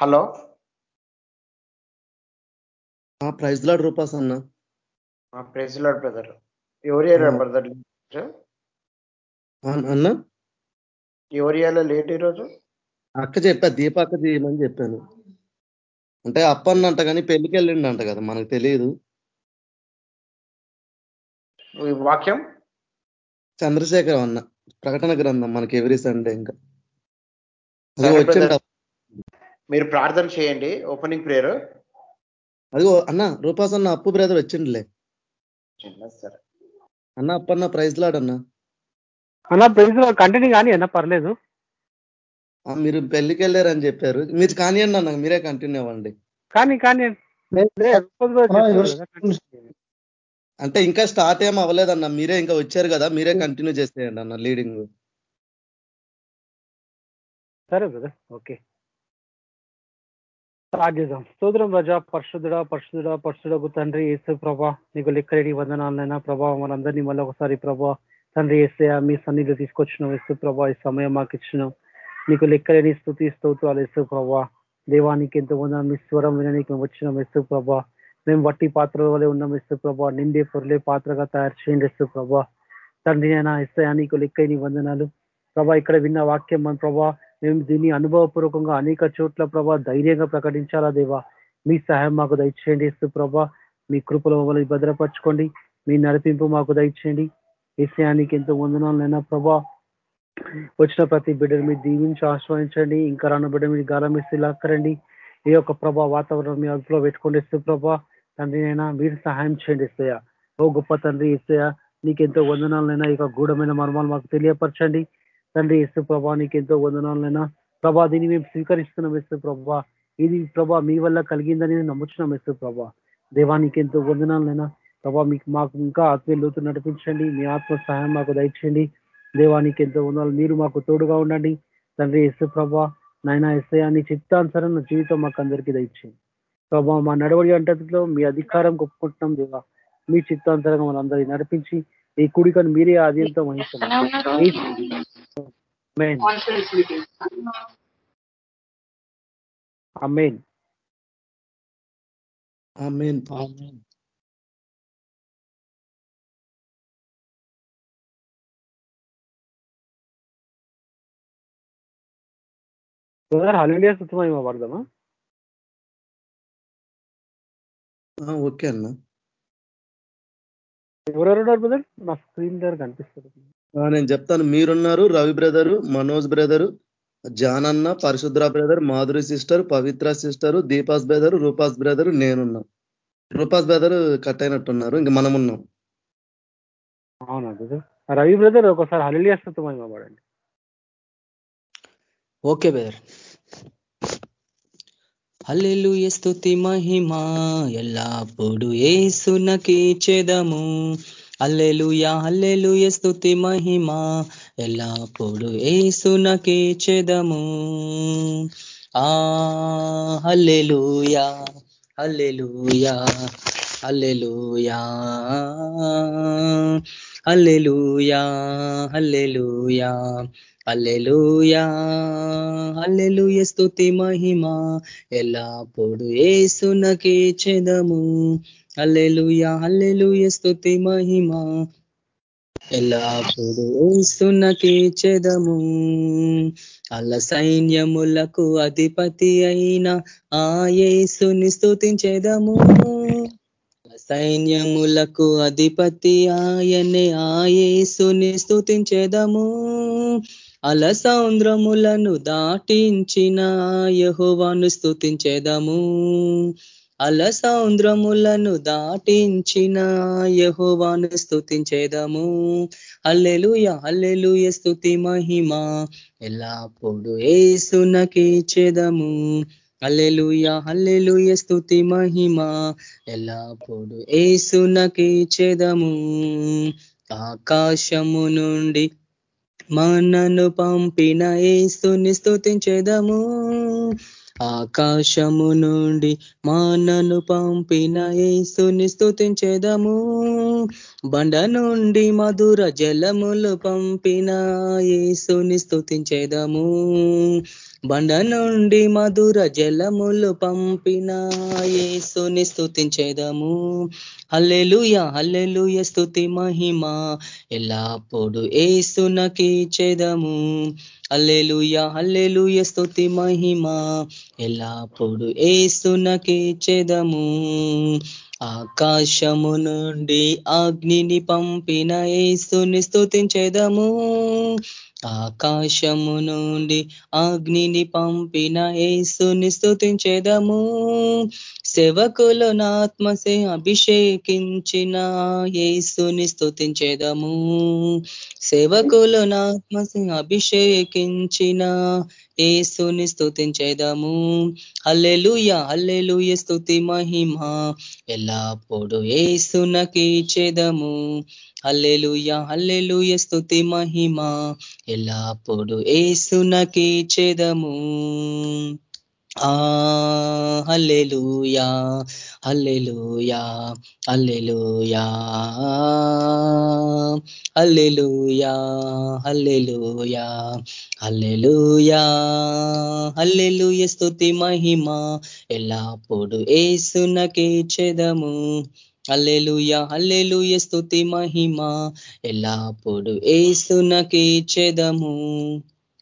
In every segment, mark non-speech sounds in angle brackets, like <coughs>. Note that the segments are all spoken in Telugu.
హలో? ప్రైజ్ లాడ్ రూపాస్ అన్న ప్రైజ్ లాడ్ బ్రదర్. ఎవరు బ్రదర్ అన్న? ఎవరియాలో లేట్ ఈరోజు? అక్క చెప్పా దీప అక్క చేయమని చెప్పాను. అంటే అప్పన్నంట కానీ పెళ్ళికి వెళ్ళిండంట కదా మనకు తెలియదు. వాక్యం? చంద్రశేఖర్ అన్న ప్రకటన గ్రంథం మనకి ఎవ్రీ సండే ఇంకా. మీరు ప్రార్థన చేయండి ఓపెనింగ్ ప్రేయర్ అదిగో అన్న రూపాస్ అన్న అప్పు బ్రదర్ వచ్చిండిలే. సరే అన్న అప్పన్న ప్రైజ్ లాడ్ అన్న. అన్న ప్రైజ్ కంటిన్యూ కానీ అన్న పర్లేదు. మీరు పెళ్ళికి వెళ్ళారని చెప్పారు. మీరు కానివ్వండి అన్న మీరే కంటిన్యూ అవ్వండి. కానీ కానీ అంటే ఇంకా స్టార్ట్ ఏం అవ్వలేదన్న మీరే ఇంకా వచ్చారు కదా మీరే కంటిన్యూ చేసేయండి అన్న లీడింగ్ సరే బ్రదర్ ఓకే ప్రార్థిద్దాం స్తోత్రం రజా. పరిశుద్ధుడ పరిశుద్ధుడా పరిశుద్ధకు తండ్రి ఏసు ప్రభా. నీకు లెక్కలేని వందనాలైనా ప్రభా మనందరినీ మళ్ళీ ఒకసారి ప్రభా తండ్రి ఏసయ మీ సన్నిధిలో తీసుకొచ్చిన ఏసు ప్రభా ఈ సమయం మాకు ఇచ్చినాం. నీకు లెక్కలేని స్థుతి స్తోత్రాలు ఏసు ప్రభా. దేవానికి ఎంతో వందనం మీ స్వరం వినడానికి వచ్చిన వేస్తూ ప్రభా. మేము వట్టి పాత్రల వల్లే ఉన్నాం ఇస్తూ ప్రభా. నిండే పొరలే పాత్రగా తయారు చేయండి ఇస్తూ ప్రభా. తండ్రి అయినా ఇస్తాయా నీకు లెక్కని వందనాలు. ప్రభా ఇక్కడ విన్న వాక్యం మన ప్రభా మేము దీన్ని అనుభవపూర్వకంగా అనేక చోట్ల ప్రభా ధైర్యంగా ప్రకటించాలా దేవా? మీ సహాయం మాకు దయచేయండి ఇస్తూ ప్రభా. మీ కృపలో మమ్మల్ని భద్రపరచుకోండి. మీ నడిపింపు మాకు దయచేయండి. విషయానికి ఎంతో వందనాలైనా ప్రభా. వచ్చిన ప్రతి బిడ్డను మీరు దీవించి ఆశ్రయించండి. ఇంకా రాను బిడ్డ మీరు గాలం ఇస్తే లాక్కరండి. ఏ యొక్క ప్రభా వాతావరణం మీ అదుపులో పెట్టుకోండి ఇస్తూ ప్రభా. తండ్రి మీరు సహాయం చేయండి ఇస్తాయా ఓ గొప్ప తండ్రి ఇస్తాయా నీకెంతో వందనాలైనా ఇక గూఢమైన మర్మాలు మాకు తెలియపరచండి. తండ్రి ఇస్తూ ప్రభా నీకెంతో వందనాలైనా ప్రభా దీన్ని మేము స్వీకరిస్తున్నాం ఇస్తూ ప్రభా. ఇది ప్రభా మీ వల్ల కలిగిందని నమ్ముచున్నాం ఇస్తూ ప్రభా. దేవానికి ఎంతో వందనాలైనా ప్రభా మీకు మాకు ఇంకా ఆత్మీయ నడిపించండి. మీ ఆత్మ సహాయం మాకు దయచేయండి. దేవానికి ఎంతో వందనాలు. మీరు మాకు తోడుగా ఉండండి. తండ్రి ఎస్సు ప్రభా నాయన ఎస్ఐ అని చిత్తానుసరం జీవితం మాకు అందరికీ దయచేయండి. ప్రభా మా నడవడి అంటలో మీ అధికారం ఒప్పుకుంటున్నాం దేవా. మీ చిత్తాంతరంగా మనందరినీ నడిపించి ఈ కుడికను మీరే ఆధీనంతో వహిస్తున్నారు హలీలియా సుతమేమో పడదామా ఓకే అన్న. ఎవరెవరున్నారు బ్రదర్ నా స్క్రీన్ దగ్గర కనిపిస్తుంది. నేను చెప్తాను. మీరున్నారు Ravi brother Manoj brother John అన్న పరిశుద్ర brother Madhuri sister Pavitra sister Deepa's brother Rupa's brother నేనున్నా. రూపాస్ బ్రదర్ కట్ అయినట్టున్నారు. ఇంక మనం ఉన్నాం అవునా బ్రదర్ రవి బ్రదర్ ఒకసారి హలిలియా పడండి ఓకే బ్రదర్ అల్లెలు స్తుతి మహిమా. ఎల్లప్పుడు ఏసునకి చెదము. అల్లెలుయా అల్లెలు స్తుతి మహిమా. ఎల్లప్పుడు ఏసునకి చెదము. ఆ hallelujah hallelujah hallelujah. Hallelujah hallelujah alleluia alleluia స్తుతి మహిమా ఎల్లప్పుడు ఏసునకే చెదము. అల్లెలుయా అల్లెలుయ స్తుతి మహిమా ఎల్లప్పుడు ఏసునకే చెదము. అల్ల సైన్యములకు అధిపతి అయిన ఆ యేసుని స్థుతించెదము సైన్యములకు అధిపతి ఆయనే ఆయేసుని స్థుతించేదము అల సౌంద్రములను దాటించిన యహోవాను స్థుతించేదము అల సౌంద్రములను దాటించిన యహోవాను స్థుతించేదము అల్లెలుయ అల్లెలుయ స్థుతి మహిమ. ఎల్లప్పుడు ఏసునకి చెదము అల్లెలుయ అల్లెలుయ స్థుతి మహిమ. ఎల్లప్పుడు ఏసునకి చెదము. ఆకాశము నుండి మనను పంపిన ఏసుని స్థుతించెదము ఆకాశము నుండి మానను పంపిన ఏసుని స్థుతించెదము బండ నుండి మధుర జలములు పంపిన ఏసుని స్థుతించెదము బండ నుండి మధుర జలములు పంపిన యేసుని స్థుతించేదము హల్లెలుయ హల్లెలుయ స్థుతి మహిమ. ఎల్లప్పుడు ఏసునకి చెదము. అల్లెలుయ హల్లెలుయ స్తుతి మహిమ. ఎల్లప్పుడు ఏసునకి చెదము. ఆకాశము నుండి అగ్నిని పంపిన ఏసుని స్థుతించేదము ఆకాశము నుండి అగ్నిని పంపిన ఏసుని స్థుతించేదము సేవకులను ఆత్మసే అభిషేకించిన యేసుని స్థుతించేదము సేవకులను ఆత్మసే అభిషేకించిన ఏసుని స్థుతించేదము అల్లెలుయ అల్లెలుయ స్థుతి మహిమ. ఎల్లప్పుడు ఏసునకి చేదము అల్లెలుయ అల్లెలుయ స్థుతి మహిమ. ఎల్లప్పుడు ఏసునకి చేదము హల్లెలూయా హల్లెలూయా హల్లెలూయా హల్లెలూయా హల్లెలూయా హల్లెలూయా హల్లెలూయ స్తుతి మహిమ ఎల్లప్పుడు ఏసునకే చెదము. హల్లెలూయ అల్లెలుయ స్తుతి మహిమ ఎల్లప్పుడు ఏసునకే చెదము.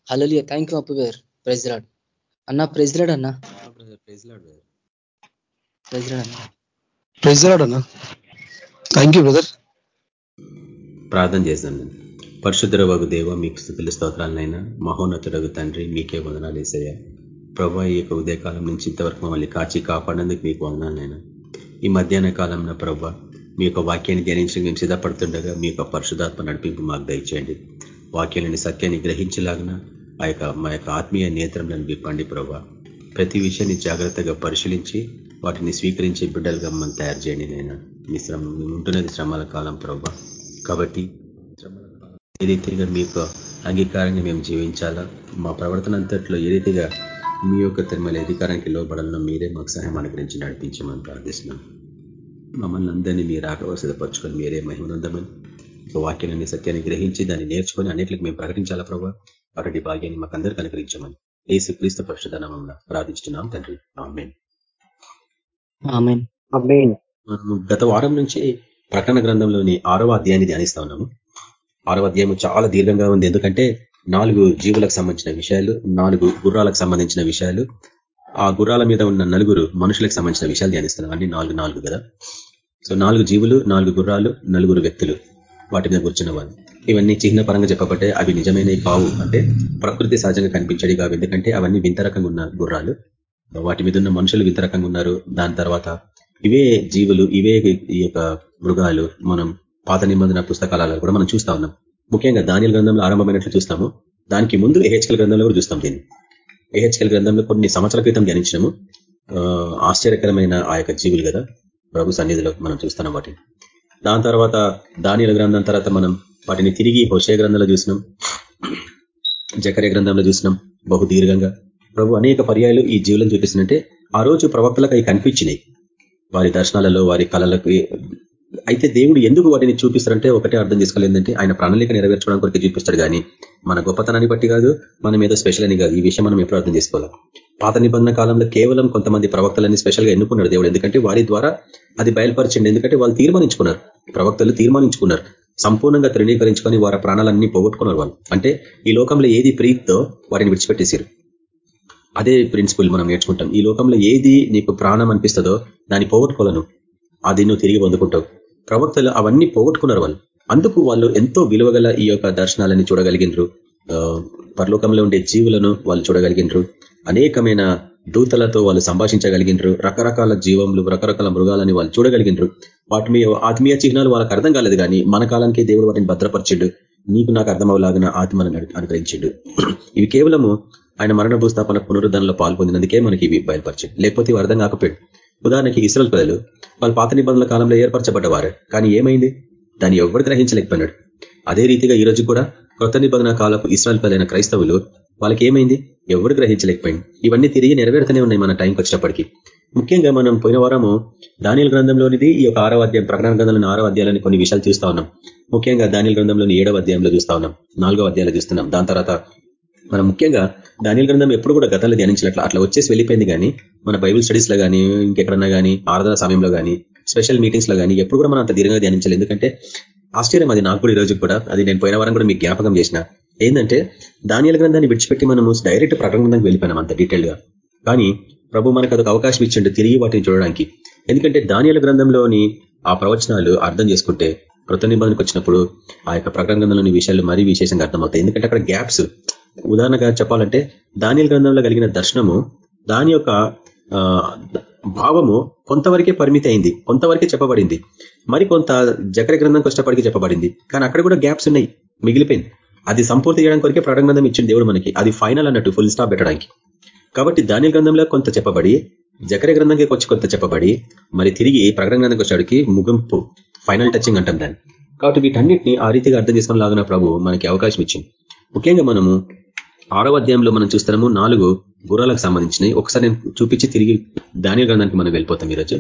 హల్లెలూయ థ్యాంక్ యూ అప్పు గారు. ప్రెజరాడ్ అన్న ప్రెజరాడ్ అన్న. ప్రెజరాడ్ అన్న. థ్యాంక్ యూ బ్రదర్ ప్రార్థన చేశాను పరిశుద్ధరవగు దేవ మీకు స్థుతుల స్తోత్రాలనైనా. మహోన్నతుడగు తండ్రి మీకే వందనాలు వేసయ్యా ప్రభా ఈ యొక్క ఉదయకాలం నుంచి ఇంతవరకు మమ్మల్ని కాచి కాపాడేందుకు మీకు వందనాలైనా ఈ మధ్యాహ్న కాలంలో ప్రభా మీ యొక్క వాక్యాన్ని ధ్యానించి మేము సిద్ధపడుతుండగా మీ యొక్క పరిశుధాత్మ నడిపింపు మాకు దయచేయండి. వాక్యాలని సత్యాన్ని గ్రహించలాగిన ఆ యొక్క మా యొక్క ఆత్మీయ నేత్రంలను విప్పండి ప్రభా. ప్రతి విషయాన్ని జాగ్రత్తగా పరిశీలించి వాటిని స్వీకరించే బిడ్డలుగా మనం తయారు చేయండి నేను మీ శ్రమ ఉంటున్నది శ్రమల కాలం ప్రభా. కాబట్టి ఏ రీతిగా మీ యొక్క అంగీకారంగా మేము జీవించాలా మా ప్రవర్తన అంతట్లో ఏ రీతిగా మీ యొక్క తిరుమల అధికారానికి లోపడాలనో మీరే మాకు సహాయం అనుగ్రహించి నడిపించమని ప్రార్థిస్తున్నాం. మమ్మల్ని అందరినీ మీరు ఆకవసపరచుకొని మీరే మహిమనందమని వాక్యాన్ని సత్యాన్ని గ్రహించి దాన్ని నేర్చుకొని అన్నిటికి మేము ప్రకటించాలా ప్రభావ అటువంటి భాగ్యాన్ని మాకు అందరికీ అనుగ్రహించమని. ఏసు క్రీస్తు పరిశుధనామంలో ప్రార్థించున్నాం తండ్రి. ఆమెన్. ఆమెన్. మనము గత వారం నుంచి ప్రకటన గ్రంథంలోని ఆరవ అధ్యాయాన్ని ధ్యానిస్తా ఉన్నాము. ఆరవ అధ్యాయం చాలా దీర్ఘంగా ఉంది. ఎందుకంటే నాలుగు జీవులకు సంబంధించిన విషయాలు నాలుగు గుర్రాలకు సంబంధించిన విషయాలు ఆ గుర్రాల మీద ఉన్న నలుగురు మనుషులకు సంబంధించిన విషయాలు ధ్యానిస్తున్నాం. అన్ని నాలుగు నాలుగు కదా. సో నాలుగు జీవులు నాలుగు గుర్రాలు నలుగురు వ్యక్తులు వాటి మీద కూర్చున్న వాళ్ళు. ఇవన్నీ చిహ్న పరంగా చెప్పబట్టే అవి నిజమైన కావు. అంటే ప్రకృతి సహజంగా కనిపించడి కావు. ఎందుకంటే అవన్నీ వింత రకంగా ఉన్న గుర్రాలు. వాటి మీద ఉన్న మనుషులు వింత రకంగా ఉన్నారు. దాని తర్వాత ఇవే జీవులు ఇవే ఈ యొక్క మృగాలు మనం పాత నిబంధన పుస్తకాలలో కూడా మనం చూస్తా ఉన్నాం. ముఖ్యంగా దానిల గ్రంథంలో ఆరంభమైనట్లు చూస్తాము. దానికి ముందు ఏహెచ్కల్ గ్రంథంలో కూడా చూస్తాం దీన్ని. ఏహెచ్కల్ గ్రంథంలో కొన్ని సంవత్సరాల క్రితం ధ్యానించినాము. ఆశ్చర్యకరమైన ఆ యొక్క జీవులు కదా. ప్రభు సన్నిధిలో మనం చూస్తున్నాం వాటిని. దాని తర్వాత దానిల గ్రంథం తర్వాత మనం వాటిని తిరిగి హోషే గ్రంథంలో చూసినాం. జకరే గ్రంథంలో చూసినాం. బహు దీర్ఘంగా. ప్రభు అనేక పర్యాయాలు ఈ జీవులను చూపిస్తుందంటే ఆ రోజు ప్రవక్తలకు అవి కనిపించినాయి. వారి దర్శనాలలో వారి కళలకు అయితే దేవుడు ఎందుకు వాటిని చూపిస్తారంటే ఒకటే అర్థం చేసుకోలేదంటే ఆయన ప్రణాళిక నెరవేర్చడం కొరకు చూపిస్తాడు కానీ మన గొప్పతనాన్ని బట్టి కాదు మనం ఏదో స్పెషల్ అని కాదు. ఈ విషయం మనం ఎప్పుడు అర్థం చేసుకోవాలి? పాత నిబంధన కాలంలో కేవలం కొంతమంది ప్రవక్తలని స్పెషల్గా ఎన్నుకున్నాడు దేవుడు. ఎందుకంటే వారి ద్వారా అది బయలుపరిచండి. ఎందుకంటే వాళ్ళు తీర్మానించుకున్నారు. ప్రవక్తలు తీర్మానించుకున్నారు. సంపూర్ణంగా తృణీకరించుకొని వారి ప్రాణాలన్నీ పోగొట్టుకున్నారు వాళ్ళు. అంటే ఈ లోకంలో ఏది ప్రీతితో వారిని విడిచిపెట్టేశారు అదే ప్రిన్సిపల్ మనం నేర్చుకుంటాం. ఈ లోకంలో ఏది నీకు ప్రాణం అనిపిస్తుందో దాన్ని పోగొట్టుకోవాలను. అది నువ్వు తిరిగి పొందుకుంటావు. ప్రవక్తలు అవన్నీ పోగొట్టుకున్నారు వాళ్ళు. అందుకు వాళ్ళు ఎంతో విలువగల ఈ యొక్క దర్శనాలని చూడగలిగినరు. పరలోకంలో ఉండే జీవులను వాళ్ళు చూడగలిగినరు. అనేకమైన దూతలతో వాళ్ళు సంభాషించగలిగినరు. రకరకాల జీవములు రకరకాల మృగాలని వాళ్ళు చూడగలిగినరు. వాటి మీద ఆత్మీయ చిహ్నాలు వాళ్ళకి అర్థం కాలేదు కానీ మన కాలానికి దేవుడు వాటిని భద్రపరిచిండు. నీకు నాకు అర్థమవులాగా ఆత్మను అనుగ్రహించిండు. ఇవి కేవలము ఆయన మరణ భూస్థాపన పునరుద్ధరణలో పాల్పొందినందుకే మనకి ఇవి బయలుపరిచింది లేకపోతే ఇవి అర్థం కాకపోయాడు. ఉదాహరణకి ఇస్రాయల్ ప్రజలు వాళ్ళు పాత నిబంధనల కాలంలో ఏర్పరచబడ్డవారు. కానీ ఏమైంది? దాన్ని ఎవరు గ్రహించలేకపోయినాడు. అదే రీతిగా ఈ రోజు కూడా కొత్త నిబంధన కాలపు ఇస్రాయల్ ప్రజలైన క్రైస్తవులు వాళ్ళకి ఏమైంది? ఎవరు గ్రహించలేకపోయింది. ఇవన్నీ తిరిగి నెరవేరుతూనే ఉన్నాయి మన టైంకి వచ్చినప్పటికీ. ముఖ్యంగా మనం పోయిన వారము దానిల గ్రంథంలోనిది ఈ యొక్క ఆరో అధ్యాయం ప్రకటన గ్రంథంలోని ఆరో అధ్యాయాలని కొన్ని విషయాలు చూస్తా ఉన్నాం. ముఖ్యంగా దానిల గ్రంథంలోని ఏడవ అధ్యాయంలో చూస్తా ఉన్నాం. నాలుగో అధ్యాయంలో చూస్తున్నాం. దాని తర్వాత మనం ముఖ్యంగా దానిల గ్రంథం ఎప్పుడు కూడా గతంలో ధ్యానించినట్లు అట్లా వచ్చేసి వెళ్ళిపోయింది కానీ మన బైబిల్ స్టడీస్లో కానీ ఇంకెక్కడన్నా కానీ ఆరాధన సమయంలో కానీ స్పెషల్ మీటింగ్స్లో కానీ ఎప్పుడు కూడా మనం అంత దీర్ఘంగా ధ్యానించాలి ఎందుకంటే ఆశ్చర్యం అది నాకు కూడా ఈ రోజు కూడా. అది నేను పోయిన వారం కూడా మీకు జ్ఞాపకం చేసిన. ఏంటంటే దానియాల గ్రంథాన్ని విడిచిపెట్టి మనము డైరెక్ట్ ప్రకటన గ్రంథానికి వెళ్ళిపోయినాం అంత డీటెయిల్గా కానీ ప్రభు మనకు అదొక అవకాశం ఇచ్చిండు తిరిగి వాటిని చూడడానికి. ఎందుకంటే దానియాల గ్రంథంలోని ఆ ప్రవచనాలు అర్థం చేసుకుంటే కృత నిబంధనకు వచ్చినప్పుడు ఆ యొక్క ప్రకటన గ్రంథంలోని విషయాలు మరీ విశేషంగా అర్థమవుతాయి. ఎందుకంటే అక్కడ గ్యాప్స్. ఉదాహరణగా చెప్పాలంటే ధాన్యాల గ్రంథంలో కలిగిన దర్శనము దాని యొక్క భావము కొంతవరకే పరిమితి అయింది కొంతవరకే చెప్పబడింది. మరి కొంత జకర గ్రంథంకి వచ్చేటప్పటికి చెప్పబడింది. కానీ అక్కడ కూడా గ్యాప్స్ ఉన్నాయి మిగిలిపోయింది అది సంపూర్తి చేయడం కొరికే ప్రకటన గ్రంథం ఇచ్చింది దేవుడు మనకి. అది ఫైనల్ అన్నట్టు ఫుల్ స్టాప్ పెట్టడానికి. కాబట్టి దాని గ్రంథంలో కొంత చెప్పబడి జకర గ్రంథంకి వచ్చి కొంత చెప్పబడి మరి తిరిగి ప్రకటన గ్రంథంకి వచ్చేటికి ముగింపు ఫైనల్ టచింగ్ అంటాం దాన్ని. కాబట్టి వీటన్నిటిని ఆ రీతిగా అర్థం చేసుకుని లాగిన ప్రభు మనకి అవకాశం ఇచ్చింది. ముఖ్యంగా మనము ఆరవ అధ్యాయంలో మనం చూస్తున్నాము నాలుగు గుర్రాలకు సంబంధించినవి. ఒకసారి నేను చూపించి తిరిగి దాని గ్రంథానికి మనం వెళ్ళిపోతాం ఈరోజు.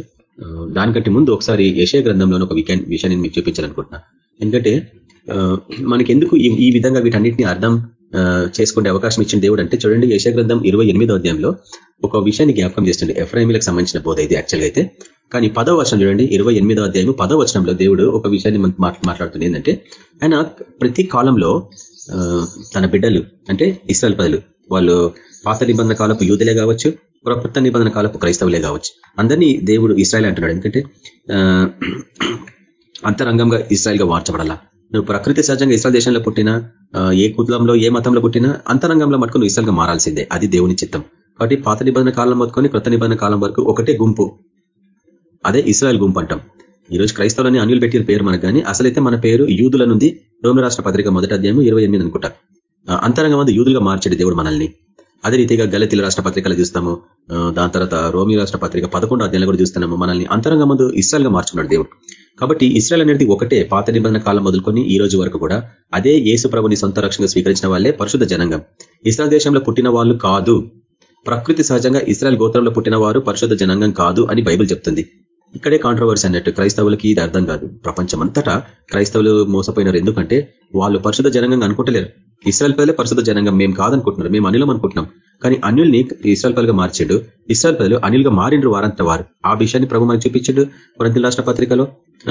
దానికంటే ముందు ఒకసారి యశయ గ్రంథంలో ఒక విషయాన్ని మీకు చూపించాలనుకుంటున్నా. ఎందుకంటే మనకి ఎందుకు ఈ విధంగా వీటన్నిటిని అర్థం చేసుకునే అవకాశం ఇచ్చిన దేవుడు అంటే చూడండి యశ ఇరవై ఇరవై అధ్యాయంలో ఒక విషయాన్ని జ్ఞాపకం చేస్తుంది ఎఫ్రాయిమిలకు సంబంధించిన బోధ ఇది యాక్చువల్గా అయితే. కానీ పదో వచనం చూడండి ఇరవై ఎనిమిదో అధ్యాయం పదో వచనంలో దేవుడు ఒక విషయాన్ని మాట్లాడుతుంది ఏంటంటే ఆయన ప్రతి కాలంలో తన బిడ్డలు అంటే ఇస్రాయల్ పదలు వాళ్ళు పాత నిబంధన కాలపు యూదులే కావచ్చు కొత్త నిబంధన కాలపు క్రైస్తవులే కావచ్చు అందరినీ దేవుడు ఇస్రాయల్ అంటున్నాడు. ఎందుకంటే అంతరంగంగా ఇస్రాయల్గా మార్చబడాలా? నువ్వు ప్రకృతి సహజంగా ఇస్రాయల్ దేశంలో పుట్టినా ఏ కులంలో ఏ మతంలో పుట్టినా అంతరంగంలో మటుకు నువ్వు ఇస్రాయల్గా మారాల్సిందే. అది దేవుని చిత్తం. కాబట్టి పాత నిబంధన కాలం మొత్తుకొని కృత నిబంధన కాలం వరకు ఒకటే గుంపు. అదే ఇస్రాయల్ గుంపు అంటాం. ఈ రోజు క్రైస్తవులని అన్యులు పెట్టిన పేరు మనకు కానీ అసలైతే మన పేరు యూదుల నుండి రోమి రాష్ట్ర పత్రిక మొదటి అధ్యాయం ఇరవై ఎనిమిది అనుకుంటా. అంతరంగం మంది యూదులుగా మార్చడు దేవుడు మనల్ని. అదే రీతిగా గలతీల రాష్ట్ర పత్రికలు చూస్తాము. దాని తర్వాత రోమి రాష్ట్ర పత్రిక పదకొండు అధ్యాయులు కూడా చూస్తున్నాము. మనల్ని అంతరంగం మందు ఇస్రాయల్గా మార్చుకున్నాడు దేవుడు. కాబట్టి ఇస్రాయల్ అనేది ఒకటే పాత నిబంధన కాలం మొదలుకొని ఈ రోజు వరకు కూడా అదే యేసు ప్రభుని సొంత రక్షణగా స్వీకరించిన వాళ్ళే పరిశుద్ధ జనంగం. ఇస్రాయల్ దేశంలో పుట్టిన వాళ్ళు కాదు. ప్రకృతి సహజంగా ఇస్రాయల్ గోత్రంలో పుట్టిన వారు పరిశుద్ధ జనాంగం కాదు అని బైబుల్ చెప్తుంది. ఇక్కడే కాంట్రవర్సీ అన్నట్టు క్రైస్తవులకి ఇది అర్థం కాదు. ప్రపంచం అంతటా క్రైస్తవులు మోసపోయినారు. ఎందుకంటే వాళ్ళు పరిశుద్ధ జనంగా అనుకుంటలేరు. ఇస్రాయల్ ప్రజలే పరిశుద్ధ జనంగా మేము కాదనుకుంటున్నారు. మేము అనిలం అనుకుంటున్నాం. కానీ అనిల్ని ఇస్రాయల్ పదలుగా మార్చాడు. ఇస్రాయల్ ప్రజలు అనిల్గా మారిండ్రు వారంత వారు. ఆ విషయాన్ని ప్రభు మనకు చూపించాడు కొరంతి రాష్ట్ర పత్రికలో.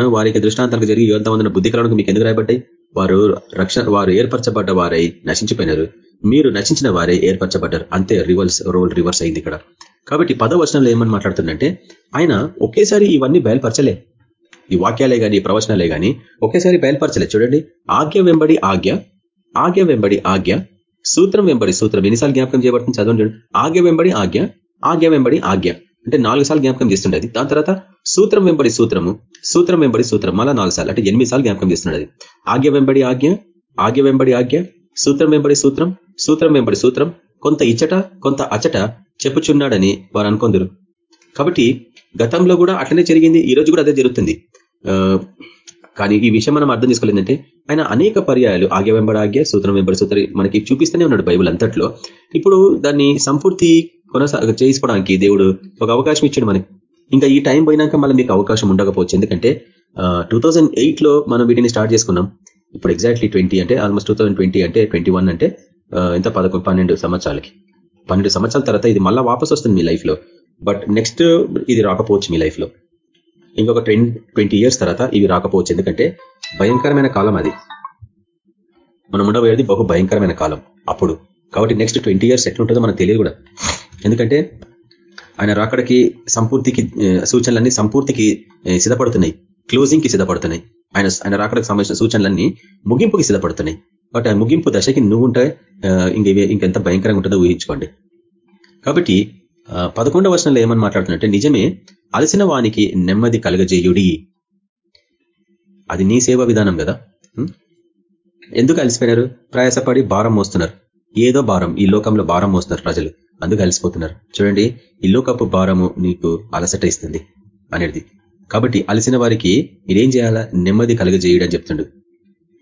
వారికి దృష్టాంతాలకు జరిగి యువంతమందిన వందన బుద్ధి కలవడానికి మీకు ఎందుకు రాయబడ్డాయి? వారు రక్షణ వారు ఏర్పరచబడ్డ వారై నశించిపోయినారు. మీరు నశించిన వారే ఏర్పరచబడ్డారు. అంతే రివర్స్ రోల్ రివర్స్ అయింది ఇక్కడ. కాబట్టి పదవచనంలో ఏమని మాట్లాడుతుందంటే ఆయన ఒకేసారి ఇవన్నీ బయలుపరచలే. ఈ వాక్యాలే కానీ ప్రవచనాలే గాని ఒకేసారి బయలుపరచలే. చూడండి ఆజ్ఞ వెంబడి ఆజ్ఞ ఆజ్ఞ వెంబడి ఆజ్ఞ సూత్రం వెంబడి సూత్రం. ఎన్నిసార్లు జ్ఞాపకం చేయబడుతుంది చదవండి చూడండి. ఆజ్ఞ వెంబడి ఆజ్ఞ ఆజ్ఞ వెంబడి ఆజ్ఞ. అంటే నాలుగు సార్లు జ్ఞాపకం చేస్తుండేది దాని తర్వాత సూత్రం వెంబడి సూత్రము సూత్రం వెంబడి సూత్రం. మళ్ళా నాలుగు సార్లు అంటే ఎనిమిది సార్లు జ్ఞాపకం చేస్తున్నది ఆజ్ఞ వెంబడి ఆజ్ఞ ఆజ్ఞ వెంబడి ఆజ్ఞ సూత్రం వెంబడి సూత్రం సూత్రం వెంబడి సూత్రం. కొంత ఇచ్చట కొంత అచట చెప్పుచున్నాడని వారు అనుకుందరు కాబట్టి గతంలో కూడా అట్లనే జరిగింది ఈ రోజు కూడా అదే జరుగుతుంది. కానీ ఈ విషయం మనం అర్థం చేసుకోలేదంటే ఆయన అనేక పర్యాయాలు ఆగ్య వెంబడి ఆగ్య సూత్రం వెంబడి సూత్ర మనకి చూపిస్తూనే ఉన్నాడు బైబుల్ అంతట్లో. ఇప్పుడు దాన్ని సంపూర్తి కొనసాగ చేసుకోవడానికి దేవుడు ఒక అవకాశం ఇచ్చాడు మనకి. ఇంకా ఈ టైం పోయినాక మళ్ళీ మీకు అవకాశం ఉండకపోవచ్చు. ఎందుకంటే టూ లో మనం వీటిని స్టార్ట్ చేసుకున్నాం. ఇప్పుడు ఎగ్జాక్ట్లీ ట్వంటీ అంటే ఆల్మోస్ట్ టూ అంటే ట్వంటీ అంటే ఎంత పదకొండు పన్నెండు సంవత్సరాలకి. పన్నెండు సంవత్సరాల తర్వాత ఇది మళ్ళీ వాపస్ వస్తుంది మీ లైఫ్లో. బట్ నెక్స్ట్ ఇది రాకపోవచ్చు మీ లైఫ్లో. ఇంకొక టెన్ ట్వంటీ ఇయర్స్ తర్వాత ఇవి రాకపోవచ్చు. ఎందుకంటే భయంకరమైన కాలం అది. మనం ఉండబోయేది బహు భయంకరమైన కాలం అప్పుడు. కాబట్టి నెక్స్ట్ ట్వంటీ ఇయర్స్ ఎట్లుంటుందో మనకు తెలియదు కూడా. ఎందుకంటే ఆయన రాకడికి సంపూర్తికి సూచనలన్నీ సంపూర్తికి సిద్ధపడుతున్నాయి. క్లోజింగ్కి సిద్ధపడుతున్నాయి. ఆయన ఆయన రాకడకు సంబంధించిన సూచనలన్నీ ముగింపుకి సిద్ధపడుతున్నాయి. బట్ ఆ ముగింపు దశకి నువ్వు ఉంటే ఇంక ఇంకెంత భయంకరంగా ఉంటుందో ఊహించుకోండి. కాబట్టి పదకొండవ వర్షంలో ఏమని మాట్లాడుతున్నట్టే నిజమే అలసిన వానికి నెమ్మది కలగజేయుడి. అది నీ సేవ విధానం కదా. ఎందుకు అలసిపోయినారు? ప్రయాసపడి భారం మోస్తున్నారు. ఏదో భారం ఈ లోకంలో భారం మోస్తున్నారు ప్రజలు. అందుకు అలసిపోతున్నారు. చూడండి ఈ లోకపు భారము నీకు అలసట ఇస్తుంది అనేది కాబట్టి అలసిన వారికి మీరేం చేయాలా? నెమ్మది కలగజేయడం చెప్తుండు.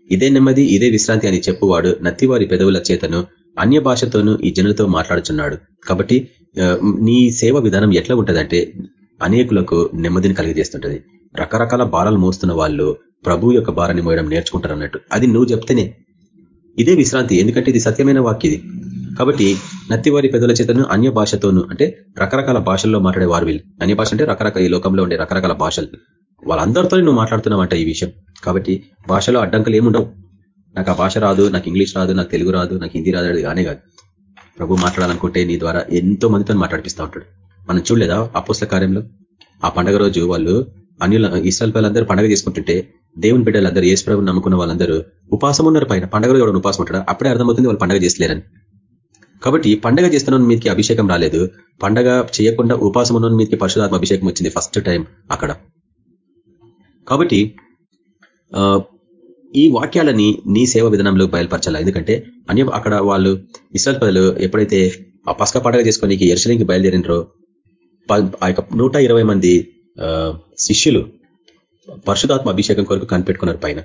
ఇదే నెమ్మది ఇదే విశ్రాంతి అని చెప్పువాడు నత్తివారి పెదవుల చేతను అన్య భాషతోనూ ఈ జనులతో మాట్లాడుచున్నాడు. కాబట్టి నీ సేవ విధానం ఎట్లా ఉంటుందంటే అనేకులకు నెమ్మదిని కలిగజేస్తుంటది. రకరకాల భారాలు మోస్తున్న వాళ్ళు ప్రభు యొక్క భారాన్ని మోయడం నేర్చుకుంటారు అన్నట్టు అది నువ్వు చెప్తేనే. ఇదే విశ్రాంతి ఎందుకంటే ఇది సత్యమైన వాక్య ఇది. కాబట్టి నత్తివారి పెదవుల చేతను అన్య భాషతోను అంటే రకరకాల భాషల్లో మాట్లాడే వారు వీళ్ళు. అన్య భాష అంటే రకరకాల ఈ లోకంలో ఉండే రకరకాల భాషలు. వాళ్ళందరితో నువ్వు మాట్లాడుతున్నావంట ఈ విషయం. కాబట్టి భాషలో అడ్డంకులు ఏముండవు. నాకు ఆ భాష రాదు నాకు ఇంగ్లీష్ రాదు నాకు తెలుగు రాదు నాకు హిందీ రాదు కానీ కాదు. ప్రభు మాట్లాడాలనుకుంటే నీ ద్వారా ఎంతో మందితో మాట్లాడిపిస్తూ ఉంటాడు. మనం చూడలేదా అపోస్ల కార్యంలో? ఆ పండగ రోజు వాళ్ళు అన్యుల ఇస్రాల్ పిల్లలందరూ పండగ తీసుకుంటుంటే దేవుని బిడ్డలందరూ ఏసు ప్రభు నమ్ముకున్న వాళ్ళందరూ ఉపాసం ఉన్నారు పైన. పండగలో ఎవరు ఉపాసం ఉంటాడు? అప్పుడే అర్థమవుతుంది వాళ్ళు పండగ చేస్తలేరని. కాబట్టి పండగ చేస్తున్న మీదకి అభిషేకం రాలేదు. పండగ చేయకుండా ఉపాసం ఉన్న మీదకి పరిశుధాత్మ అభిషేకం వచ్చింది ఫస్ట్ టైం అక్కడ. కాబట్టి ఈ వాక్యాలని నీ సేవ విధానంలో బయలుపరచాలి? ఎందుకంటే అన్య అక్కడ వాళ్ళు ఇస్రాల్ పదలు ఎప్పుడైతే ఆ పసక పండగ చేసుకొని ఎరుసలింకి బయలుదేరినరో ఆ యొక్క నూట ఇరవై మంది శిష్యులు పరిశుధాత్మ అభిషేకం కొరకు కనిపెట్టుకున్నారు పైన.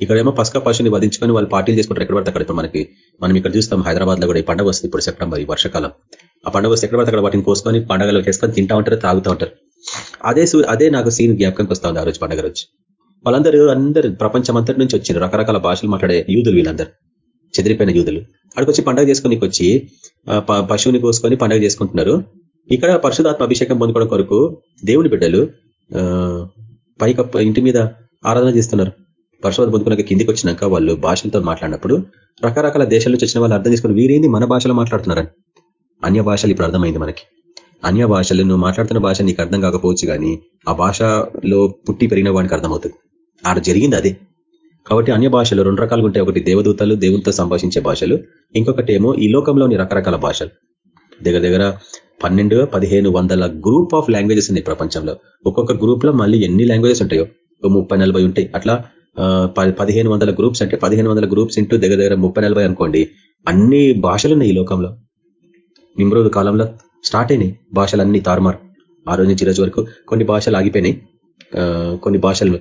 ఇక్కడేమో పసక పశుని వధించుకొని వాళ్ళు పార్టీలు చేసుకుంటారు. ఎక్కడ పడితే అక్కడ. మనకి మనం ఇక్కడ చూస్తాం హైదరాబాద్లో కూడా ఈ పండగ వస్తుంది. ఇప్పుడు సెప్టెంబర్ ఈ వర్షకాలం. ఆ పండగ వస్తే ఎక్కడ పడితే అక్కడ వాటిని కోసుకొని పండుగలో వేసుకొని తింటా ఉంటారు తాగుతూ ఉంటారు. అదే అదే నాకు సీన్ జ్ఞాపకంకి వస్తా ఉంది ఆ రోజు పండుగ రోజు. వాళ్ళందరూ అందరూ ప్రపంచం అంతటి నుంచి వచ్చిన రకరకాల భాషలు మాట్లాడే యూదులు వీళ్ళందరూ. చెదిరిపోయిన యూదులు. అక్కడికి పండగ చేసుకుని వచ్చి పశువుని కోసుకొని పండుగ చేసుకుంటున్నారు. ఇక్కడ పరిశుధాత్మ అభిషేకం పొందుకోవడం కొరకు దేవుని బిడ్డలు పైకప్పు ఇంటి మీద ఆరాధన చేస్తున్నారు. పరిశోధన పొందుకున్నాక కిందికి వచ్చినాక వాళ్ళు భాషలతో మాట్లాడినప్పుడు రకరకాల దేశాల నుంచి వచ్చిన వాళ్ళు అర్థం చేసుకుని వీరేంది మన భాషలో మాట్లాడుతున్నారని. అన్య భాషలు ఇప్పుడు అర్థమైంది మనకి. అన్య భాషలు నువ్వు మాట్లాడుతున్న భాష నీకు అర్థం కాకపోవచ్చు కానీ ఆ భాషలో పుట్టి పెరిగిన వాడికి అర్థమవుతుంది. ఆడ జరిగింది అదే. కాబట్టి అన్య భాషలు రెండు రకాలుగా ఉంటాయి. ఒకటి దేవదూతలు దేవునితో సంభాషించే భాషలు. ఇంకొకటి ఏమో ఈ లోకంలోని రకరకాల భాషలు. దగ్గర దగ్గర పన్నెండు పదిహేను వందల గ్రూప్ ఆఫ్ లాంగ్వేజెస్ ఉన్నాయి ప్రపంచంలో. ఒక్కొక్క గ్రూప్లో మళ్ళీ ఎన్ని లాంగ్వేజెస్ ఉంటాయో? ముప్పై నలభై ఉంటాయి. అట్లా పదిహేను వందల గ్రూప్స్ అంటే పదిహేను వందల గ్రూప్స్ ఇంటూ దగ్గర దగ్గర ముప్పై నలభై అనుకోండి. అన్ని భాషలు ఉన్నాయి ఈ లోకంలో. నిమ్రోజు కాలంలో స్టార్ట్ అయినాయి. భాషలన్నీ తారుమారు. ఆ రోజు నుంచి ఈరోజు వరకు కొన్ని భాషలు ఆగిపోయినాయి. కొన్ని భాషలు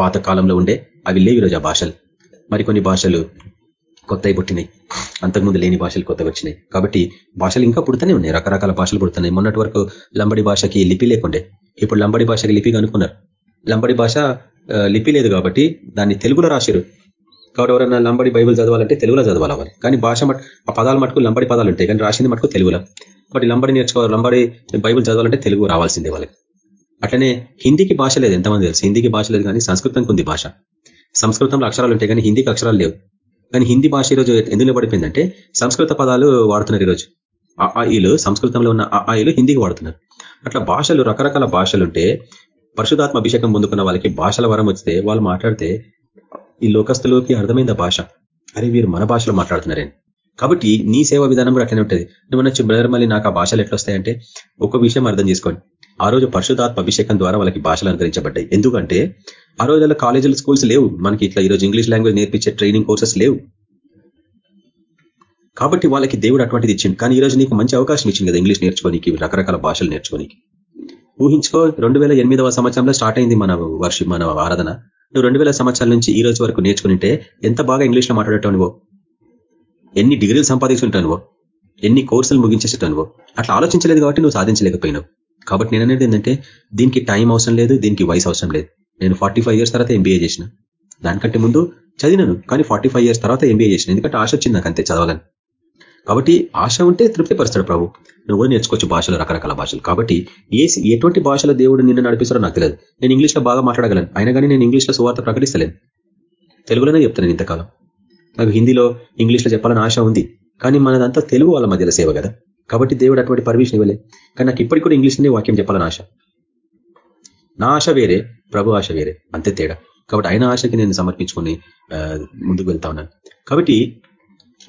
పాత కాలంలో ఉండే అవి లేవు ఈరోజు ఆ భాషలు. మరికొన్ని భాషలు కొత్తవి పుట్టినాయి. అంతకుముందు లేని భాషలు కొత్తగా వచ్చినాయి. కాబట్టి భాషలు ఇంకా పుడుతూనే ఉన్నాయి. రకరకాల భాషలు పుడుతున్నాయి. మొన్నటి వరకు లంబడి భాషకి లిపి లేకుండే. ఇప్పుడు లంబడి భాషకి లిపి కనుక్కున్నారు లంబడి భాష లిపి లేదు కాబట్టి దాన్ని తెలుగులో రాశారు కాబట్టి ఎవరైనా లంబడి బైబుల్ చదవాలంటే తెలుగులో చదవాలి కానీ భాష ఆ పదాలు మటుకు లంబడి పదాలు ఉంటాయి కానీ రాసింది మటుకు తెలుగులో. కాబట్టి లంబడి నేర్చుకోవాలి లంబడి బైబుల్ చదవాలంటే తెలుగు రావాల్సిందే వాళ్ళకి. అట్లనే హిందీకి భాష లేదు ఎంతమంది తెలుసు? హిందీకి భాష లేదు కానీ సంస్కృతంకి ఉంది భాష. సంస్కృతంలో అక్షరాలు ఉంటాయి కానీ హిందీకి అక్షరాలు లేవు. కానీ హిందీ భాష ఈరోజు ఎందులో పడిపోయిందంటే సంస్కృత పదాలు వాడుతున్నారు ఈరోజు. ఆయిలు సంస్కృతంలో ఉన్న ఆయిలు హిందీకి వాడుతున్నారు. అట్లా భాషలు రకరకాల భాషలుంటే పరిశుధాత్మ అభిషేకం పొందుకున్న వాళ్ళకి భాషల వరం వస్తే వాళ్ళు మాట్లాడితే ఈ లోకస్తులకి అర్థమైంది భాష. అరే వీరు మన భాషలో మాట్లాడుతున్నారని కాబట్టి నీ సేవ విధానం కూడా అట్లనే ఉంటుంది. నువ్వు నచ్చి బ్రదర్ మళ్ళీ నాకు ఆ భాషలు ఎట్లొస్తాయంటే ఒక విషయం అర్థం చేసుకోండి. ఆ రోజు పరిశుధాత్మ అభిషేకం ద్వారా వాళ్ళకి భాషలు అనుకరించబడ్డాయి ఎందుకంటే ఆ రోజుల్లో కాలేజీలు స్కూల్స్ లేవు. మనకి ఇట్లా ఈరోజు ఇంగ్లీష్ లాంగ్వేజ్ నేర్పించే ట్రైనింగ్ కోర్సెస్ లేవు. కాబట్టి వాళ్ళకి దేవుడు అటువంటిది ఇచ్చింది కానీ ఈ రోజు నీకు మంచి అవకాశం ఇచ్చింది కదా ఇంగ్లీష్ నేర్చుకోనికి రకరకాల భాషలు నేర్చుకోనికి. ఊహించుకో రెండు వేల ఎనిమిదవ సంవత్సరంలో స్టార్ట్ అయింది మన వర్షి మన ఆరాధన. నువ్వు రెండు వేల సంవత్సరాల నుంచి ఈ రోజు వరకు నేర్చుకుంటే ఎంత బాగా ఇంగ్లీష్లో మాట్లాడటం ఎన్ని డిగ్రీలు సంపాదించుంటానువో ఎన్ని కోర్సులు ముగించేసేటానువో అట్లా ఆలోచించలేదు కాబట్టి నువ్వు సాధించలేకపోయినావు. కాబట్టి నేను అనేది ఏంటంటే దీనికి టైం అవసరం లేదు దీనికి వయసు అవసరం లేదు. నేను ఫార్టీ ఇయర్స్ తర్వాత ఎంబీఏ చేసిన. దానికంటే ముందు చదివినాను కానీ ఫార్టీ ఇయర్స్ తర్వాత ఎంబీఏ చేసిన. ఎందుకంటే ఆశ వచ్చింది నాకు అంతే చదవాలని. కాబట్టి ఆశ ఉంటే తృప్తిపరుస్తాడు ప్రభు. నువ్వు నేర్చుకోవచ్చు భాషలు రకరకాల భాషలు. కాబట్టి ఏ ఎటువంటి భాషలో దేవుడు నిన్ను నడిపిస్తారో నాకు తెలియదు. నేను ఇంగ్లీష్లో బాగా మాట్లాడగలను. అయినా కానీ నేను ఇంగ్లీష్లో సువార్త ప్రకటిస్తలేను. తెలుగులోనే చెప్తాను ఇంతకాలం. నాకు హిందీలో ఇంగ్లీష్లో చెప్పాలని ఆశ ఉంది. కానీ మనదంతా తెలుగు వాళ్ళ మధ్యలో సేవ కదా. కాబట్టి దేవుడు అటువంటి పర్మిషన్ ఇవ్వలే. కానీ నాకు ఇప్పటికి కూడా ఇంగ్లీష్లోనే వాక్యం చెప్పాలని ఆశ. నా ఆశ వేరే ప్రభు ఆశ వేరే. అంతే తేడా. కాబట్టి ఆయన ఆశకి నేను సమర్పించుకొని ముందుకు వెళ్తా ఉన్నాను. కాబట్టి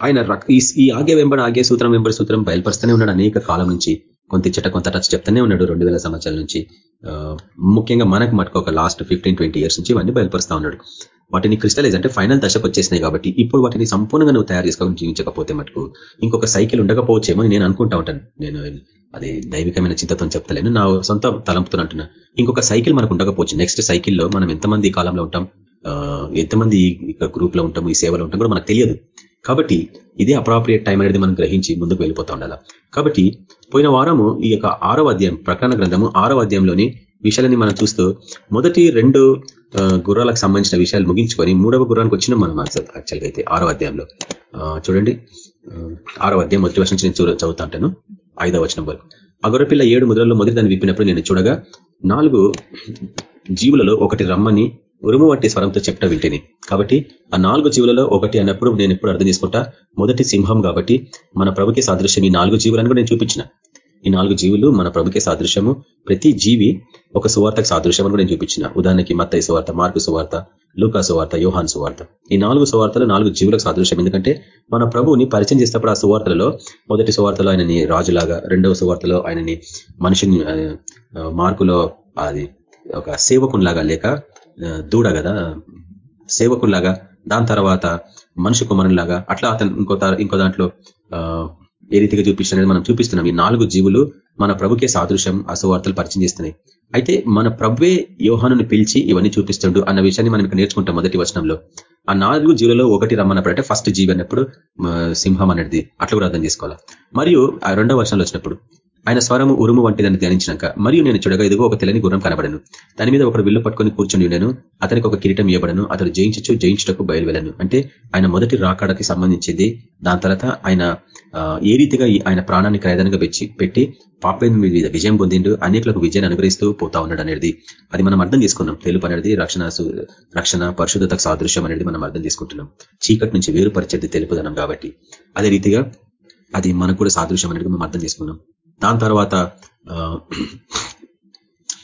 ఆయన ఈ ఆగే వెంబడి ఆగే సూత్రం వెంబడి సూత్రం బయలుపరుస్తూనే ఉన్నాడు అనేక కాలం నుంచి. కొంత ఇచ్చట కొంత టచ్ చెప్తానే ఉన్నాడు రెండు వేల సంవత్సరాల నుంచి. ముఖ్యంగా మనకు మటుకు ఒక లాస్ట్ ఫిఫ్టీన్ ట్వంటీ ఇయర్స్ నుంచి ఇవన్నీ బయలుపరుస్తూ ఉన్నాడు. వాటిని క్రిస్టలైజ్ అంటే ఫైనల్ దశకు వచ్చేసినాయి కాబట్టి ఇప్పుడు వాటిని సంపూర్ణంగా నువ్వు తయారు చేసుకొని జీవించకపోతే మటుకు ఇంకొక సైకిల్ ఉండకపోవచ్చేమో నేను అనుకుంటా ఉంటాను. నేను అది దైవికమైన చింతతో చెప్తలేను. నా సొంత తలంపుతో అంటున్నా. ఇంకొక సైకిల్ మనకు ఉండకపోవచ్చు. నెక్స్ట్ సైకిల్లో మనం ఎంతమంది కాలంలో ఉంటాం? ఎంతమంది గ్రూప్లో ఉంటాం ఈ సేవలో ఉంటాం? కూడా మనకు తెలియదు. కాబట్టి ఇదే అప్రాప్రియేట్ టైం అనేది మనం గ్రహించి ముందుకు వెళ్ళిపోతా ఉండాలి. కాబట్టి పోయిన వారము ఈ యొక్క ఆరవ అధ్యాయం ప్రకరణ గ్రంథము ఆరవ అధ్యాయంలోని విషయాలని మనం చూస్తూ మొదటి రెండు గుర్రాలకు సంబంధించిన విషయాలు ముగించుకొని మూడవ గుర్రానికి వచ్చిన మనం యాక్చువల్గా అయితే ఆరో అధ్యాయంలో. చూడండి. ఆ, ఆరో అధ్యాయం మొదటి వర్షం నుంచి నేను చదువుతా ఉంటాను. ఐదవ వచనం వరకు. ఆ ఏడు ముద్రల్లో మొదటి దాన్ని విప్పినప్పుడు నేను చూడగా నాలుగు జీవులలో ఒకటి రమ్మని ఉరుము వంటి స్వరంతో చెప్పడం వింటిని. కాబట్టి ఆ నాలుగు జీవులలో ఒకటి అన్నప్పుడు నేను ఎప్పుడు అర్థం చేసుకుంటా మొదటి సింహం కాబట్టి మన ప్రభుకి సాదృశ్యం ఈ నాలుగు జీవులను కూడా నేను చూపించిన. ఈ నాలుగు జీవులు మన ప్రభుకే సాదృశ్యము ప్రతి జీవి ఒక సువార్తకు సాదృశ్యం అని కూడా నేను చూపించిన. ఉదాహరణకి మత్తయ్య సువార్త మార్పు సువార్త లూకా సువార్త యోహాన్ సువార్త. ఈ నాలుగు సువార్తలు నాలుగు జీవులకు సాదృశ్యం. ఎందుకంటే మన ప్రభువుని పరిచయం చేసినప్పుడు ఆ సువార్తలలో మొదటి సువార్తలో ఆయనని రాజులాగా రెండవ సువార్తలో ఆయనని మనిషిని మార్కులో అది ఒక సేవకునిలాగా లేక దూడ కదా? సేవకుల్లాగా దాని తర్వాత మనిషి కుమారునిలాగా అట్లా అతను ఇంకో ఇంకో దాంట్లో ఆ, ఏ రీతిగా చూపిస్తున్నది మనం చూపిస్తున్నాం. ఈ నాలుగు జీవులు మన ప్రభుకే సాదృశ్యం ఆ పరిచయం చేస్తున్నాయి. అయితే మన ప్రభువే యోహాను పిలిచి ఇవన్నీ చూపిస్తుండు అన్న విషయాన్ని మనం ఇక్కడ నేర్చుకుంటాం మొదటి వచనంలో. ఆ నాలుగు జీవులలో ఒకటి రమ్మన్నప్పుడు ఫస్ట్ జీవి అన్నప్పుడు సింహం అనేది అట్లా కూడా అర్థం చేసుకోవాలి? మరియు ఆ రెండవ వర్షంలో వచ్చినప్పుడు ఆయన స్వరము ఉరుము వంటిదని ధ్యానించినాక మరియు నేను చూడగా ఇదిగో ఒక తెల్లని గుర్రం కనబడను. దాని మీద ఒకడు విల్లు పట్టుకొని కూర్చొని ఉండను. అతనికి ఒక కిరీటం ఇవ్వబడను అతడు జయించచ్చు జయించుటకు బయలువెళ్ళను. అంటే ఆయన మొదటి రాకాడకి సంబంధించింది. దాని తర్వాత ఆయన ఏ రీతిగా ఆయన ప్రాణాన్ని క్రయదనంగా పెట్టి పెట్టి పాపం మీద విజయం పొందిండు అనేకులకు విజయాన్ని అనుగ్రహిస్తూ పోతా ఉన్నాడు అనేది అది మనం అర్థం చేసుకున్నాం. తెలుపు అనేది రక్షణ రక్షణ పరిశుద్ధతకు సాదృశ్యం అనేది మనం అర్థం చేసుకుంటున్నాం. చీకటి నుంచి వేరుపరిచేది తెలుపుదనం కాబట్టి. అదే రీతిగా అది మనకు కూడా సాదృశ్యం అనేది మనం అర్థం చేసుకున్నాం. దాని తర్వాత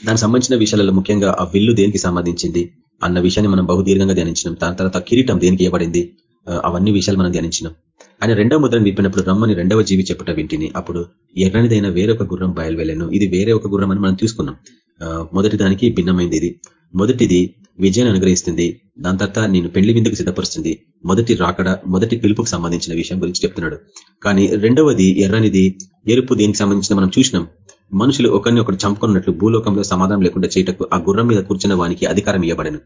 దానికి సంబంధించిన విషయాలలో ముఖ్యంగా ఆ విల్లు దేనికి సంబంధించింది అన్న విషయాన్ని మనం బహుదీర్ఘంగా ధ్యానించినాం. దాని తర్వాత కిరీటం దేనికి ఇవ్వబడింది అవన్నీ విషయాలు మనం ధ్యానించినాం. ఆయన రెండవ ముద్రను విప్పినప్పుడు రమ్మని రెండవ జీవి చెప్పుట వింటిని. అప్పుడు ఎర్రనిదైన వేరొక గుర్రం బయలువెళ్ళాను. ఇది వేరే ఒక గుర్రం అని మనం తీసుకున్నాం. మొదటి దానికి భిన్నమైంది ఇది. మొదటిది విజయాన్ని అనుగ్రహిస్తుంది. దాని తర్వాత నేను పెళ్ళి విందుకు సిద్ధపరుస్తుంది. మొదటి రాకడ మొదటి పిలుపుకు సంబంధించిన విషయం గురించి చెప్తున్నాడు. కానీ రెండవది ఎర్రనిది ఎరుపు దీనికి సంబంధించిన మనం చూసినాం. మనుషులు ఒకరిని ఒకటి చంపుకున్నట్లు భూలోకంలో సమాధానం లేకుండా చేయటకు ఆ గుర్రం మీద కూర్చున్న వానికి అధికారం ఇవ్వబడను.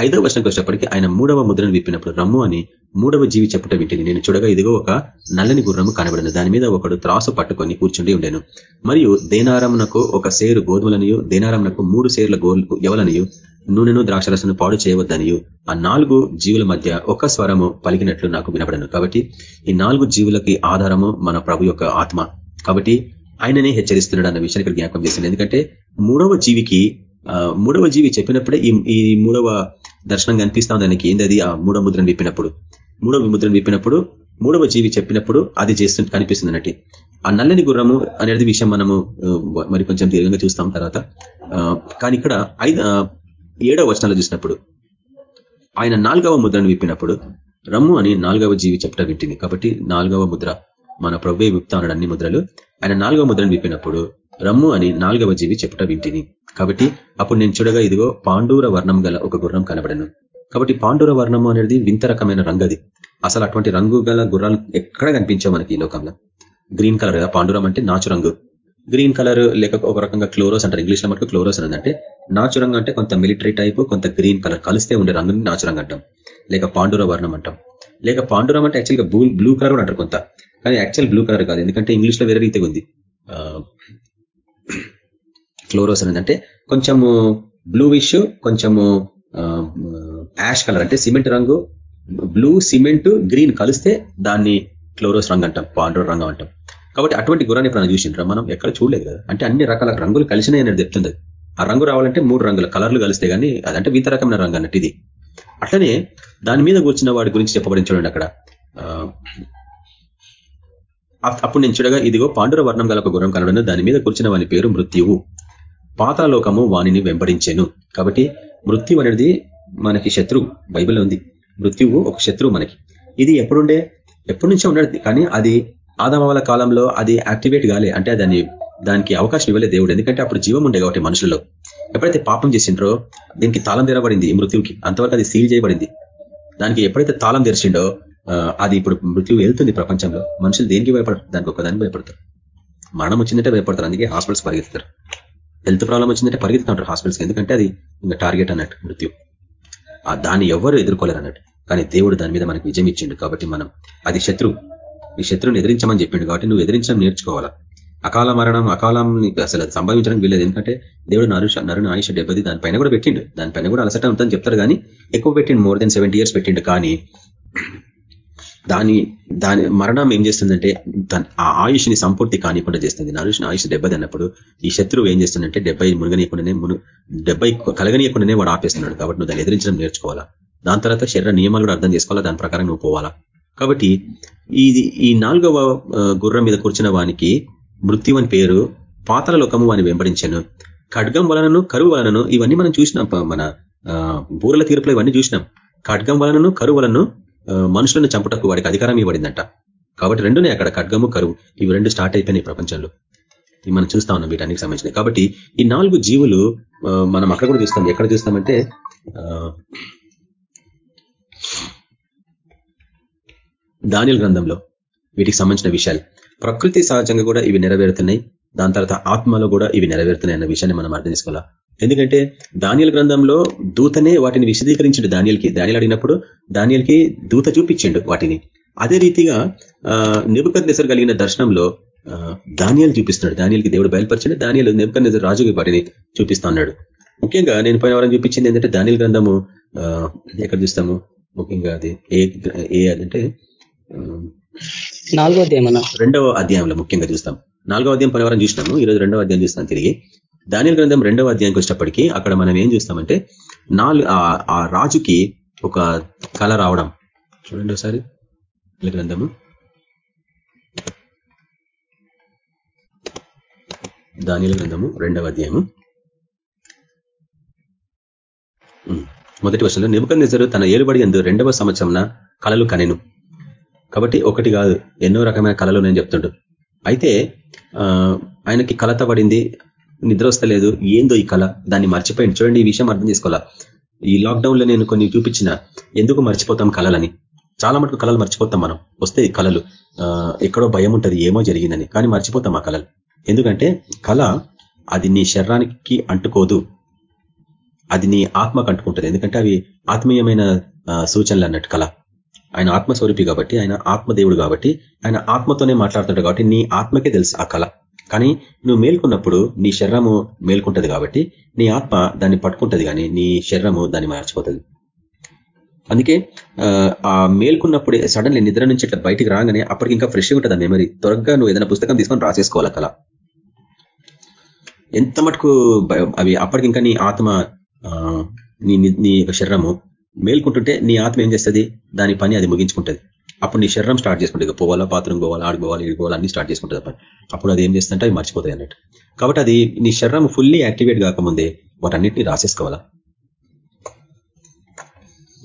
ఐదవ వర్షంకి వచ్చేప్పటికీ ఆయన మూడవ ముద్రను విప్పినప్పుడు రమ్ము అని మూడవ జీవి చెప్పుట వింటిని నేను చూడగా ఇదిగో ఒక నల్లని గుర్రము కనబడను. దాని మీద ఒకడు త్రాసు పట్టుకొని కూర్చుండి ఉండేను. మరియు దేనారమునకు ఒక సేరు గోధుమలనియు దేనారమునకు మూడు సేర్ల గోలు ఎవలనియు నూనెను ద్రాక్షరసను పాడు చేయవద్దనియు. ఆ నాలుగు జీవుల మధ్య ఒక స్వరము పలికినట్లు నాకు వినబడను. కాబట్టి ఈ నాలుగు జీవులకి ఆధారము మన ప్రభు యొక్క ఆత్మ. కాబట్టి ఆయననే హెచ్చరిస్తున్నాడు అన్న విషయాన్ని ఇక్కడ జ్ఞాపకం చేస్తుంది ఎందుకంటే మూడవ జీవికి ఆ, మూడవ జీవి చెప్పినప్పుడే ఈ ఈ మూడవ దర్శనం కనిపిస్తా ఉంది. ఆయనకి ఏంది ఆ మూడవ ముద్రను విప్పినప్పుడు. మూడవ ముద్రను విప్పినప్పుడు మూడవ జీవి చెప్పినప్పుడు అది చేస్తు కనిపిస్తుంది అన్నట్టు. ఆ నల్లని గుర్రము అనేది విషయం మనము మరి కొంచెం దీర్ఘంగా చూస్తాం తర్వాత. ఆ, కానీ ఇక్కడ ఐదు ఏడవ వచనాలు చూసినప్పుడు ఆయన నాలుగవ ముద్రను విప్పినప్పుడు రమ్ము అని నాలుగవ జీవి చెప్పడం వింటింది కాబట్టి నాలుగవ ముద్ర మన ప్రవ్వే విప్తా ఉన్నాడు అన్ని ముద్రలు. ఆయన నాలుగవ ముద్రను విప్పినప్పుడు రమ్ము అని నాలుగవ జీవి చెప్పట వింటిని కాబట్టి అప్పుడు నేను చూడగా ఇదిగో పాండూర వర్ణం గల ఒక గుర్రం కనబడను. కాబట్టి పాండూర వర్ణము అనేది వింత రకమైన రంగు అది అసలు అటువంటి రంగు గల గుర్రాలు ఎక్కడ కనిపించావు మనకి ఈ లోకంలో. గ్రీన్ కలర్ కదా. పాండురం అంటే నాచు రంగు గ్రీన్ కలర్ లేక ఒక రకంగా క్లోరోస్ అంటారు. ఇంగ్లీష్లో మటుకు క్లోరోస్ అని అంటే నాచు రంగు అంటే కొంత మిలిటరీ టైప్ కొంత గ్రీన్ కలర్ కలిస్తే ఉండే రంగుని నాచు రంగు అంటాం. లేక పాండుర వర్ణం అంటాం. లేక పాండురం అంటే యాక్చువల్గా బ్లూ బ్లూ కలర్ కూడా అంటారు కొంత. కానీ యాక్చువల్ బ్లూ కలర్ కాదు. ఎందుకంటే ఇంగ్లీష్లో వేరే రీతిగా ఉంది. క్లోరోస్ అనేది అంటే కొంచెము బ్లూవిష్ కొంచెము యాష్ కలర్ అంటే సిమెంట్ రంగు బ్లూ సిమెంట్ గ్రీన్ కలిస్తే దాన్ని క్లోరోస్ రంగు అంటాం పాండూర్ రంగు అంటాం. కాబట్టి అటువంటి గురాన్ని ఇప్పుడు చూసింటారా మనం ఎక్కడ చూడలేదు కదా. అంటే అన్ని రకాల రంగులు కలిసినాయి అనేది చెప్తుంది ఆ రంగు రావాలంటే మూడు రంగుల కలర్లు కలిస్తే గానీ అదంటే వింత రకమైన రంగు అన్నట్టు ఇది. అట్లనే దాని మీద కూర్చున్న వాడి గురించి చెప్పబడి చూడండి అక్కడ. అప్పుడు నేను చూడగా ఇదిగో పాండుర వర్ణం గల ఒక గుర్రం కనడను దాని మీద కూర్చున్న వాని పేరు మృత్యువు. పాతాలోకము వానిని వెంబడించాను. కాబట్టి మృత్యు అనేది మనకి శత్రువు. బైబిల్ ఉంది. మృత్యువు ఒక శత్రువు మనకి. ఇది ఎప్పుడుండే? ఎప్పటి నుంచో ఉన్నది. కానీ అది ఆదమవల కాలంలో అది యాక్టివేట్ కాలే. అంటే దాన్ని దానికి అవకాశం ఇవ్వలేదు దేవుడు. ఎందుకంటే అప్పుడు జీవం ఉండే కాబట్టి మనుషుల్లో. ఎప్పుడైతే పాపం చేసిండ్రో దీనికి తాళం తెరబడింది ఈ మృత్యువుకి. అంతవరకు అది సీల్ చేయబడింది. దానికి ఎప్పుడైతే తాళం తెరిచిండో అది ఇప్పుడు మృత్యువు వెళ్తుంది ప్రపంచంలో. మనుషులు దేనికి భయపడతారు దానికి ఒకదానికి భయపడతారు. మరణం వచ్చిందంటే భయపడతారు. అందుకే హాస్పిటల్స్ పరిగెత్తారు హెల్త్ ప్రాబ్లం వచ్చిందంటే పరిగెత్తుతుంటారు హాస్పిటల్స్ ఎందుకంటే అది ఇంకా టార్గెట్ అన్నట్టు మృత్యు. ఆ దాన్ని ఎవరు ఎదుర్కోలేరు అన్నట్టు. కానీ దేవుడు దాని మీద మనకు విజయం ఇచ్చిండు. కాబట్టి మనం అది శత్రువు. ఈ శత్రువుని ఎదిరించమని చెప్పిండు కాబట్టి నువ్వు ఎదిరించడం నేర్చుకోవాలా? అకాల మరణం అకాలం అసలు సంభవించడం వీలేదు ఎందుకంటే దేవుడు నరుష నరుని ఆయుష డెబ్బది దానిపైన కూడా పెట్టిండు. దానిపైన కూడా అలసట ఉంటుందని చెప్తారు కానీ ఎక్కువ పెట్టిండు మోర్ దెన్ సెవెంటీ ఇయర్స్ పెట్టిండు. కానీ దాని దాని మరణం ఏం చేస్తుందంటే ఆ ఆయుష్ని సంపూర్తి కానికుండా చేస్తుంది. నరుషుని ఆయుష్ దెబ్బది అన్నప్పుడు ఈ శత్రువు ఏం చేస్తుందంటే డెబ్బై మునగనీయకుండానే మును డెబ్బై కలగనీయకుండానే వాడు ఆపేస్తున్నాడు. కాబట్టి నువ్వు దాన్ని ఎదిరించడం నేర్చుకోవాలా? దాని తర్వాత శరీర నియమాలు కూడా అర్థం చేసుకోవాలా? దాని ప్రకారం నువ్వు పోవాలా? కాబట్టి ఇది ఈ నాలుగవ గుర్రం మీద కూర్చున్న వానికి మృత్యు అని పేరు పాతల లోకము వాని వెంబడించాను. ఖడ్గం వలనను కరువు వలనను ఇవన్నీ మనం చూసినాం. మన బూరల తీర్పులో ఇవన్నీ చూసినాం. ఖడ్గం వలనను కరువు వలనను మనుషులను చంపుటకు వాడికి అధికారం ఇవ్వడిందంట కాబట్టి రెండునే అక్కడ ఖడ్గము కరువు. ఇవి రెండు స్టార్ట్ అయిపోయినాయి ప్రపంచంలో. ఇవి మనం చూస్తా ఉన్నాం వీటన్నికి సంబంధించినవి. కాబట్టి ఈ నాలుగు జీవులు మనం అక్కడ కూడా చూస్తాం. ఎక్కడ చూస్తామంటే దానిల గ్రంథంలో వీటికి సంబంధించిన విషయాలు. ప్రకృతి సహజంగా కూడా ఇవి నెరవేరుతున్నాయి. దాని తర్వాత ఆత్మలో కూడా ఇవి నెరవేరుతున్నాయి అన్న విషయాన్ని మనం అర్థం చేసుకోవాలా? ఎందుకంటే దానియల గ్రంథంలో దూతనే వాటిని విశదీకరించిండు దానియల్కి. దానియలు అడిగినప్పుడు దానియల్కి దూత చూపించిండు వాటిని. అదే రీతిగా నిబుకద్ నెసర్ కలిగిన దర్శనంలో ధాన్యాలు చూపిస్తున్నాడు. ధాన్యాలకి దేవుడు బయలుపరిచిండు. ధాన్యాలు నిబుకద్ నెసర్ రాజుకి వాటిని చూపిస్తా ఉన్నాడు. ముఖ్యంగా నేను పోయిన వారం చూపించింది ఏంటంటే ధాన్యాల గ్రంథము ఎక్కడ చూస్తాము? ముఖ్యంగా అది ఏ ఏ అదంటే నాలుగో అధ్యాయం రెండవ అధ్యాయంలో ముఖ్యంగా చూస్తాం. నాలుగో అధ్యాయం పరివారం చూసినాము. ఈరోజు రెండవ అధ్యాయం చూస్తాం తిరిగి. దానిల గ్రంథం రెండవ అధ్యాయంకి వచ్చినప్పటికీ అక్కడ మనం ఏం చూస్తామంటే నాలుగు ఆ రాజుకి ఒక కళ రావడం. చూడండి ఒకసారి. గ్రంథము. దానిల గ్రంథము రెండవ అధ్యాయము. మొదటి వర్షంలో నిబుకన్నేసరు తన ఏలుబడి ఎందు రెండవ సంవత్సరంన కళలు కనెను. కాబట్టి ఒకటి కాదు. ఎన్నో రకమైన కళలు నేను చెప్తుండు. అయితే ఆయనకి కలత పడింది నిద్ర వస్తలేదు. ఏందో ఈ కళ? దాన్ని మర్చిపోయింది చూడండి ఈ విషయం అర్థం చేసుకోవాలా? ఈ లాక్డౌన్లో నేను కొన్ని చూపించిన ఎందుకు మర్చిపోతాం కళలని? చాలా మటుకు కళలు మర్చిపోతాం మనం. వస్తే కళలు. ఎక్కడో భయం ఉంటుంది ఏమో జరిగిందని. కానీ మర్చిపోతాం ఆ కళలు. ఎందుకంటే కళ అది నీ శరీరానికి అంటుకోదు. అది నీ ఆత్మకు అంటుకుంటుంది. ఎందుకంటే అవి ఆత్మీయమైన సూచనలు అన్నట్టు కళ. ఆయన ఆత్మస్వరూపి కాబట్టి ఆయన ఆత్మదేవుడు కాబట్టి ఆయన ఆత్మతోనే మాట్లాడుతుంటాడు కాబట్టి నీ ఆత్మకే తెలుసు ఆ కళ. కానీ నువ్వు మేల్కొన్నప్పుడు నీ శరీరము మేల్కుంటది కాబట్టి నీ ఆత్మ దాన్ని పట్టుకుంటది కానీ నీ శరీరము దాన్ని మార్చిపోతుంది. అందుకే ఆ మేల్కున్నప్పుడు సడన్లీ నిద్ర నుంచి ఇట్లా బయటికి రాగానే అప్పటికి ఇంకా ఫ్రెష్గా ఉంటుంది ఆ మెమరీ త్వరగా నువ్వు ఏదైనా పుస్తకం తీసుకొని రాసేసుకోవాలి కళ. ఎంత మటుకు అవి అప్పటికి ఇంకా నీ ఆత్మ నీ నీ శరీరము మేల్కుంటుంటే నీ ఆత్మ ఏం చేస్తుంది? దాని పని అది ముగించుకుంటుంది. అప్పుడు నీ శరీరం స్టార్ట్ చేసుకుంటుంది. ఇక పోవాలా? బాత్రూమ్ పోవాలా? ఆడుకోవాలి ఇడుకోవాలి అన్ని స్టార్ట్ చేసుకుంటుంది పని అప్పుడు అది ఏం చేస్తుంటే అవి మర్చిపోతాయి అన్నట్టు. కాబట్టి అది నీ శరీరం ఫుల్లీ యాక్టివేట్ కాకముందే వాటన్నిటిని రాసేసుకోవాలా?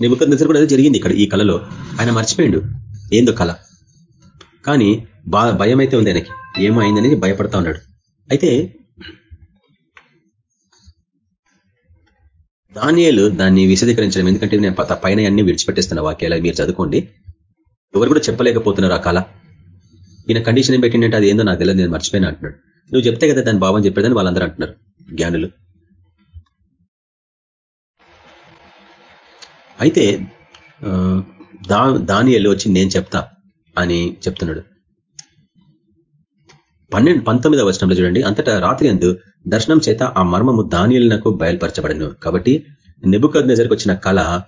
నిబుకర్ నిద్ర కూడా జరిగింది ఇక్కడ ఈ కళలో. ఆయన మర్చిపోయిండు. ఏందో కళ. కానీ భయం అయితే ఉంది ఆయనకి. ఏమో అయిందనేది భయపడతా ఉన్నాడు. అయితే దానియాలు దాన్ని విశదీకరించడం ఎందుకంటే నేను పైన అన్ని విడిచిపెట్టేస్తున్న వాక్యాలు మీరు చదువుకోండి. ఎవరు కూడా చెప్పలేకపోతున్నారు ఆ కళ. ఈయన కండిషన్ ఏం పెట్టిందంటే అది ఏందో నాకు తెలియదు నేను మర్చిపోయినా అంటున్నాడు. నువ్వు చెప్తే కదా దాని భావం చెప్పేదని వాళ్ళందరూ అంటున్నారు జ్ఞానులు. అయితే దా దానియలు వచ్చి నేను చెప్తా అని చెప్తున్నాడు. పన్నెండు పంతొమ్మిదవ వచనంలో చూడండి. అంతటా రాత్రి అందు దర్శనం చేత ఆ మర్మము దానియలకు బయలుపరచబడను. కాబట్టి నిబుకద్ నజర్కి వచ్చిన కళ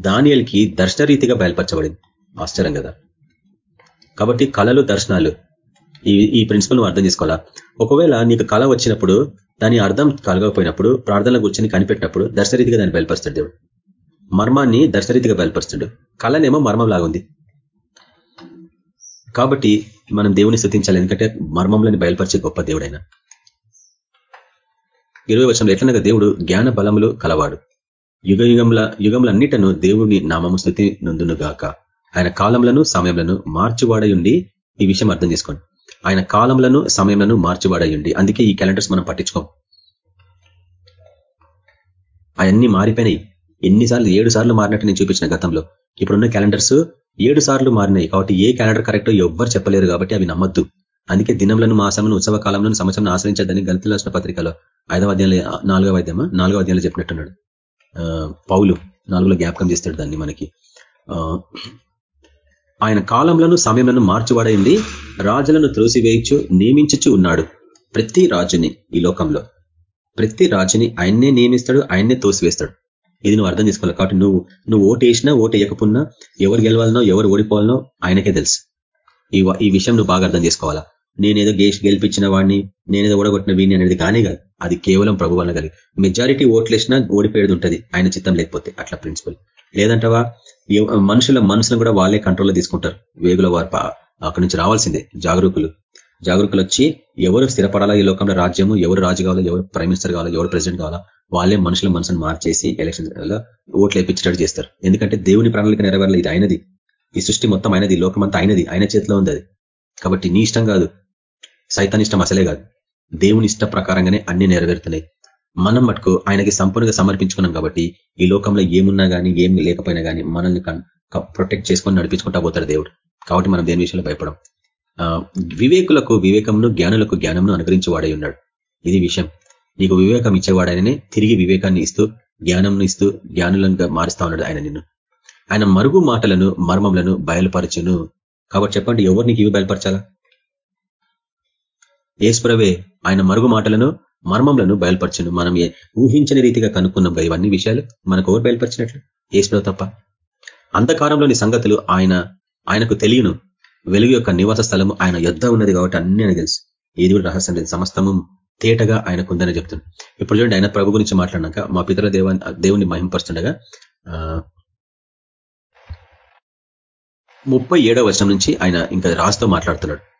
దానియల్కి దర్శనరీతిగా బయలుపరచబడింది. ఆశ్చర్యం కదా. కాబట్టి కళలు దర్శనాలు ఈ ఈ ప్రిన్సిపల్ అర్థం చేసుకోవాలా? ఒకవేళ నీకు కళ వచ్చినప్పుడు దాని అర్థం కలగకపోయినప్పుడు ప్రార్థనలు కూర్చొని కనిపెట్టినప్పుడు దర్శరీతిగా దాన్ని బయలుపరుస్తాడు దేవుడు. మర్మాన్ని దర్శరీతిగా బయలుపరుస్తాడు. కళనేమో మర్మం లాగుంది కాబట్టి మనం దేవుని స్థుతించాలి. ఎందుకంటే మర్మంలోని బయలుపరిచే గొప్ప దేవుడైనా ఇరవై వర్షంలో ఎట్లనగా దేవుడు జ్ఞాన బలములు కలవాడు. యుగ యుగముల యుగములన్నిటను దేవుని నామము స్థుతి గాక ఆయన కాలంలను సమయంలను మార్చివాడయుండి ఈ విషయం అర్థం చేసుకోండి. ఆయన కాలంలను సమయంలను మార్చివాడయుండి. అందుకే ఈ క్యాలెండర్స్ మనం పట్టించుకోం అవన్నీ మారిపోయినాయి. ఎన్నిసార్లు ఏడు సార్లు మారినట్టు నేను చూపించిన గతంలో. ఇప్పుడున్న క్యాలెండర్స్ ఏడు సార్లు మారినాయి. కాబట్టి ఏ క్యాలెండర్ కరెక్టో ఎవ్వరు చెప్పలేరు కాబట్టి అవి నమ్మద్దు. అందుకే దినంలను మాసమును ఉత్సవ కాలంలో సంవత్సరం ఆశ్రయించద్దని గణితుల పత్రికలో ఐదవ అధ్యాయంలో నాలుగవ అధ్యాయమా? నాలుగవ అధ్యాయంలో చెప్పినట్టున్నాడు. పౌలు నాలుగులో జ్ఞాపకం చేస్తాడు దాన్ని మనకి. ఆయన కాలంలో సమయంలో మార్చువాడైంది రాజులను త్రోసివేయించు నియమించుచు ఉన్నాడు ప్రతి రాజుని ఈ లోకంలో. ప్రతి రాజుని ఆయన్నే నియమిస్తాడు ఆయన్నే తోసివేస్తాడు. ఇది నువ్వు అర్థం చేసుకోవాలి. కాబట్టి నువ్వు నువ్వు ఓటు వేసినా ఓటు వేయకపోయినా ఎవరు గెలవాలనో ఎవరు ఓడిపోవాలనో ఆయనకే తెలుసు. ఈ ఈ విషయం నువ్వు బాగా అర్థం చేసుకోవాలా? నేనేదో గేష్ గెలిపించిన వాడిని నేనేదో ఓడగొట్టిన వీడిని అనేది కానీ కాదు. అది కేవలం ప్రభు వల్ల కలిగి మెజారిటీ ఓట్లు వేసినా ఓడిపోయేది ఉంటుంది ఆయన చిత్తం లేకపోతే అట్లా ప్రిన్సిపల్. లేదంటవా? మనుషుల మనసులను కూడా వాళ్ళే కంట్రోల్లో తీసుకుంటారు. వేగుల వారు అక్కడి నుంచి రావాల్సిందే జాగరూకులు. జాగరూకులు వచ్చి ఎవరు స్థిరపడాలా ఈ లోకంలో రాజ్యము ఎవరు రాజు కావాలో ఎవరు ప్రైమ్ మినిస్టర్ కావాలా ఎవరు ప్రెసిడెంట్ కావాలా వాళ్ళే మనుషుల మనసును మార్చేసి ఎలక్షన్ ఓట్లు వేయించేటట్టు చేస్తారు. ఎందుకంటే దేవుని ప్రణాళిక నెరవేరాలి ఇది అయినది ఈ సృష్టి మొత్తం అయినది లోకమంతా అయినది ఆయన చేతిలో ఉంది అది. కాబట్టి నీ ఇష్టం కాదు. సైతాన్ ఇష్టం అసలే కాదు దేవుని ఇష్ట ప్రకారంగానే అన్ని నెరవేరుతున్నాయి. మనం మటుకు ఆయనకి సంపూర్ణంగా సమర్పించుకున్నాం కాబట్టి ఈ లోకంలో ఏమున్నా కానీ ఏం లేకపోయినా కానీ మనల్ని ప్రొటెక్ట్ చేసుకొని నడిపించుకుంటా పోతాడు దేవుడు. కాబట్టి మనం దేని విషయంలో భయపడం? వివేకులకు వివేకంను జ్ఞానులకు జ్ఞానంను అనుగ్రహించి వాడై ఉన్నాడు. ఇది విషయం. నీకు వివేకం ఇచ్చేవాడైననే తిరిగి వివేకాన్ని ఇస్తూ జ్ఞానంను ఇస్తూ జ్ఞానులను మారుస్తా ఉన్నాడు ఆయన నిన్ను. ఆయన మరుగు మాటలను మర్మములను బయలుపరచును. కాబట్టి చెప్పండి ఎవరు నీకు ఇవి బయలుపరచాలా? ఏసుప్రవే ఆయన మరుగు మాటలను మర్మములను బయలుపరచను. మనం ఊహించని రీతిగా కనుక్కున్నాం ఇవన్నీ విషయాలు మనకు ఎవరు బయలుపరిచినట్లు? ఏసుప్రవ తప్ప. అంధకారంలోని సంగతులు ఆయన ఆయనకు తెలియను. వెలుగు యొక్క నివాస స్థలము ఆయన యుద్ధ ఉన్నది కాబట్టి అన్ని అని తెలుసు. ఏది కూడా రహస్యం లేదు. సమస్తము తేటగా ఆయనకు ఉందని చెప్తుంది. ఇప్పుడు చూడండి ఆయన ప్రభు గురించి మాట్లాడినాక మా పితల దేవ దేవుని మహింపరుస్తుండగా ముప్పై ఏడవ వచనం నుంచి ఆయన ఇంకా రాజుతో మాట్లాడుతున్నాడు.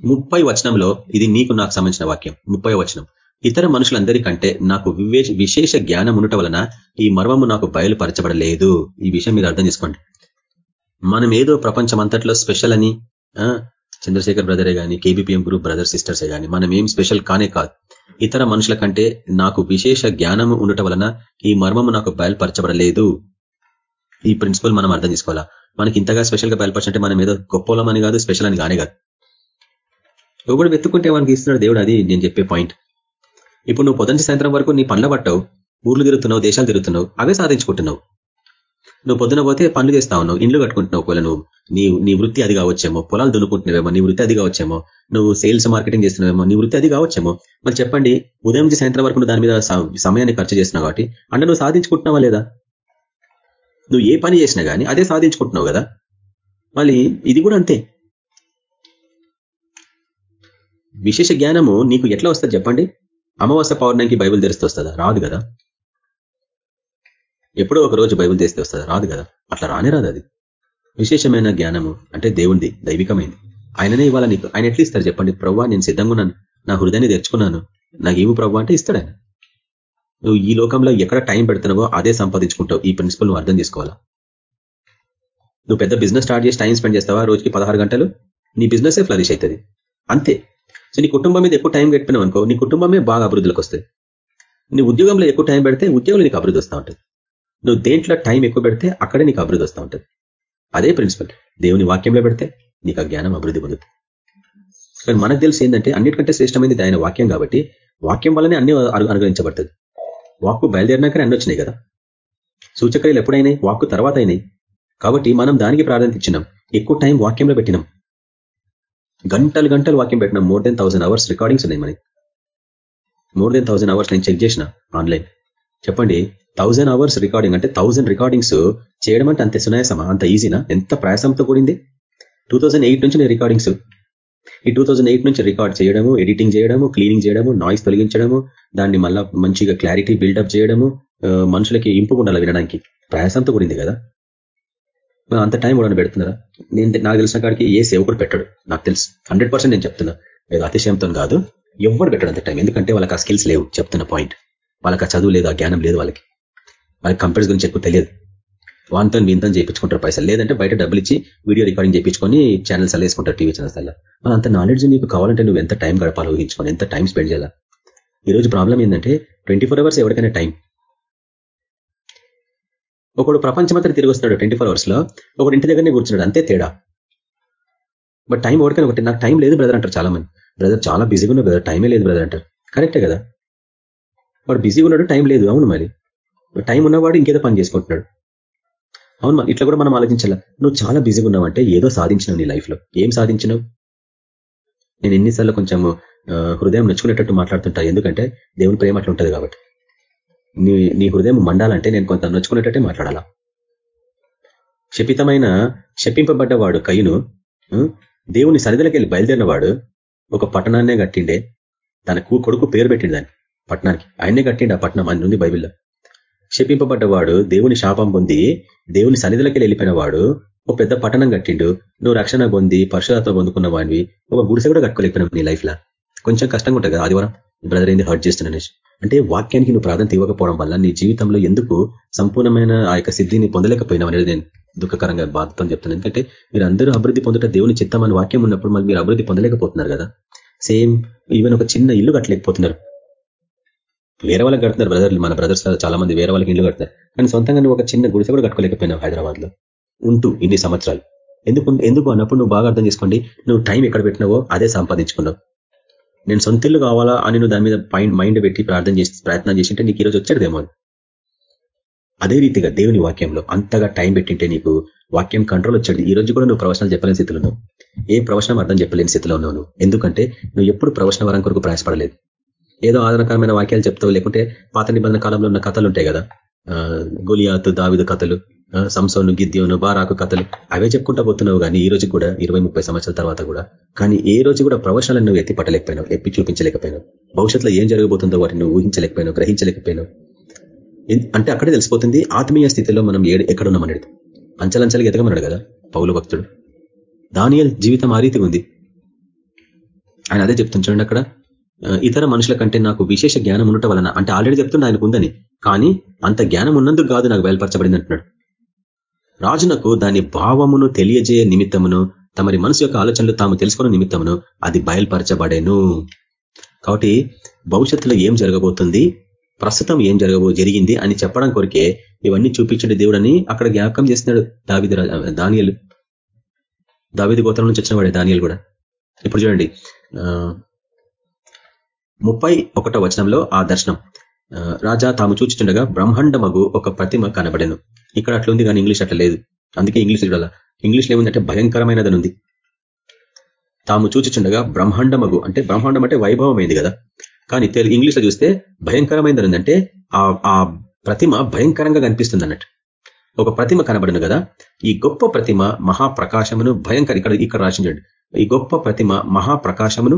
ముప్పై వచనంలో ఇది నీకు నాకు సంబంధించిన వాక్యం. ముప్పై వచనం. ఇతర మనుషులందరికంటే నాకు విశేష జ్ఞానం ఉండటం వలన ఈ మర్మము నాకు బయలుపరచబడలేదు. ఈ విషయం మీరు అర్థం చేసుకోండి. మనం ఏదో ప్రపంచం అంతట్లో స్పెషల్ అని చంద్రశేఖర్ బ్రదరే కానీ కేబీపీఎం గ్రూప్ బ్రదర్ సిస్టర్సే కానీ మనం ఏం స్పెషల్ కానే కాదు. ఇతర మనుషుల కంటే నాకు విశేష జ్ఞానం ఉండటం వలన ఈ మర్మము నాకు బయలుపరచబడలేదు. ఈ ప్రిన్సిపల్ మనం అర్థం చేసుకోవాలా? మనకి ఇంతగా స్పెషల్గా బయలుపరచంటే మనం ఏదో గొప్పలం అని కాదు స్పెషల్ అని కానే కాదు. ఎవడు వెతుక్కుంటే వానికి ఇస్తున్నాడు దేవుడు? అది నేను చెప్పే పాయింట్ ఇప్పుడు నువ్వు పొద్దున్న సాయంత్రం వరకు నీ పనులు పట్టవు ఊర్లు తిరుగుతున్నావు దేశాలు తిరుగుతున్నావు అవే సాధించుకుంటున్నావు. నువ్వు పొద్దున పోతే పనులు చేస్తా ఉన్నావు ఇండ్లు కట్టుకుంటున్నావు ఒకవేళ నువ్వు. నీ నీ వృత్తి అది కావచ్చేమో పొలాలు దున్నుకుంటున్నావేమో నీ వృత్తి అది కావచ్చేమో నువ్వు సేల్స్ మార్కెటింగ్ చేస్తున్నావేమో నీ వృత్తి అది కావచ్చేమో. మరి చెప్పండి ఉదయం నుంచి సాయంత్రం వరకు దాని మీద సమయాన్ని ఖర్చు చేస్తున్నావు కాబట్టి అంటే నువ్వు సాధించుకుంటున్నావా లేదా? నువ్వు ఏ పని చేసినా కానీ అదే సాధించుకుంటున్నావు కదా. మళ్ళీ ఇది కూడా అంతే. విశేష జ్ఞానము నీకు ఎట్లా వస్తుంది చెప్పండి? అమావాస్య పౌర్ణానికి బైబుల్ తెరిస్తే వస్తుందా? రాదు కదా. ఎప్పుడో ఒక రోజు బైబుల్ తెస్తే వస్తుందా? రాదు కదా. అట్లా రానే రాదు అది. విశేషమైన జ్ఞానము అంటే దేవుంది దైవికమైంది ఆయననే ఇవ్వాలి నీకు? ఆయన ఎట్లా ఇస్తారు చెప్పండి? ప్రవ్వా నేను సిద్ధంగా ఉన్నాను. నా హృదయాన్ని తెచ్చుకున్నాను నాకు ఏమి ప్రవ్వా అంటే ఇస్తాడు ఆయన. నువ్వు ఈ లోకంలో ఎక్కడ టైం పెడుతున్నావో అదే సంపాదించుకుంటావు. ఈ ప్రిన్సిపల్ నువ్వు అర్థం చేసుకోవాలా? నువ్వు పెద్ద బిజినెస్ స్టార్ట్ చేసి టైం స్పెండ్ చేస్తావా రోజుకి పదహారు గంటలు? నీ బిజినెస్ ఫ్లరిష్ అవుతుంది. అంతే. సో నీ కుటుంబం మీద ఎక్కువ టైం పెట్టినావు అనుకో నీ కుటుంబమే బాగా అభివృద్ధిలోకి వస్తుంది. నీ ఉద్యోగంలో ఎక్కువ టైం పెడితే ఉద్యోగంలో నీకు అభివృద్ధి వస్తూ ఉంటుంది. నువ్వు దేంట్లో టైం ఎక్కువ పెడితే అక్కడే నీకు అభివృద్ధి వస్తూ ఉంటుంది. అదే ప్రిన్సిపల్ దేవుని వాక్యంలో పెడితే నీకు ఆ జ్ఞానం అభివృద్ధి పొందుతుంది. కానీ మనకు తెలిసి ఏంటంటే అన్నిటికంటే శ్రేష్టమైనది ఆయన వాక్యం కాబట్టి వాక్యం వల్లనే అన్ని అనుగ్రహించబడుతుంది. వాక్కు బయలుదేరినాకనే అన్ని వచ్చినాయి కదా. సూచక్రియలు ఎప్పుడైనాయి? వాక్కు తర్వాత అయినాయి. కాబట్టి మనం దానికి ప్రాధాన్యత ఇచ్చినాం. ఎక్కువ టైం వాక్యంలో పెట్టినాం. గంటలు గంటలు వాక్యం పెట్టిన more than thousand hours recordings ఉన్నాయి మనకి మోర్ దెన్ థౌసండ్ అవర్స్ నేను చెక్ చేసిన ఆన్లైన్ చెప్పండి థౌజండ్ అవర్స్ రికార్డింగ్ అంటే థౌజండ్ రికార్డింగ్స్ చేయడం అంటే అంత సునాయాసమా? అంత ఈజీనా ఎంత ప్రయాసంతో కూడింది? టూ నుంచి నేను రికార్డింగ్స్ ఈ టూ నుంచి రికార్డ్ చేయడము ఎడిటింగ్ చేయడము క్లీనింగ్ చేయడము నాయిస్ తొలగించడము దాన్ని మళ్ళా మంచిగా క్లారిటీ బిల్డప్ చేయడము మనుషులకి ఇంపు ఉండాలి వినడానికి. ప్రయాసంతో కూడింది కదా? అంత టైం కూడా పెడుతున్నారా? నేను నాకు తెలిసిన కాడికి ఏ సేవకుడు పెట్టాడు. నాకు తెలుసు. హండ్రెడ్ నేను చెప్తున్నా. ఏదో అతిశయంతో కాదు. ఎవరు పెట్టాడు అంత టైం ఎందుకంటే వాళ్ళకి ఆ స్కిల్స్ లేవు. చెప్తున్న పాయింట్ వాళ్ళకి ఆ చదువు లేదు ఆ జ్ఞానం లేదు వాళ్ళకి. వాళ్ళకి కంప్యూటర్స్ గురించి ఎక్కువ తెలియదు. వాంతో వీంతో చేయించుకుంటారు పైసలు. లేదంటే బయట డబ్బులు ఇచ్చి వీడియో రికార్డింగ్ చేయించుకొని ఛానల్స్ అలా వేసుకుంటారు టీవీ ఛానల్స్ అలా అంత నాలెడ్జ్ నీకు కావాలంటే నువ్వు ఎంత టైం గడపాలో ఊహించుకొని ఎంత టైం స్పెండ్ చేయాలా? ఈ రోజు ప్రాబ్లం ఏంటంటే ట్వంటీ అవర్స్ ఎవరికైనా టైం ఒకడు ప్రపంచమంతా తిరిగి వస్తున్నాడు ట్వంటీ ఫోర్ అవర్స్లో ఒకడు ఇంటి దగ్గరనే కూర్చున్నాడు అంతే తేడా. బట్ టైం ఓడికైనా ఒకటి నాకు టైం లేదు బ్రదర్ అంటారు చాలా మంది బ్రదర్ చాలా బిజీగా ఉన్న బ్రదర్ టైమే లేదు బ్రదర్ అంటారు. కరెక్టే కదా? వాడు బిజీగా ఉన్నాడు టైం లేదు. అవును మరి. టైం ఉన్నవాడు ఇంకేదో పని చేసుకుంటున్నాడు. అవును ఇట్లా కూడా మనం ఆలోచించాల? నువ్వు చాలా బిజీగా ఉన్నావంటే ఏదో సాధించినావు నీ లైఫ్లో ఏం సాధించినావు? నేను ఎన్నిసార్లు కొంచెం హృదయం నచ్చుకునేటట్టు మాట్లాడుతుంటా. ఎందుకంటే దేవుని ప్రేమ అట్లా ఉంటుంది కాబట్టి. నీ నీ హృదయం మండాలంటే నేను కొంత నొచ్చుకునేటట్టే మాట్లాడాలా? శపితమైన శపింపబడ్డవాడు కయ్యను దేవుని సన్నిధిలోకి వెళ్ళి బయలుదేరిన వాడు ఒక పట్టణాన్నే కట్టిండే. తన కొడుకు పేరు పెట్టిండు దాన్ని పట్టణానికి. ఆయన్నే కట్టిండు ఆ పట్టణం అని ఉంది బైబిల్లో. శపింపబడ్డవాడు దేవుని శాపం పొంది దేవుని సన్నిధిలోకి వెళ్ళిపోయిన వాడు ఒక పెద్ద పట్టణం కట్టిండు. నువ్వు రక్షణ పొంది పరిశుధాత్మ పొందుకున్న వాడివి ఒక గుడిసె కూడా కట్టుకోలేకపోయినావు నీ లైఫ్ లా కొంచెం కష్టంగా ఉంటుంది కదా ఆదివారం. బ్రదర్ ఏంది హర్ట్ చేస్తున్నాను అంటే వాక్యానికి నువ్వు ప్రాధాన్యత ఇవ్వకపోవడం వల్ల నీ జీవితంలో ఎందుకు సంపూర్ణమైన ఆ యొక్క సిద్ధిని పొందలేకపోయినావు అనేది నేను దుఃఖకరంగా బాధతో చెప్తాను ఎందుకంటే మీరు అందరూ అభివృద్ధి పొందుట దేవుని చిత్తమని వాక్యం ఉన్నప్పుడు మళ్ళీ మీరు అభివృద్ధి పొందలేకపోతున్నారు కదా. సేమ్ ఈవెన్ ఒక చిన్న ఇల్లు కట్టలేకపోతున్నారు. వేరే వాళ్ళకి కడుతున్నారు బ్రదర్లు మన బ్రదర్స్ చాలా మంది వేరే వాళ్ళకి ఇల్లు కడతారు కానీ సొంతంగా నువ్వు ఒక చిన్న గుడిసె కూడా కట్టుకోలేకపోయినావు హైదరాబాద్లో ఉంటూ ఇన్ని సంవత్సరాలు. ఎందుకు ఎందుకు అన్నప్పుడు నువ్వు బాగా అర్థం చేసుకోండి. నువ్వు టైం ఎక్కడ పెట్టినావో అదే సంపాదించుకున్నావు. నేను సొంతిల్లు కావాలా అని నువ్వు దాని మీద మైండ్ పెట్టి ప్రార్థన చేసి ప్రయత్నం చేసింటే నీకు ఈరోజు వచ్చాడుదేమో అదే. రీతిగా దేవుని వాక్యంలో అంతగా టైం పెట్టింటే నీకు వాక్యం కంట్రోల్ వచ్చాడు ఈ రోజు కూడా నువ్వు ప్రవచనాలు చెప్పలేని స్థితిలో ఉన్నావు. ఏ ప్రవచనం అర్థం చెప్పలేని స్థితిలో ఉన్నావు ఎందుకంటే నువ్వు ఎప్పుడు ప్రవచన వరం కొరకు ప్రయాసపడలేదు. ఏదో ఆదరణకరమైన వాక్యాలు చెప్తావు లేకుంటే పాత నిబంధన కాలంలో ఉన్న కథలు ఉంటాయి కదా. గొలియాతు దావిదు కథలు. సంసోను గిద్యోను బారాకు కథలు అవే చెప్పుకుంటా పోతున్నావు కానీ ఈ రోజు కూడా ఇరవై ముప్పై సంవత్సరాల తర్వాత కూడా. కానీ ఏ రోజు కూడా ప్రవచనాలను నువ్వు ఎత్తి పట్టలేకపోయినావు ఎప్పి చూపించలేకపోయినావు. భవిష్యత్తులో ఏం జరగబోతుందో వాటిని నువ్వు ఊహించలేకపోయినావు గ్రహించలేకపోయినావు. అంటే అక్కడే తెలిసిపోతుంది ఆత్మీయ స్థితిలో మనం ఏడు ఎక్కడున్నాం అనేది. అంచలంచలుగా ఎదగమన్నాడు కదా పౌలు భక్తుడు. దానియల్ జీవితం ఆ రీతిగా ఉంది. ఆయన అదే చెప్తుంది చూడండి అక్కడ. ఇతర మనుషుల కంటే నాకు విశేష జ్ఞానం ఉండటం వలన అంటే ఆల్రెడీ చెప్తుండే ఆయనకు ఉందని కానీ అంత జ్ఞానం ఉన్నందుకు కాదు నాకు బయలుపరచబడింది అంటున్నాడు. రాజునకు దాని భావమును తెలియజేయ నిమిత్తమును తమరి మనసు యొక్క ఆలోచనలు తాము తెలుసుకున్న నిమిత్తమును అది బయలుపరచబడేను. కాబట్టి భవిష్యత్తులో ఏం జరగబోతుంది? ప్రస్తుతం ఏం జరగబో జరిగింది అని చెప్పడం కొరికే ఇవన్నీ చూపించండి దేవుడని అక్కడ జ్ఞాపకం చేస్తున్నాడు దావిది దానియలు. దావిది గోత్రం నుంచి వచ్చిన వాడే దానియలు కూడా. ఇప్పుడు చూడండి ముప్పై ఒకటో వచనంలో ఆ దర్శనం. రాజా తాము చూచుండగా బ్రహ్మాండమగు ఒక ప్రతిమ కనబడను. ఇక్కడ అట్లుంది కానీ ఇంగ్లీష్ అట్లా లేదు. అందుకే ఇంగ్లీష్ చూడాల. ఇంగ్లీష్లో ఏముందంటే భయంకరమైనదని ఉంది తాము చూచుచుండగా బ్రహ్మాండమగు అంటే బ్రహ్మాండం అంటే వైభవమైంది కదా. కానీ ఇంగ్లీష్లో చూస్తే భయంకరమైనది అంటే ఆ ప్రతిమ భయంకరంగా కనిపిస్తుంది అన్నట్టు ఒక ప్రతిమ కనబడను కదా. ఈ గొప్ప ప్రతిమ మహాప్రకాశమును భయంకర ఇక్కడ ఇక్కడ రాసించండి ఈ గొప్ప ప్రతిమ మహాప్రకాశమును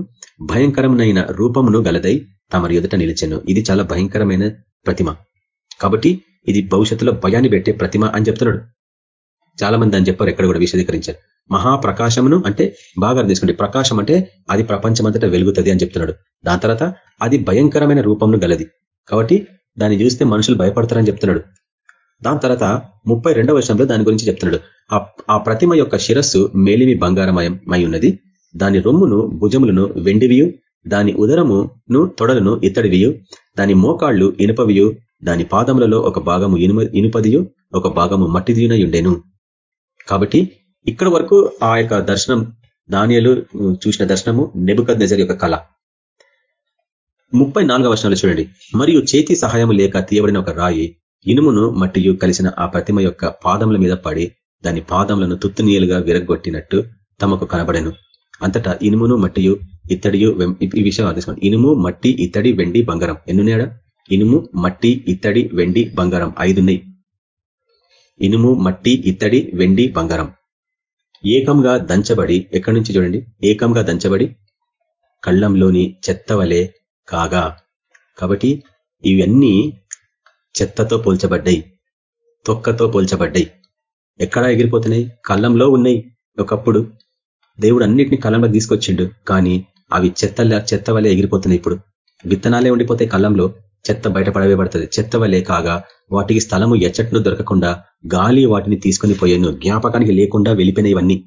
భయంకరమునైన రూపమును గలదై తమరి ఎదుట నిలిచెను. ఇది చాలా భయంకరమైన ప్రతిమ. కాబట్టి ఇది భవిష్యత్తులో భయాన్ని పెట్టే ప్రతిమ అని చెప్తున్నాడు. చాలా మంది అని చెప్పారు ఎక్కడ కూడా విశదీకరించారు. మహాప్రకాశమును అంటే బాగా తీసుకుంటే ప్రకాశం అంటే అది ప్రపంచమంతటా వెలుగుతుంది అని చెప్తున్నాడు. దాని తర్వాత అది భయంకరమైన రూపంను గలది. కాబట్టి దాన్ని చూస్తే మనుషులు భయపడతారని చెప్తున్నాడు. దాని తర్వాత ముప్పై రెండవ వర్షంలో దాని గురించి చెప్తున్నాడు. ఆ ప్రతిమ యొక్క శిరస్సు మేలిమి బంగారమయమై ఉన్నది. దాని రొమ్మును భుజములను వెండివియు దాని ఉదరమును తొడలను ఇత్తడివియు దాని మోకాళ్ళు ఇనుపవియు దాని పాదములలో ఒక భాగము ఇనుపదియు ఒక భాగము మట్టిదియునై ఉండేను కాబట్టి ఇక్కడ వరకు ఆ యొక్క దర్శనం దానియలు చూసిన దర్శనము నెబుకద్ నెజర్ యొక్క కళ. ముప్పై నాలుగవ వర్షాలు చూడండి. మరియు చేతి సహాయం లేక తీయబడిన ఒక రాయి ఇనుమును మట్టియు కలిసిన ఆ ప్రతిమ యొక్క పాదముల మీద పడి దాని పాదములను తుత్తునీయలుగా విరగొట్టినట్టు తమకు కనబడెను. అంతటా ఇనుమును మట్టియు ఇత్తడి ఈ విషయం ఆలోచించుకోండి ఇనుము మట్టి ఇత్తడి వెండి బంగారం. ఎన్నున్నాయా ఇనుము మట్టి ఇత్తడి వెండి బంగారం. ఐదున్నాయి ఇనుము మట్టి ఇత్తడి వెండి బంగారం. ఏకంగా దంచబడి ఎక్కడి నుంచి చూడండి? ఏకంగా దంచబడి కళ్ళంలోని చెత్తవలే కాగా. కాబట్టి ఇవన్నీ చెత్తతో పోల్చబడ్డాయి. తొక్కతో పోల్చబడ్డాయి. ఎక్కడ ఎగిరిపోతున్నాయి? కళ్ళంలో ఉన్నాయి. ఒకప్పుడు దేవుడు అన్నిటిని కళ్ళంలో తీసుకొచ్చిండు. కానీ అవి చెత్త చెత్త వలె ఎగిరిపోతున్నాయి ఇప్పుడు. విత్తనాలే ఉండిపోతాయి కళ్ళంలో చెత్త బయటపడవేయబడుతుంది. చెత్త వలె కాగా వాటికి స్థలము ఎచ్చట్ను దొరకకుండా గాలి వాటిని తీసుకొని పోయాను. జ్ఞాపకానికి లేకుండా వెళ్ళిపోయిన ఇవన్నీ.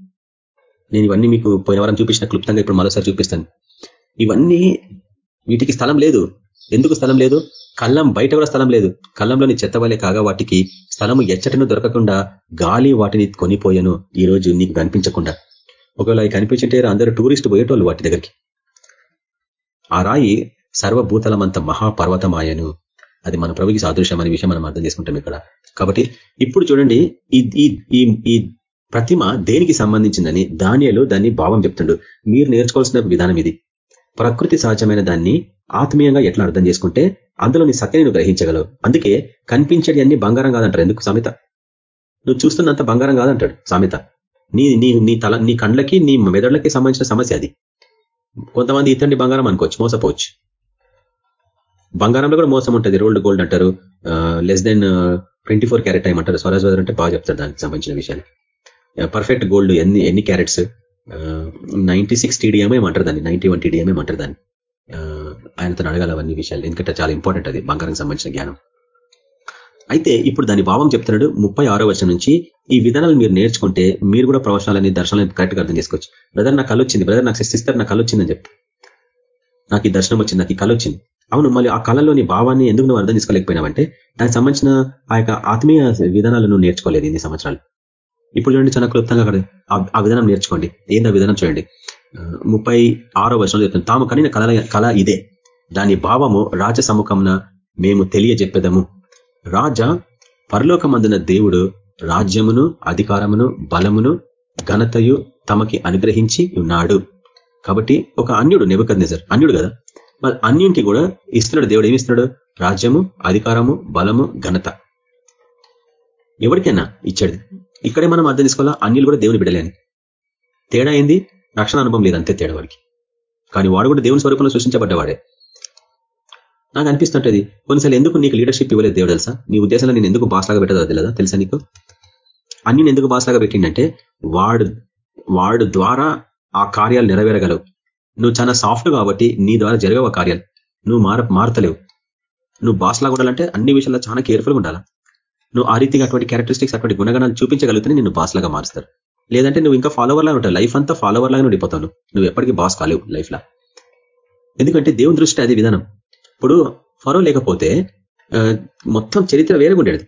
నేను ఇవన్నీ మీకు పోయిన వారం చూపించిన క్లుప్తంగా ఇప్పుడు మరోసారి చూపిస్తాను. ఇవన్నీ వీటికి స్థలం లేదు. ఎందుకు స్థలం లేదు? కళ్ళం బయట కూడా స్థలం లేదు. కళ్ళంలోని చెత్తవలే కాగా వాటికి స్థలము ఎచ్చటను దొరకకుండా గాలి వాటిని కొనిపోయాను ఈ రోజు నీకు కనిపించకుండా. ఒకవేళ అవి కనిపించింటే అందరూ టూరిస్ట్ పోయేటోళ్ళు వాటి దగ్గరికి. ఆ రాయి సర్వభూతలమంత మహాపర్వతమాయను. అది మన ప్రభుకి సాదృశ్యం అనే విషయం మనం అర్థం చేసుకుంటాం ఇక్కడ. కాబట్టి ఇప్పుడు చూడండి ఈ ప్రతిమ దేనికి సంబంధించిందని దానియలు దాన్ని భావం చెప్తుండు. మీరు నేర్చుకోవాల్సిన విధానం ఇది. ప్రకృతి సహజమైన దాన్ని ఆత్మీయంగా ఎట్లా అర్థం చేసుకుంటే అందులోని సత్యని నువ్వు గ్రహించగలవు. అందుకే కనిపించేది అన్ని బంగారం కాదంటారు. ఎందుకు సమిత? నువ్వు చూస్తున్నంత బంగారం కాదంటాడు సామెత. నీ నీ నీ తల నీ కండ్లకి నీ మెదడులకి సంబంధించిన సమస్య అది. కొంతమంది ఇతండి బంగారం అనుకోవచ్చు మోసపోవచ్చు. బంగారంలో కూడా మోసం ఉంటుంది. రోల్డ్ గోల్డ్ అంటారు. Less than twenty four carat time అంటారు. స్వరాజ్ అంటే బాగా చెప్తారు దానికి సంబంధించిన విషయాలు. పర్ఫెక్ట్ గోల్డ్ ఎన్ని ఎన్ని క్యారెట్స్? నైంటీ సిక్స్ టీడీఎం ఏమంటారు దాన్ని. నైంటీ వన్ టీడీఎం ఏమంటారు దాన్ని. ఆయనతో అడగాల అవన్నీ విషయాలు. ఎందుకంటే చాలా ఇంపార్టెంట్ అది బంగారం సంబంధించిన జ్ఞానం. అయితే ఇప్పుడు దాని భావం చెప్తున్నాడు ముప్పై ఆరో వర్షం నుంచి ఈ విధానాలు మీరు నేర్చుకుంటే మీరు కూడా ప్రవచనాలని దర్శనాలని కరెక్ట్గా అర్థం చేసుకోవచ్చు. బ్రదర్ నాకు కళ్ళు వచ్చింది. బ్రదర్ నాకు సిస్టర్ నాకు కళ్ళు వచ్చిందని చెప్పి. నాకు ఈ దర్శనం వచ్చింది. నాకు ఈ కళ వచ్చింది. అవును మళ్ళీ ఆ కళలోని భావాన్ని ఎందుకు నువ్వు అర్థం చేసుకోలేకపోయినావంటే దానికి సంబంధించిన ఆ యొక్క ఆత్మీయ విధానాలను నేర్చుకోలేదు ఇన్ని సంవత్సరాలు. ఇప్పుడు చూడండి చాలా క్లుప్తంగా అక్కడ ఆ విధానం నేర్చుకోండి. ఏంది ఆ విధానం చూడండి. ముప్పై ఆరో వర్షంలో చెప్తాను తాము కనిన కళ కళ ఇదే. దాని భావము రాజ సముఖంన మేము తెలియజెప్పేదము. రాజ పరలోకమందున దేవుడు రాజ్యమును అధికారమును బలమును ఘనతయు తమకి అనుగ్రహించి ఉన్నాడు. కాబట్టి ఒక అన్యుడు నెబద్ నిజర్ అన్యుడు కదా? మరి అన్యునికి కూడా ఇస్తున్నాడు దేవుడు. ఏమిస్తున్నాడు రాజ్యము అధికారము బలము ఘనత. ఎవరికైనా ఇచ్చాడు. ఇక్కడే మనం అర్థం తీసుకోవాలా అన్యులు కూడా దేవుని బిడలేని తేడా ఏంది? రక్షణ అనుభవం లేదు అంతే తేడా వాడికి. కానీ వాడు కూడా దేవుని స్వరూపంలో సృష్టించబడ్డవాడే. నాకు అనిపిస్తుంటది కొన్నిసార్లు ఎందుకు నీకు లీడర్షిప్ ఇవ్వలేదు దేవుడు తెలుసా? నీ ఉద్దేశంలో నేను ఎందుకు బాస్లాగా పెట్టదో తెలియదా తెలుసా నీకు? అన్ని ఎందుకు బాస్లాగా పెట్టిండంటే వాడు వాడు ద్వారా ఆ కార్యాలు నెరవేరగలవు. నువ్వు చాలా సాఫ్ట్ కాబట్టి నీ ద్వారా జరగవు ఆ కార్యాలు. నువ్వు మార మారతలేవు. నువ్వు బాస్లాగా ఉండాలంటే అన్ని విషయాల్లో చాలా కేర్ఫుల్గా ఉండాలా? నువ్వు ఆ రీతిగా అటువంటి క్యారెక్టరిస్టిక్స్ అటువంటి గుణగణాలు చూపించగలిగితేనే నిన్ను బాస్ లాగా మారుస్తారు. లేదంటే నువ్వు ఇంకా ఫాలోవర్ లాగా ఉంటావు. లైఫ్ అంతా ఫాలోవర్ లాగా ఉండిపోతావు నువ్వు. ఎప్పటికీ బాస్ కాలేవు లైఫ్లో. ఎందుకంటే దేవుని దృష్టి అది విధానం. ఇప్పుడు ఫరో లేకపోతే మొత్తం చరిత్ర వేరేగుండేది.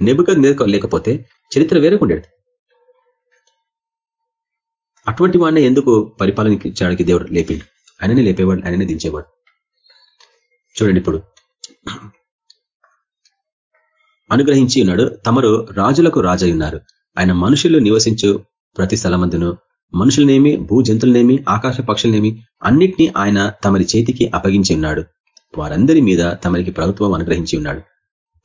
నెబుక లేకపోతే చరిత్ర వేరేగుండేది. అటువంటి వాడిని ఎందుకు పరిపాలనకి దేవుడు లేపిండు? ఆయననే లేపేవాడు ఆయననే దించేవాడు. చూడండి ఇప్పుడు. అనుగ్రహించి ఉన్నాడు. తమరు రాజులకు రాజై ఉన్నారు. ఆయన మనుషులు నివసించు ప్రతి స్థలమందును. మనుషులనేమి భూ జంతువులనేమి ఆకాశ పక్షులనేమి అన్నిటినీ ఆయన తమరి చేతికి అప్పగించి ఉన్నాడు. వారందరి మీద తమరికి ప్రభుత్వం అనుగ్రహించి ఉన్నాడు.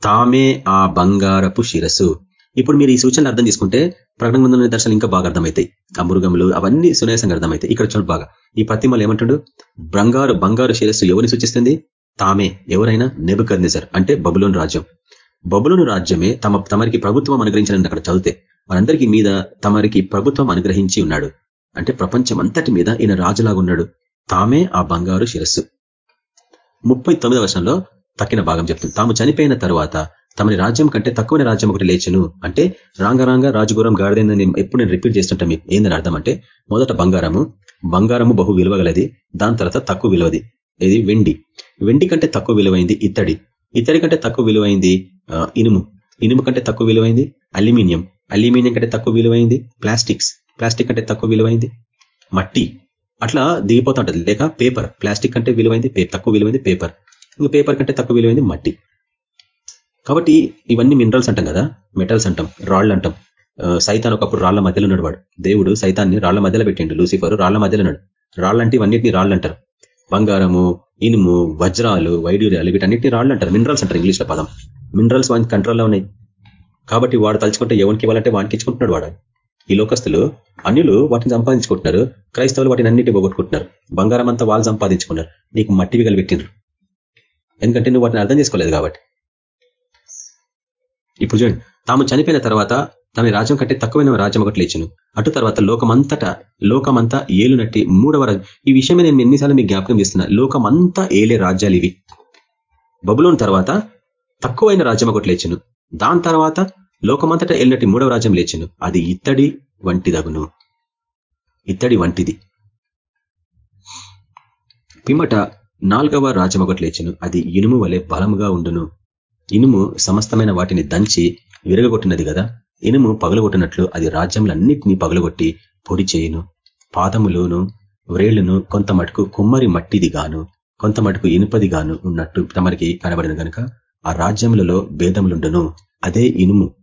తామే ఆ బంగారపు శిరస్సు. ఇప్పుడు మీరు ఈ సూచనలు అర్థం చేసుకుంటే ప్రకటన గ్రంథంలోని దర్శనం ఇంకా బాగా అర్థమవుతాయి. ఆ మృగములు అవన్నీ సునాయాసంగా అర్థమవుతాయి. ఇక్కడ చూడండి బాగా. ఈ ప్రతిమలు ఏమంటాడు? బంగారు బంగారు శిరస్సు ఎవరిని సూచిస్తుంది? తామే. ఎవరైనా నెబుకర్నిజర్ అంటే బబులోని రాజ్యం. బబులోని రాజ్యమే తమ తమరికి ప్రభుత్వం అనుగ్రహించాలని అక్కడ చదివితే వారందరికీ మీద తమరికి ప్రభుత్వం అనుగ్రహించి ఉన్నాడు. అంటే ప్రపంచం అంతటి మీద ఈయన రాజులాగా ఉన్నాడు. తామే ఆ బంగారు శిరస్సు. ముప్పై తొమ్మిదవ వర్షంలో తక్కిన భాగం చెప్తుంది. తాము చనిపోయిన తర్వాత తమని రాజ్యం కంటే తక్కువని రాజ్యం ఒకటి లేచను అంటే రాంగరాంగ రాజుగురం గాడిదని ఎప్పుడు నేను రిపీట్ చేస్తుంటా మీకు ఏందని అర్థం అంటే మొదట బంగారము బంగారము బహు విలువగలది దాని తర్వాత తక్కువ విలువది. ఇది వెండి. వెండి కంటే తక్కువ విలువైంది ఇత్తడి. ఇత్తడి కంటే తక్కువ విలువైంది ఇనుము. ఇనుము కంటే తక్కువ విలువైంది అల్యూమినియం. అల్యూమినియం కంటే తక్కువ విలువైంది ప్లాస్టిక్స్. ప్లాస్టిక్ కంటే తక్కువ విలువైంది మట్టి. అట్లా దిగిపోతా ఉంటుంది. లేక పేపర్ ప్లాస్టిక్ కంటే విలువైంది తక్కువ విలువైంది పేపర్ ఇంకా పేపర్ కంటే తక్కువ విలువైంది మట్టి. కాబట్టి ఇవన్నీ మినరల్స్ అంటాం కదా మెటల్స్ అంటాం రాళ్ళు అంటాం. సైతాన్ ఒకప్పుడు రాళ్ళ మధ్యలో ఉన్నాడు వాడు. దేవుడు సైతాన్ని రాళ్ళ మధ్యలో పెట్టిండు లూసిఫర్ రాళ్ళ మధ్యలో ఉన్నాడు. రాళ్ళంటే ఇవన్నిటిని రాళ్ళు అంటారు. బంగారము ఇనుము వజ్రాలు వైడ్యూర్యాలు వీటన్నిటిని రాళ్ళు అంటారు. మినరల్స్ అంటారు ఇంగ్లీష్లో పదం. మినరల్స్ వాని కంట్రోల్లో ఉన్నాయి. కాబట్టి వాడు తలుచుకుంటే ఎవరికి ఇవ్వాలంటే వానికి ఇచ్చుకుంటున్నాడు వాడు. ఈ లోకస్తులు అన్యులు వాటిని సంపాదించుకుంటున్నారు. క్రైస్తవులు వాటిని అన్నిటి పోగొట్టుకుంటున్నారు. బంగారం అంతా వాళ్ళు సంపాదించుకున్నారు. నీకు మట్టివి కలిపెట్టిండ్రు. ఎందుకంటే నువ్వు వాటిని అర్థం చేసుకోలేదు కాబట్టి. ఇప్పుడు చూడండి. తాము చనిపోయిన తర్వాత తమ రాజ్యం కంటే తక్కువైన రాజ్యం ఒకటి లేచును. అటు తర్వాత లోకమంతటా లోకమంతా ఏలునట్టి మూడవ రాజ్యం. ఈ విషయమే నేను ఎన్నిసార్లు మీకు జ్ఞాపకం చేస్తున్నా. లోకమంతా ఏలే రాజ్యాలు ఇవి. బబులోని తర్వాత తక్కువైన రాజ్యం ఒకటి లేచును. దాని తర్వాత లోకమంతటా ఎల్లటి మూడవ రాజ్యం లేచును. అది ఇత్తడి వంటిదగును. ఇత్తడి వంటిది. పిమ్మట నాలుగవ రాజ్యం ఒకటి లేచును. అది ఇనుము వలె బలముగా ఉండును. ఇనుము సమస్తమైన వాటిని దంచి విరగగొట్టినది కదా ఇనుము పగలగొట్టినట్లు అది రాజ్యములన్నింటినీ పగలగొట్టి పొడి చేయును. పాదములోను వ్రేళ్ళను కొంత మటుకు కుమ్మరి మట్టిది గాను కొంత మటుకు ఇనుపది గాను ఉన్నట్టు తమరికి కనబడిన కనుక ఆ రాజ్యములలో భేదములుండును. అదే ఇనుము.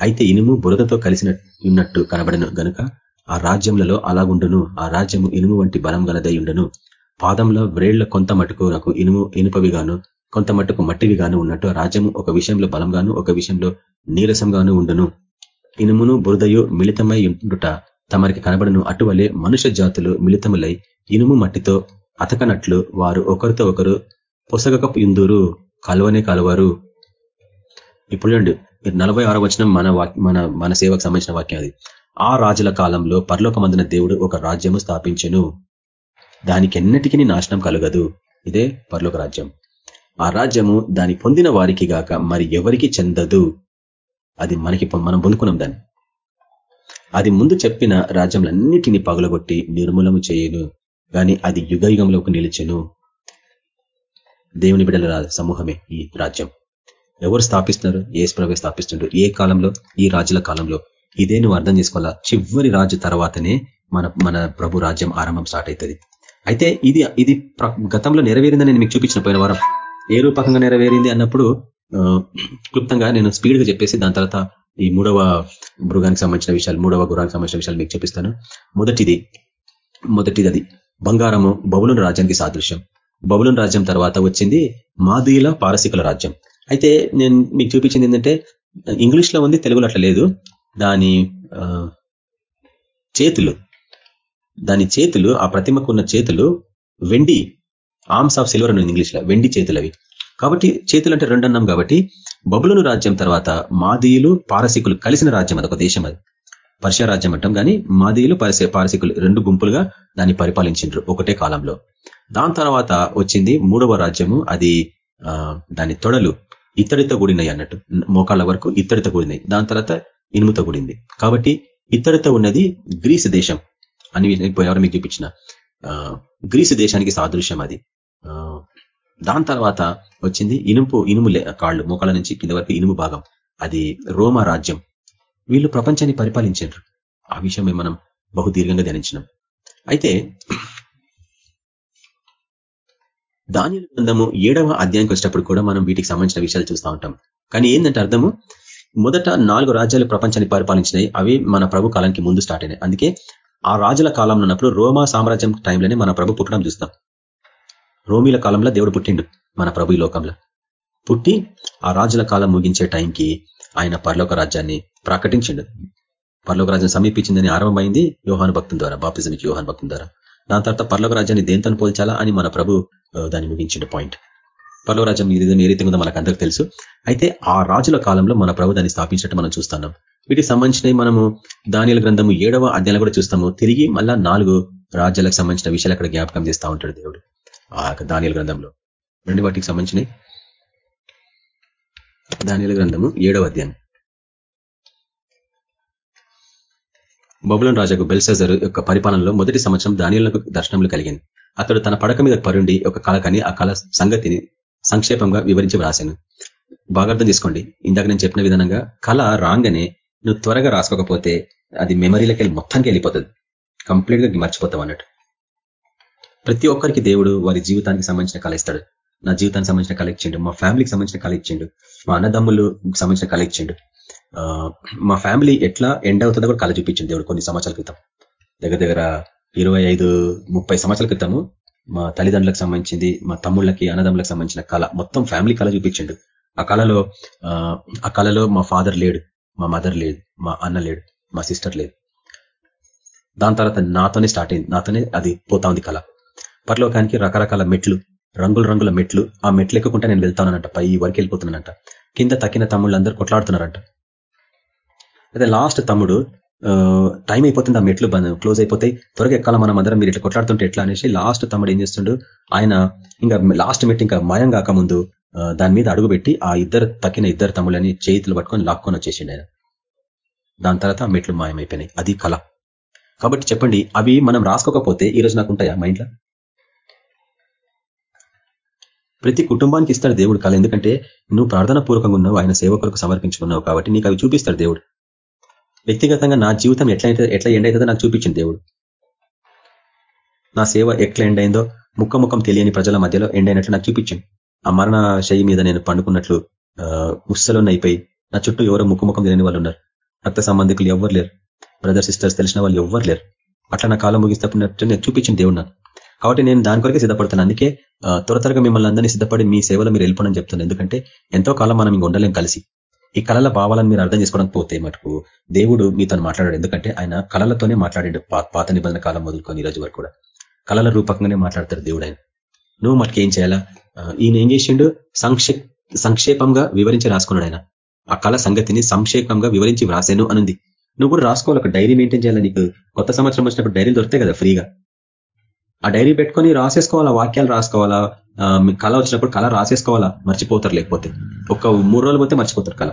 అయితే ఇనుము బురదతో కలిసిన ఉన్నట్టు కనబడను గనుక ఆ రాజ్యములలో అలాగుండును. ఆ రాజ్యము ఇనుము వంటి బలం గలదై ఉండును. పాదంలో వ్రేళ్ళ కొంత మటుకు నాకు ఇనుము ఇనుపవిగాను కొంత మటుకు మట్టివిగాను ఉన్నట్టు ఆ రాజ్యము ఒక విషయంలో బలంగాను ఒక విషయంలో నీరసంగాను ఉండును. ఇనుమును బురదయు మిళితమై ఉండుట తమరికి కనబడను. అటువలే మనుష్య జాతులు మిళితములై ఇనుము మట్టితో అతకనట్లు వారు ఒకరితో ఒకరు పొసగక ఇందురు కలవనే కలవరు. ఇప్పుడు చూడండి. నలభై ఆరో వచ్చిన మన మన మన సేవకు సంబంధించిన వాక్యం అది. ఆ రాజుల కాలంలో పరలోకమందిన దేవుడు ఒక రాజ్యము స్థాపించెను. దానికి ఎన్నటికీ నాశనం కలగదు. ఇదే పరలోక రాజ్యం. ఆ రాజ్యము దాని పొందిన వారికి గాక మరి ఎవరికి చెందదు? అది మనకి మనం పొందుకున్నాం దాన్ని. అది ముందు చెప్పిన రాజ్యములన్నిటినీ పగలగొట్టి నిర్మూలము చేయను. కానీ అది యుగయుగంలోకి నిలిచెను. దేవుని బిడల సమూహమే ఈ రాజ్యం. ఎవరు స్థాపిస్తున్నారు? ఏ ప్రభు స్థాపిస్తుండ్రు? ఏ కాలంలో? ఈ రాజుల కాలంలో. ఇదే నువ్వు అర్థం చేసుకోవాలా? చివరి రాజు తర్వాతనే మన మన ప్రభు రాజ్యం ఆరంభం స్టార్ట్ అవుతుంది అయితే ఇది ఇది గతంలో నెరవేరిందని నేను మీకు చూపించిన పోయిన వారం. ఏ రూపకంగా నెరవేరింది అన్నప్పుడు క్లుప్తంగా నేను స్పీడ్గా చెప్పేసి దాని తర్వాత ఈ మూడవ మృగానికి సంబంధించిన విషయాలు మూడవ గురానికి సంబంధించిన విషయాలు మీకు చూపిస్తాను. మొదటిది మొదటిది అది బంగారము బబులున్ రాజ్యానికి సాదృశ్యం. బబులున్ రాజ్యం తర్వాత వచ్చింది మాదీల పారసికుల రాజ్యం. అయితే నేను మీకు చూపించింది ఏంటంటే ఇంగ్లీష్లో ఉంది తెలుగులో అట్లా లేదు. దాని చేతులు. దాని చేతులు ఆ ప్రతిమకున్న చేతులు వెండి ఆర్మ్స్ ఆఫ్ సిల్వర్ అని ఇంగ్లీష్లో వెండి చేతులవి కాబట్టి చేతులు అంటే రెండు అన్నాం కాబట్టి బబులను రాజ్యం తర్వాత మాదీయులు పారసికులు కలిసిన రాజ్యం అది ఒక దేశం అది. పర్షియా రాజ్యం అంటాం కానీ మాదీయులు పరిసే పారసికులు రెండు గుంపులుగా దాన్ని పరిపాలించిండ్రు ఒకటే కాలంలో. దాని తర్వాత వచ్చింది మూడవ రాజ్యము అది దాని తొడలు. ఇత్తడితో కూడినాయి అన్నట్టు. మోకాళ్ళ వరకు ఇత్తడితో కూడినాయి. దాని తర్వాత ఇనుముతో కూడింది. కాబట్టి ఇత్తడితో ఉన్నది గ్రీసు దేశం అని ఎవరు మీకు చూపించిన. గ్రీసు దేశానికి సాదృశ్యం అది. దాని తర్వాత వచ్చింది ఇనుపు ఇనుము కాళ్ళు మోకాళ్ళ నుంచి కింద వరకు ఇనుము భాగం. అది రోమా రాజ్యం. వీళ్ళు ప్రపంచాన్ని పరిపాలించారు. ఆ విషయమే మనం బహుదీర్ఘంగా ధ్యానించినాం. అయితే దాని గ్రంథము ఏడవ అధ్యాయంకి వచ్చేటప్పుడు కూడా మనం వీటికి సంబంధించిన విషయాలు చూస్తూ ఉంటాం. కానీ ఏంటంటే అర్థము? మొదట నాలుగు రాజ్యాలు ప్రపంచాన్ని పరిపాలించినాయి అవి మన ప్రభు కాలానికి ముందు స్టార్ట్ అయినాయి. అందుకే ఆ రాజుల కాలంలో ఉన్నప్పుడు రోమా సామ్రాజ్యం టైంలోనే మన ప్రభు పుట్టడం చూస్తాం. రోమిల కాలంలో దేవుడు పుట్టిండు మన ప్రభు ఈ లోకంలో. పుట్టి ఆ రాజుల కాలం ముగించే టైంకి ఆయన పర్లోక రాజ్యాన్ని ప్రకటించిండు. పర్లోక రాజ్యం సమీపించిందని ఆరంభమైంది యోహాను భక్తుల ద్వారా బాప్తిజమికి యోహాను భక్తుల ద్వారా. దాని తర్వాత పర్లవ రాజ్యాన్ని దేంతో పోల్చాలా అని మన ప్రభు దాన్ని ముగించిన పాయింట్. పర్లవ రాజ్యం ఏ రీతి ఉందో మనకు అందరికి తెలుసు. అయితే ఆ రాజుల కాలంలో మన ప్రభు దాన్ని స్థాపించినట్టు మనం చూస్తున్నాం. వీటికి సంబంధించినవి మనము దానిల గ్రంథము ఏడవ అధ్యాయంలో కూడా చూస్తాము. తిరిగి మళ్ళా నాలుగు రాజ్యాలకు సంబంధించిన విషయాలు అక్కడ జ్ఞాపకం చేస్తూ ఉంటాడు దేవుడు. ఆ దానిల గ్రంథంలో. రెండు వాటికి సంబంధించినవి. దానిల గ్రంథము ఏడవ అధ్యాయం. బబులన్ రాజాకు బెల్సెజర్ యొక్క పరిపాలనలో మొదటి సంవత్సరం దానిలకు దర్శనములు కలిగింది. అతడు తన పడక మీద పరుండి ఒక కళకని ఆ కళ సంగతిని సంక్షేపంగా వివరించి వ్రాశాను బాగా అర్థం తీసుకోండి ఇందాక నేను చెప్పిన విధానంగా కళ రాగానే నువ్వు త్వరగా రాసుకోకపోతే అది మెమరీలోకి వెళ్ళి మొత్తానికి వెళ్ళిపోతుంది. కంప్లీట్గా మర్చిపోతావు అన్నట్టు. ప్రతి ఒక్కరికి దేవుడు వారి జీవితానికి సంబంధించిన కళ ఇస్తాడు. నా జీవితానికి సంబంధించిన కళ ఇచ్చిండు మా ఫ్యామిలీకి సంబంధించిన కళ ఇచ్చిండు మా అన్నదమ్ములు సంబంధించిన కళ ఇచ్చిండు. మా ఫ్యామిలీ ఎట్లా ఎండ్ అవుతుందో కూడా కళ చూపించింది దేవుడు కొన్ని సంవత్సరాల క్రితం. దగ్గర దగ్గర ఇరవై ఐదు ముప్పై సంవత్సరాల క్రితము మా తల్లిదండ్రులకు సంబంధించింది మా తమ్ముళ్ళకి అన్నదమ్ములకు సంబంధించిన కళ. మొత్తం ఫ్యామిలీ కళ చూపించిండు. ఆ కళలో ఆ కళలో మా ఫాదర్ లేడు మా మదర్ లేదు మా అన్న లేడు మా సిస్టర్ లేదు. దాని తర్వాత నాతోనే స్టార్ట్ అయింది. నాతోనే అది పోతా ఉంది కళ. పరలోకానికి రకరకాల మెట్లు రంగుల రంగుల మెట్లు ఆ మెట్లు ఎక్కుకుంటే నేను వెళ్తానంట పై వరకు వెళ్ళిపోతున్నానంట. కింద తక్కిన తమ్ముళ్ళందరూ కొట్లాడుతున్నారంట. అయితే లాస్ట్ తమ్ముడు టైం అయిపోతుంది ఆ మెట్లు క్లోజ్ అయిపోతాయి త్వరగా ఎక్కాల మనం అందరం? మీరు ఇట్లా కొట్లాడుతుంటే ఎట్లా అనేసి లాస్ట్ తమ్ముడు ఏం చేస్తుండు ఆయన ఇంకా లాస్ట్ మెట్ ఇంకా మయం కాకముందు దాని మీద అడుగుపెట్టి ఆ ఇద్దరు తక్కిన ఇద్దరు తమ్ముళ్ళని చేతులు పట్టుకొని లాక్కొని వచ్చేసిండు ఆయన. దాని తర్వాత ఆ మెట్లు మాయమైపోయినాయి అది కళ కాబట్టి చెప్పండి అవి మనం రాసుకోకపోతే ఈ రోజు నాకు ఉంటాయా మా ప్రతి కుటుంబానికి ఇస్తాడు దేవుడు కళ ఎందుకంటే నువ్వు ప్రార్థన పూర్వకంగా ఉన్నావు ఆయన సేవకులకు సమర్పించుకున్నావు కాబట్టి నీకు అవి చూపిస్తాడు దేవుడు. వ్యక్తిగతంగా నా జీవితం ఎట్లయితే ఎట్లా ఎండ్ అవుతుందో నాకు చూపించింది దేవుడు. నా సేవ ఎట్లా ఎండ్ అయిందో ముఖం తెలియని ప్రజల మధ్యలో ఎండ్ అయినట్లు నాకు చూపించింది. ఆ మరణ శయ్యి మీద నేను పండుకున్నట్లు ఉత్సలో అయిపోయి నా చుట్టూ ఎవరో ముక్కు ముఖం తెలియని వాళ్ళు ఉన్నారు? రక్త సంబంధికులు ఎవరు లేరు. బ్రదర్ సిస్టర్స్ తెలిసిన వాళ్ళు ఎవరు లేరు. అట్లా నా కాలం ముగిస్తున్నట్టు నేను చూపించిన దేవుడు నాకు. కాబట్టి నేను దాని కొరకే సిద్ధపడతాను అందుకే త్వర త్వరగా మిమ్మల్ని అందరినీ సిద్ధపడి మీ సేవలో మీరు వెళ్ళిపోనని చెప్తున్నాను. ఎందుకంటే ఎంతో కాలం మనం ఇంక ఉండలేం కలిసి. ఈ కళల భావాలను మీరు అర్థం చేసుకోవడానికి పోతే మటుకు దేవుడు మీతో మాట్లాడాడు. ఎందుకంటే ఆయన కళలతోనే మాట్లాడాడు. పాత నిబంధన కాలం మొదలుకొని ఈ రోజు వరకు కూడా. కళల రూపకంగానే మాట్లాడతాడు దేవుడు ఆయన నువ్వు మటుకు ఏం చేయాలా? ఈయన ఏం చేసిండు? సంక్షే సంక్షేపంగా వివరించి రాసుకున్నాడు ఆయన. ఆ కళ సంగతిని సంక్షేపంగా వివరించి వ్రాసాను అనుంది. నువ్వు కూడా రాసుకోవాలి. ఒక డైరీ మెయింటైన్ చేయాలి నీకు? కొత్త సంవత్సరం వచ్చినప్పుడు డైరీలు దొరుకుతాయి కదా ఫ్రీగా. ఆ డైరీ పెట్టుకొని రాసేసుకోవాలా? వాక్యాలు రాసుకోవాలా? కళ వచ్చినప్పుడు కళ రాసేసుకోవాలా? మర్చిపోతారు లేకపోతే. ఒక మూడు రోజులు పోతే మర్చిపోతారు కళ.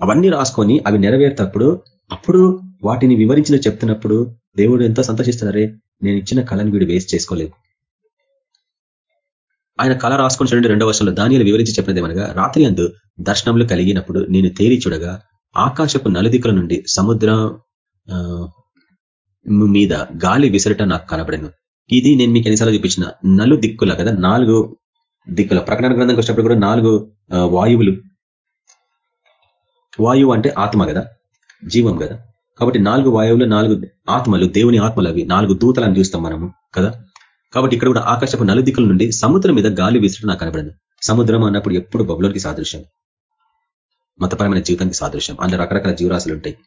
అవన్నీ రాసుకొని అవి నెరవేర్తప్పుడు అప్పుడు వాటిని వివరించిన చెప్తున్నప్పుడు దేవుడు ఎంతో సంతోషిస్తున్నారే నేను ఇచ్చిన కళను వీడు వేస్ట్ చేసుకోలేదు. ఆయన కళ రాసుకొని చూడండి రెండవ వర్షంలో దానిలో వివరించి చెప్పినదేమనగా రాత్రి అందు దర్శనంలో కలిగినప్పుడు నేను తేరి చూడగా ఆకాశపు నలుదిక్కుల నుండి సముద్రం మీద గాలి విసరట నాకు కనబడను. ఇది నేను మీకు ఎన్నిసార్లు చూపించిన నలు దిక్కుల కదా నాలుగు దిక్కుల. ప్రకటన గ్రంథంకి వచ్చినప్పుడు కూడా నాలుగు వాయువులు. వాయువు అంటే ఆత్మ కదా జీవం కదా. కాబట్టి నాలుగు వాయువులు నాలుగు ఆత్మలు దేవుని ఆత్మలు అవి. నాలుగు దూతలను చూస్తాం మనము కదా. కాబట్టి ఇక్కడ కూడా ఆకాశపు నలుదిక్కుల నుండి సముద్రం మీద గాలి విసరట నాకు కనబడింది. సముద్రం అన్నప్పుడు ఎప్పుడు బబులోనికి సాదృశ్యం. మతపరమైన జీవితానికి సాదృశ్యం. అందులో రకరకాల జీవరాశులు ఉంటాయి.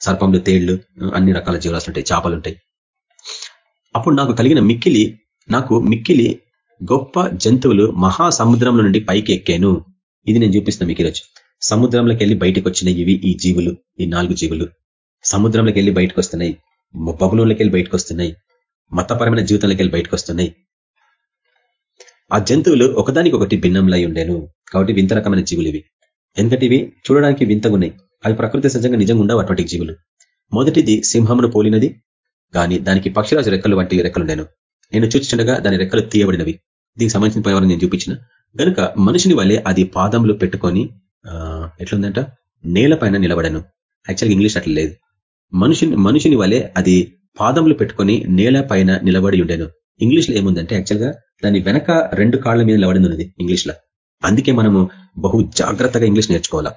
సర్పంలు తేళ్ళు అన్ని రకాల జీవరాశులు ఉంటాయి. చేపలు ఉంటాయి. అప్పుడు నాకు కలిగిన మిక్కిలి నాకు మిక్కిలి గొప్ప జంతువులు మహా సముద్రంలో నుండి పైకి ఎక్కాను. ఇది నేను చూపిస్తాను మీకు ఈరోజు సముద్రంలోకి వెళ్ళి బయటకు వచ్చిన ఇవి ఈ జీవులు ఈ నాలుగు జీవులు. సముద్రంలోకి వెళ్ళి బయటకు వస్తున్నాయి. బబులోకి వెళ్ళి బయటకు వస్తున్నాయి. మతపరమైన జీవితంలోకి వెళ్ళి బయటకు వస్తున్నాయి. ఆ జంతువులు ఒకదానికి ఒకటి భిన్నంలై ఉండేను. కాబట్టి వింత రకమైన జీవులు ఇవి. ఎందుకంటే ఇవి చూడడానికి వింతగా ఉన్నాయి అవి ప్రకృతి సహజంగా నిజంగా ఉండవు అటువంటి జీవులు. మొదటిది సింహమును పోలినది కానీ దానికి పక్షిరాజు రెక్కలు వంటి రెక్కలుండేను నేను. చూచిండగా దాని రెక్కలు తీయబడినవి. దీనికి సంబంధించిన పరివారం నేను చూపించిన. కనుక మనిషిని వల్లే అది పాదములు పెట్టుకొని ఎట్లుందంట? నేల పైన నిలబడను. యాక్చువల్గా ఇంగ్లీష్ అట్లా లేదు. మనిషిని మనిషిని వల్లే అది పాదములు పెట్టుకొని నేల పైన నిలబడి ఉండేను. ఇంగ్లీష్లో ఏముందంటే యాక్చువల్గా దాని వెనక రెండు కాళ్ళ మీద నిలబడి ఉన్నది ఇంగ్లీష్లో అందుకే మనము బహు జాగ్రత్తగా ఇంగ్లీష్ నేర్చుకోవాలా.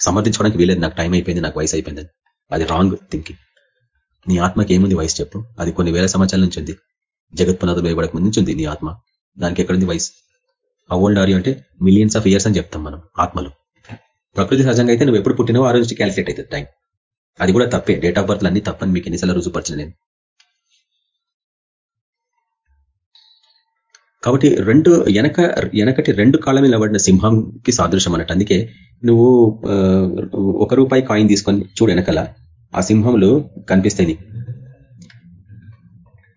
సమర్థించుకోవడానికి వీలేదు. నాకు టైం అయిపోయింది. నాకు వయసు అయిపోయింది అది రాంగ్ థింకింగ్ నీ ఆత్మకి ఏముంది వయసు చెప్పు? అది కొన్ని వేల సంవత్సరాల నుంచి ఉంది. జగత్ పునాదులు వేయబడక ముందు ఉంది నీ ఆత్మ. దానికి ఎక్కడుంది వయసు? ఆ ఓల్డ్ ఆర్ అంటే మిలియన్స్ ఆఫ్ ఇయర్స్ అని చెప్తాం మనం ఆత్మలు. ప్రకృతి సహజంగా అయితే నువ్వు ఎప్పుడు పుట్టినవో ఆ రోజు క్యాలిక్యులేట్ అవుతుంది టైం అది కూడా తప్పే. డేట్ ఆఫ్ బర్త్ అన్ని తప్పని మీకు ఎన్నిసార్లు రుజుపరిచిన నేను. కాబట్టి రెండు వెనక వెనకటి రెండు కాళ్ళ నిలబడిన సింహంకి సాదృశ్యం అన్నట్టు. అందుకే నువ్వు ఒక రూపాయి కాయిన్ తీసుకొని చూడు వెనకల. ఆ సింహములు కనిపిస్తాయి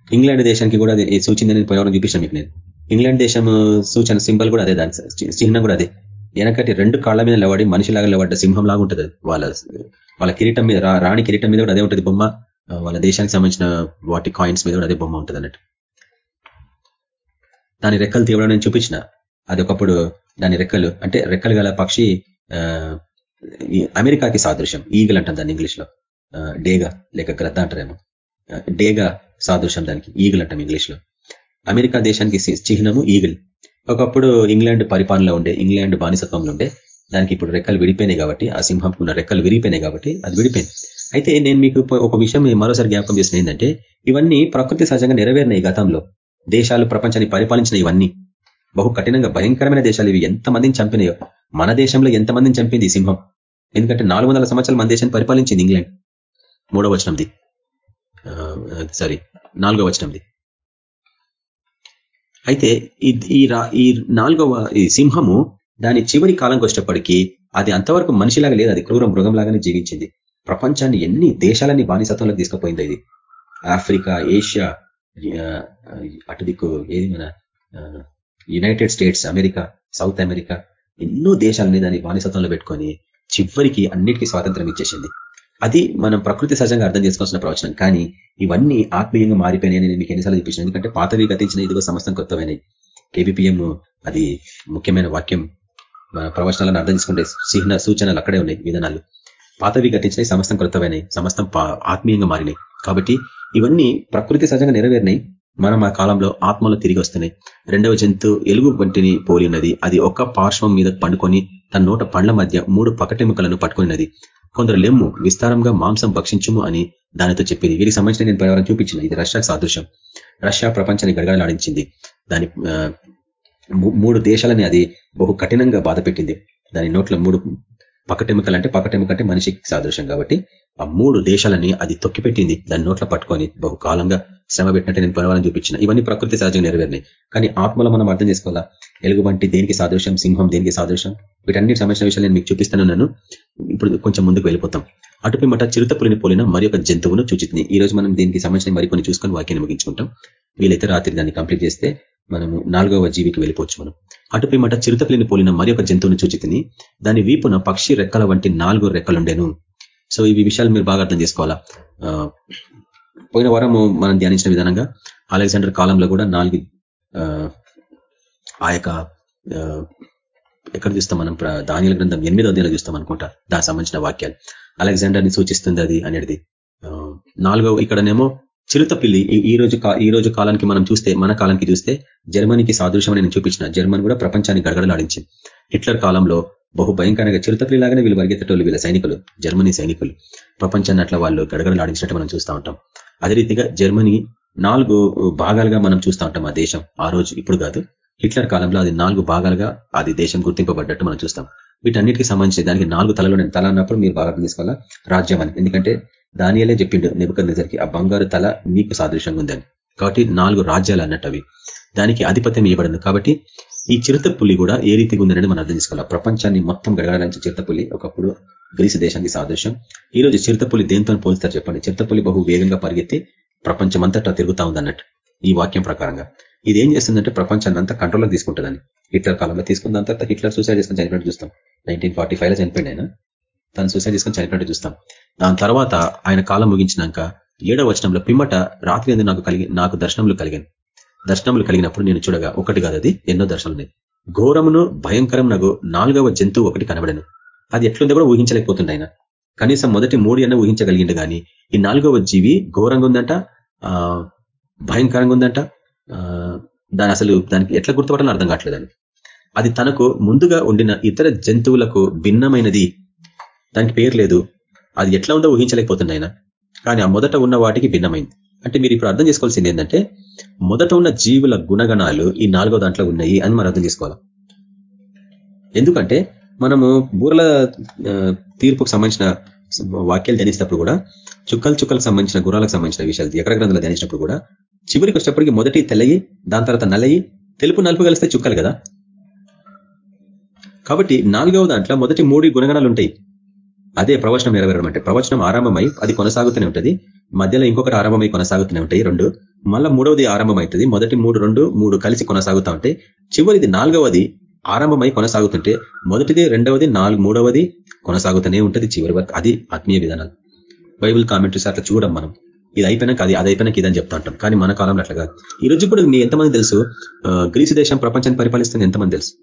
ఇంగ్లాండ్ దేశానికి కూడా అదే సూచిందని పోయేవారం చూపించాను మీకు నేను. ఇంగ్లాండ్ దేశం సూచన సింబల్ కూడా అదే దాని చిహ్నం కూడా అదే. వెనకటి రెండు కాళ్ళ మీద నిలబడి మనిషిలాగా నిలబడ్డ సింహం లాగా ఉంటుంది వాళ్ళ వాళ్ళ కిరీటం మీద రాణి కిరీటం మీద కూడా అదే ఉంటుంది బొమ్మ. వాళ్ళ దేశానికి సంబంధించిన వాటి కాయిన్స్ మీద కూడా అదే బొమ్మ ఉంటుంది అన్నట్టు. దాని రెక్కలు తీవడం నేను చూపించిన. అది ఒకప్పుడు దాని రెక్కలు అంటే రెక్కలు గల పక్షి అమెరికాకి సాదృశ్యం ఈగల్ అంటాం దాన్ని ఇంగ్లీష్లో డేగా లేక గ్రద్ద అంటారేమో. డేగా సాదృశ్యం దానికి ఈగల్ అంటాం ఇంగ్లీష్లో అమెరికా దేశానికి చిహ్నము ఈగిల్. ఒకప్పుడు ఇంగ్లాండ్ పరిపాలనలో ఉండే ఇంగ్లాండ్ బానిసత్వంలో ఉండే దానికి ఇప్పుడు రెక్కలు విడిపోయినాయి కాబట్టి ఆ సింహం ఉన్న రెక్కలు విరిగిపోయినాయి కాబట్టి అది విడిపోయింది. అయితే నేను మీకు ఒక విషయం మరోసారి జ్ఞాపకం చేసిన ఏంటంటే ఇవన్నీ ప్రకృతి సహజంగా నెరవేరినాయి గతంలో. దేశాలు ప్రపంచాన్ని పరిపాలించిన ఇవన్నీ. బహు కఠినంగా భయంకరమైన దేశాలు ఇవి. ఎంతమందిని చంపినాయో. మన దేశంలో ఎంతమందిని చంపింది సింహం? ఎందుకంటే నాలుగు వందల సంవత్సరాలు మన దేశాన్ని పరిపాలించింది ఇంగ్లాండ్. మూడో వచనంది. సారీ నాలుగో వచనంది. అయితే ఈ ఈ నాలుగవ ఈ సింహము దాని చివరి కాలంకి వచ్చేటప్పటికీ అది అంతవరకు మనిషిలాగా లేదు. అది క్రూర మృగంలాగానే జీవించింది. ప్రపంచాన్ని ఎన్ని దేశాలని బానిసత్వంలోకి తీసుకుపోయింది ఇది. ఆఫ్రికా ఏషియా అటు దిక్కు ఏది మన United States America South America ఎన్నో దేశాలని దాన్ని బానిసత్వంలో పెట్టుకొని చివరికి అన్నిటికీ స్వాతంత్రం ఇచ్చేసింది. అది మనం ప్రకృతి సహజంగా అర్థం చేసుకోవాల్సిన ప్రవచనం. కానీ ఇవన్నీ ఆత్మీయంగా మారిపోయినాయి నేను మీకు ఎన్నిసార్లు చూపించాను ఎందుకంటే పాతవి గతించిన ఇదిగో సమస్తం కొత్తమైనవి కేబిపిఎం అది ముఖ్యమైన వాక్యం. ప్రవచనాలను అర్థం చేసుకుంటే చిహ్న సూచనలు అక్కడే ఉన్నాయి విధానాలు. పాతవి గతించినవి సమస్తం కృతమైనవి సమస్తం ఆత్మీయంగా మారినాయి. కాబట్టి ఇవన్నీ ప్రకృతి సహజంగా నెరవేరినాయి. మనం ఆ కాలంలో ఆత్మలో తిరిగి వస్తున్నాయి. రెండవ జంతు ఎలుగు వంటిని పోలినది అది ఒక్క పార్శ్వం మీద పండుకొని తన నోట పండ్ల మధ్య మూడు పకటెముకలను పట్టుకున్నది కొందరు లెమ్ము విస్తారంగా మాంసం భక్షించుము అని దానితో చెప్పింది. వీరికి సంబంధించిన నేను పరివారం చూపించిన ఇది రష్యాకు సాదృశ్యం. రష్యా ప్రపంచాన్ని గడగడలాడించింది. దాని మూడు దేశాలని అది బహు కఠినంగా బాధ పెట్టింది. దాని నోట్లో మూడు పకటెముకలు అంటే పకటెముక అంటే మనిషికి సాదృశ్యం కాబట్టి ఆ మూడు దేశాలని అది తొక్కిపెట్టింది. దాని నోట్లో పట్టుకొని బహుకాలంగా శ్రమ పెట్టినట్టు నేను పరివారం చూపించిన. ఇవన్నీ ప్రకృతి సహజంగా నెరవేరినాయి. కానీ ఆత్మలో మనం అర్థం చేసుకోవాలా? ఎలుగుబంటి దేనికి సాదృశ్యం? సింహం దేనికి సాదృశ్యం? వీటన్నిటి సంబంధించిన విషయాలు నేను మీకు చూపిస్తాను ఇప్పుడు కొంచెం ముందుకు వెళ్ళిపోతాం. అటుపై మట చిరుతపులిని పోలిన మరి ఒక జంతువును చూచితుంది ఈ రోజు మనం దీనికి సంబంధించిన మరికొన్ని చూసుకొని వాక్యాన్ని ముగించుకుంటాం. వీలైతే రాత్రి దాన్ని కంప్లీట్ చేస్తే మనము నాలుగవ జీవికి వెళ్ళిపోవచ్చు మనం. అటుపై మట చిరుతపులిని పోలిన మరి ఒక జంతువును చూచితిని. దాని వీపున పక్షి రెక్కల వంటి నాలుగు రెక్కలుండేను. సో ఈ విషయాలు మీరు బాగా అర్థం చేసుకోవాలా? పోయిన వారము మనం ధ్యానించిన విధానంగా అలెగ్జాండర్ కాలంలో కూడా నాలుగు ఆ యొక్క ఎక్కడ చూస్తాం మనం? దానిల గ్రంథం ఎనిమిదో అధ్యాయంలో చూస్తాం అనుకుంటా. దానికి సంబంధించిన వాక్యాలు. అలెగ్జాండర్ని సూచిస్తుంది అది అనేది నాలుగవ ఇక్కడనేమో చిరుత పిల్లి. ఈ రోజు ఈ రోజు కాలానికి మనం చూస్తే మన కాలానికి చూస్తే జర్మనీకి సాదృశ్యం నేను చూపించిన. జర్మనీ కూడా ప్రపంచాన్ని గడగడలాడించింది హిట్లర్ కాలంలో బహు భయంకరంగా చిరుతపిల్లిలాగానే వీళ్ళు పరిగెత్తటోళ్ళు వీళ్ళ సైనికులు జర్మనీ సైనికులు. ప్రపంచాన్ని అట్లా వాళ్ళు గడగడలాడించినట్టు మనం చూస్తూ ఉంటాం. అదే రీతిగా జర్మనీ నాలుగు భాగాలుగా మనం చూస్తూ ఉంటాం ఆ దేశం. ఆ రోజు ఇప్పుడు కాదు. హిట్లర్ కాలంలో అది నాలుగు భాగాలుగా అది దేశం గుర్తింపబడ్డట్టు మనం చూస్తాం. వీటన్నిటికి సంబంధించి దానికి నాలుగు తలలో నేను తల అన్నప్పుడు మీరు బాగా తీసుకోవాలా? రాజ్యం అని. ఎందుకంటే దానియలే చెప్పిండు నిపుక నిజరికి ఆ బంగారు తల నీకు సాదృశ్యంగా ఉందని. కాబట్టి నాలుగు రాజ్యాలు అన్నట్టు అవి దానికి ఆధిపత్యం ఇవ్వబడింది. కాబట్టి ఈ చిరుత పులి కూడా ఏ రీతిగా ఉందనేది మనం అర్థం చేసుకోవాలి? ప్రపంచాన్ని మొత్తం గడగడానికి చిరుతపులి ఒకప్పుడు గ్రీసు దేశానికి సాదృశ్యం. ఈ రోజు చిరుతపులి దేంతో పోలుస్తారు చెప్పండి? చిరుతపులి బహు వేగంగా పరిగెత్తి ప్రపంచమంతటా తిరుగుతా ఉందన్నట్టు ఈ వాక్యం ప్రకారంగా. ఇది ఏం చేస్తుందంటే ప్రపంచాన్ని అంతా కంట్రోల్లో తీసుకుంటుందని. హిట్లర్ కాలంలో తీసుకున్న తర్వాత హిట్లర్ సూసైడ్ చేసుకుని చనిపోయినట్టు చూస్తాం. నైన్టీన్ ఫార్టీ ఫైవ్లో చనిపోయింది ఆయన. తను సూసైడ్ చేసుకుని చనిపోయినట్టు చూస్తాం. దాని తర్వాత ఆయన కాలం ముగించినాక ఏడవ వచనంలో పిమ్మట రాత్రి ఎందుకు నాకు కలిగి నాకు దర్శనములు కలిగాను. దర్శనములు కలిగినప్పుడు నేను చూడగా ఒకటి కాదు అది ఎన్నో దర్శనాలు ఉన్నాయి. ఘోరమును భయంకరం నాకు నాలుగవ జంతువు ఒకటి కనబడను. అది ఎట్లుందో కూడా ఊహించలేకపోతుండే ఆయన. కనీసం మొదటి మూడు అన్న ఊహించగలిగిండు కానీ ఈ నాలుగవ జీవి ఘోరంగా ఉందంట భయంకరంగా ఉందంట దాని అసలు దానికి ఎట్లా గుర్తుపట్టాలని అర్థం కావట్లేదు అది తనకు ముందుగా ఉండిన ఇతర జంతువులకు భిన్నమైనది. దానికి పేరు లేదు. అది ఎట్లా ఉందో ఊహించలేకపోతుంది ఆయన. కానీ ఆ మొదట ఉన్న వాటికి భిన్నమైంది. అంటే మీరు ఇప్పుడు అర్థం చేసుకోవాల్సింది ఏంటంటే మొదట ఉన్న జీవుల గుణగణాలు ఈ నాలుగో దాంట్లో ఉన్నాయి అని మనం అర్థం చేసుకోవాలి. ఎందుకంటే మనము బూరల తీర్పుకు సంబంధించిన వాక్యాలు ధ్యానిస్తప్పుడు కూడా చుక్కలు చుక్కలకు సంబంధించిన గుర్రాలకు సంబంధించిన విషయాలు ఎక్కడ గ్రంథాలు ధ్యానించినప్పుడు కూడా చివరికి వచ్చేటప్పటికి మొదటి తెల్లయి దాని తర్వాత నల్లయి తెలుపు నలుపు కలిస్తే చుక్కలు కదా? కాబట్టి నాలుగవ దాంట్లో మొదటి మూడు గుణగణాలు ఉంటాయి. అదే ప్రవచనం నెరవేరడం అంటే ప్రవచనం ఆరంభమై అది కొనసాగుతూనే ఉంటుంది. మధ్యలో ఇంకొకటి ఆరంభమై కొనసాగుతూనే ఉంటాయి. రెండు. మళ్ళా మూడవది ఆరంభమవుతుంది. మొదటి మూడు రెండు మూడు కలిసి కొనసాగుతూ ఉంటాయి చివరిది నాలుగవది ఆరంభమై కొనసాగుతుంటే మొదటిది రెండవది నాలుగు మూడవది కొనసాగుతూనే ఉంటుంది చివరి వరకు. అది ఆత్మీయ విధానాలు. బైబుల్ కామెంటరీస్ అట్లా చూడడం మనం. ఇది అయిపోయినాక అది అది అయిపోయినాక ఇదని చెప్తా ఉంటాం. కానీ మన కాలంలో అట్లా కాదు. ఈ రోజు కూడా మీ ఎంతమంది తెలుసు? గ్రీసు దేశం ప్రపంచాన్ని పరిపాలిస్తుంది ఎంతమంది తెలుసు?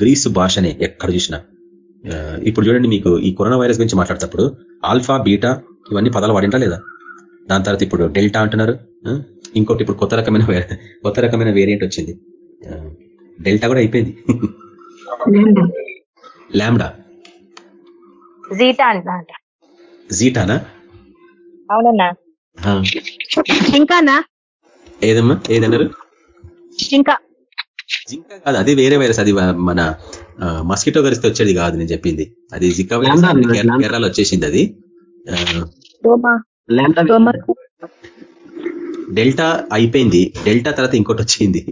గ్రీసు భాషనే ఎక్కడ చూసినా. ఇప్పుడు చూడండి మీకు ఈ కరోనా వైరస్ గురించి మాట్లాడేటప్పుడు ఆల్ఫా బీటా ఇవన్నీ పదాలు వాడింటా లేదా? దాని తర్వాత ఇప్పుడు డెల్టా అంటున్నారు. ఇంకోటి ఇప్పుడు కొత్త రకమైన కొత్త రకమైన వేరియంట్ వచ్చింది. డెల్టా కూడా అయిపోయింది. ల్యాండా. జీటా అంట. జీటానా? అవునన్నా. ఇంకానా ఏదమ్మా? ఏదన్నారు? ఇంకా జింకా కాదు అది వేరే వైరస్ అది మన మస్కిటో గరిస్తే వచ్చేది కాదు నేను చెప్పింది. అది జికా వైరస్ కేరళలో వచ్చేసింది అది. డెల్టా అయిపోయింది. డెల్టా తర్వాత ఇంకోటి వచ్చింది.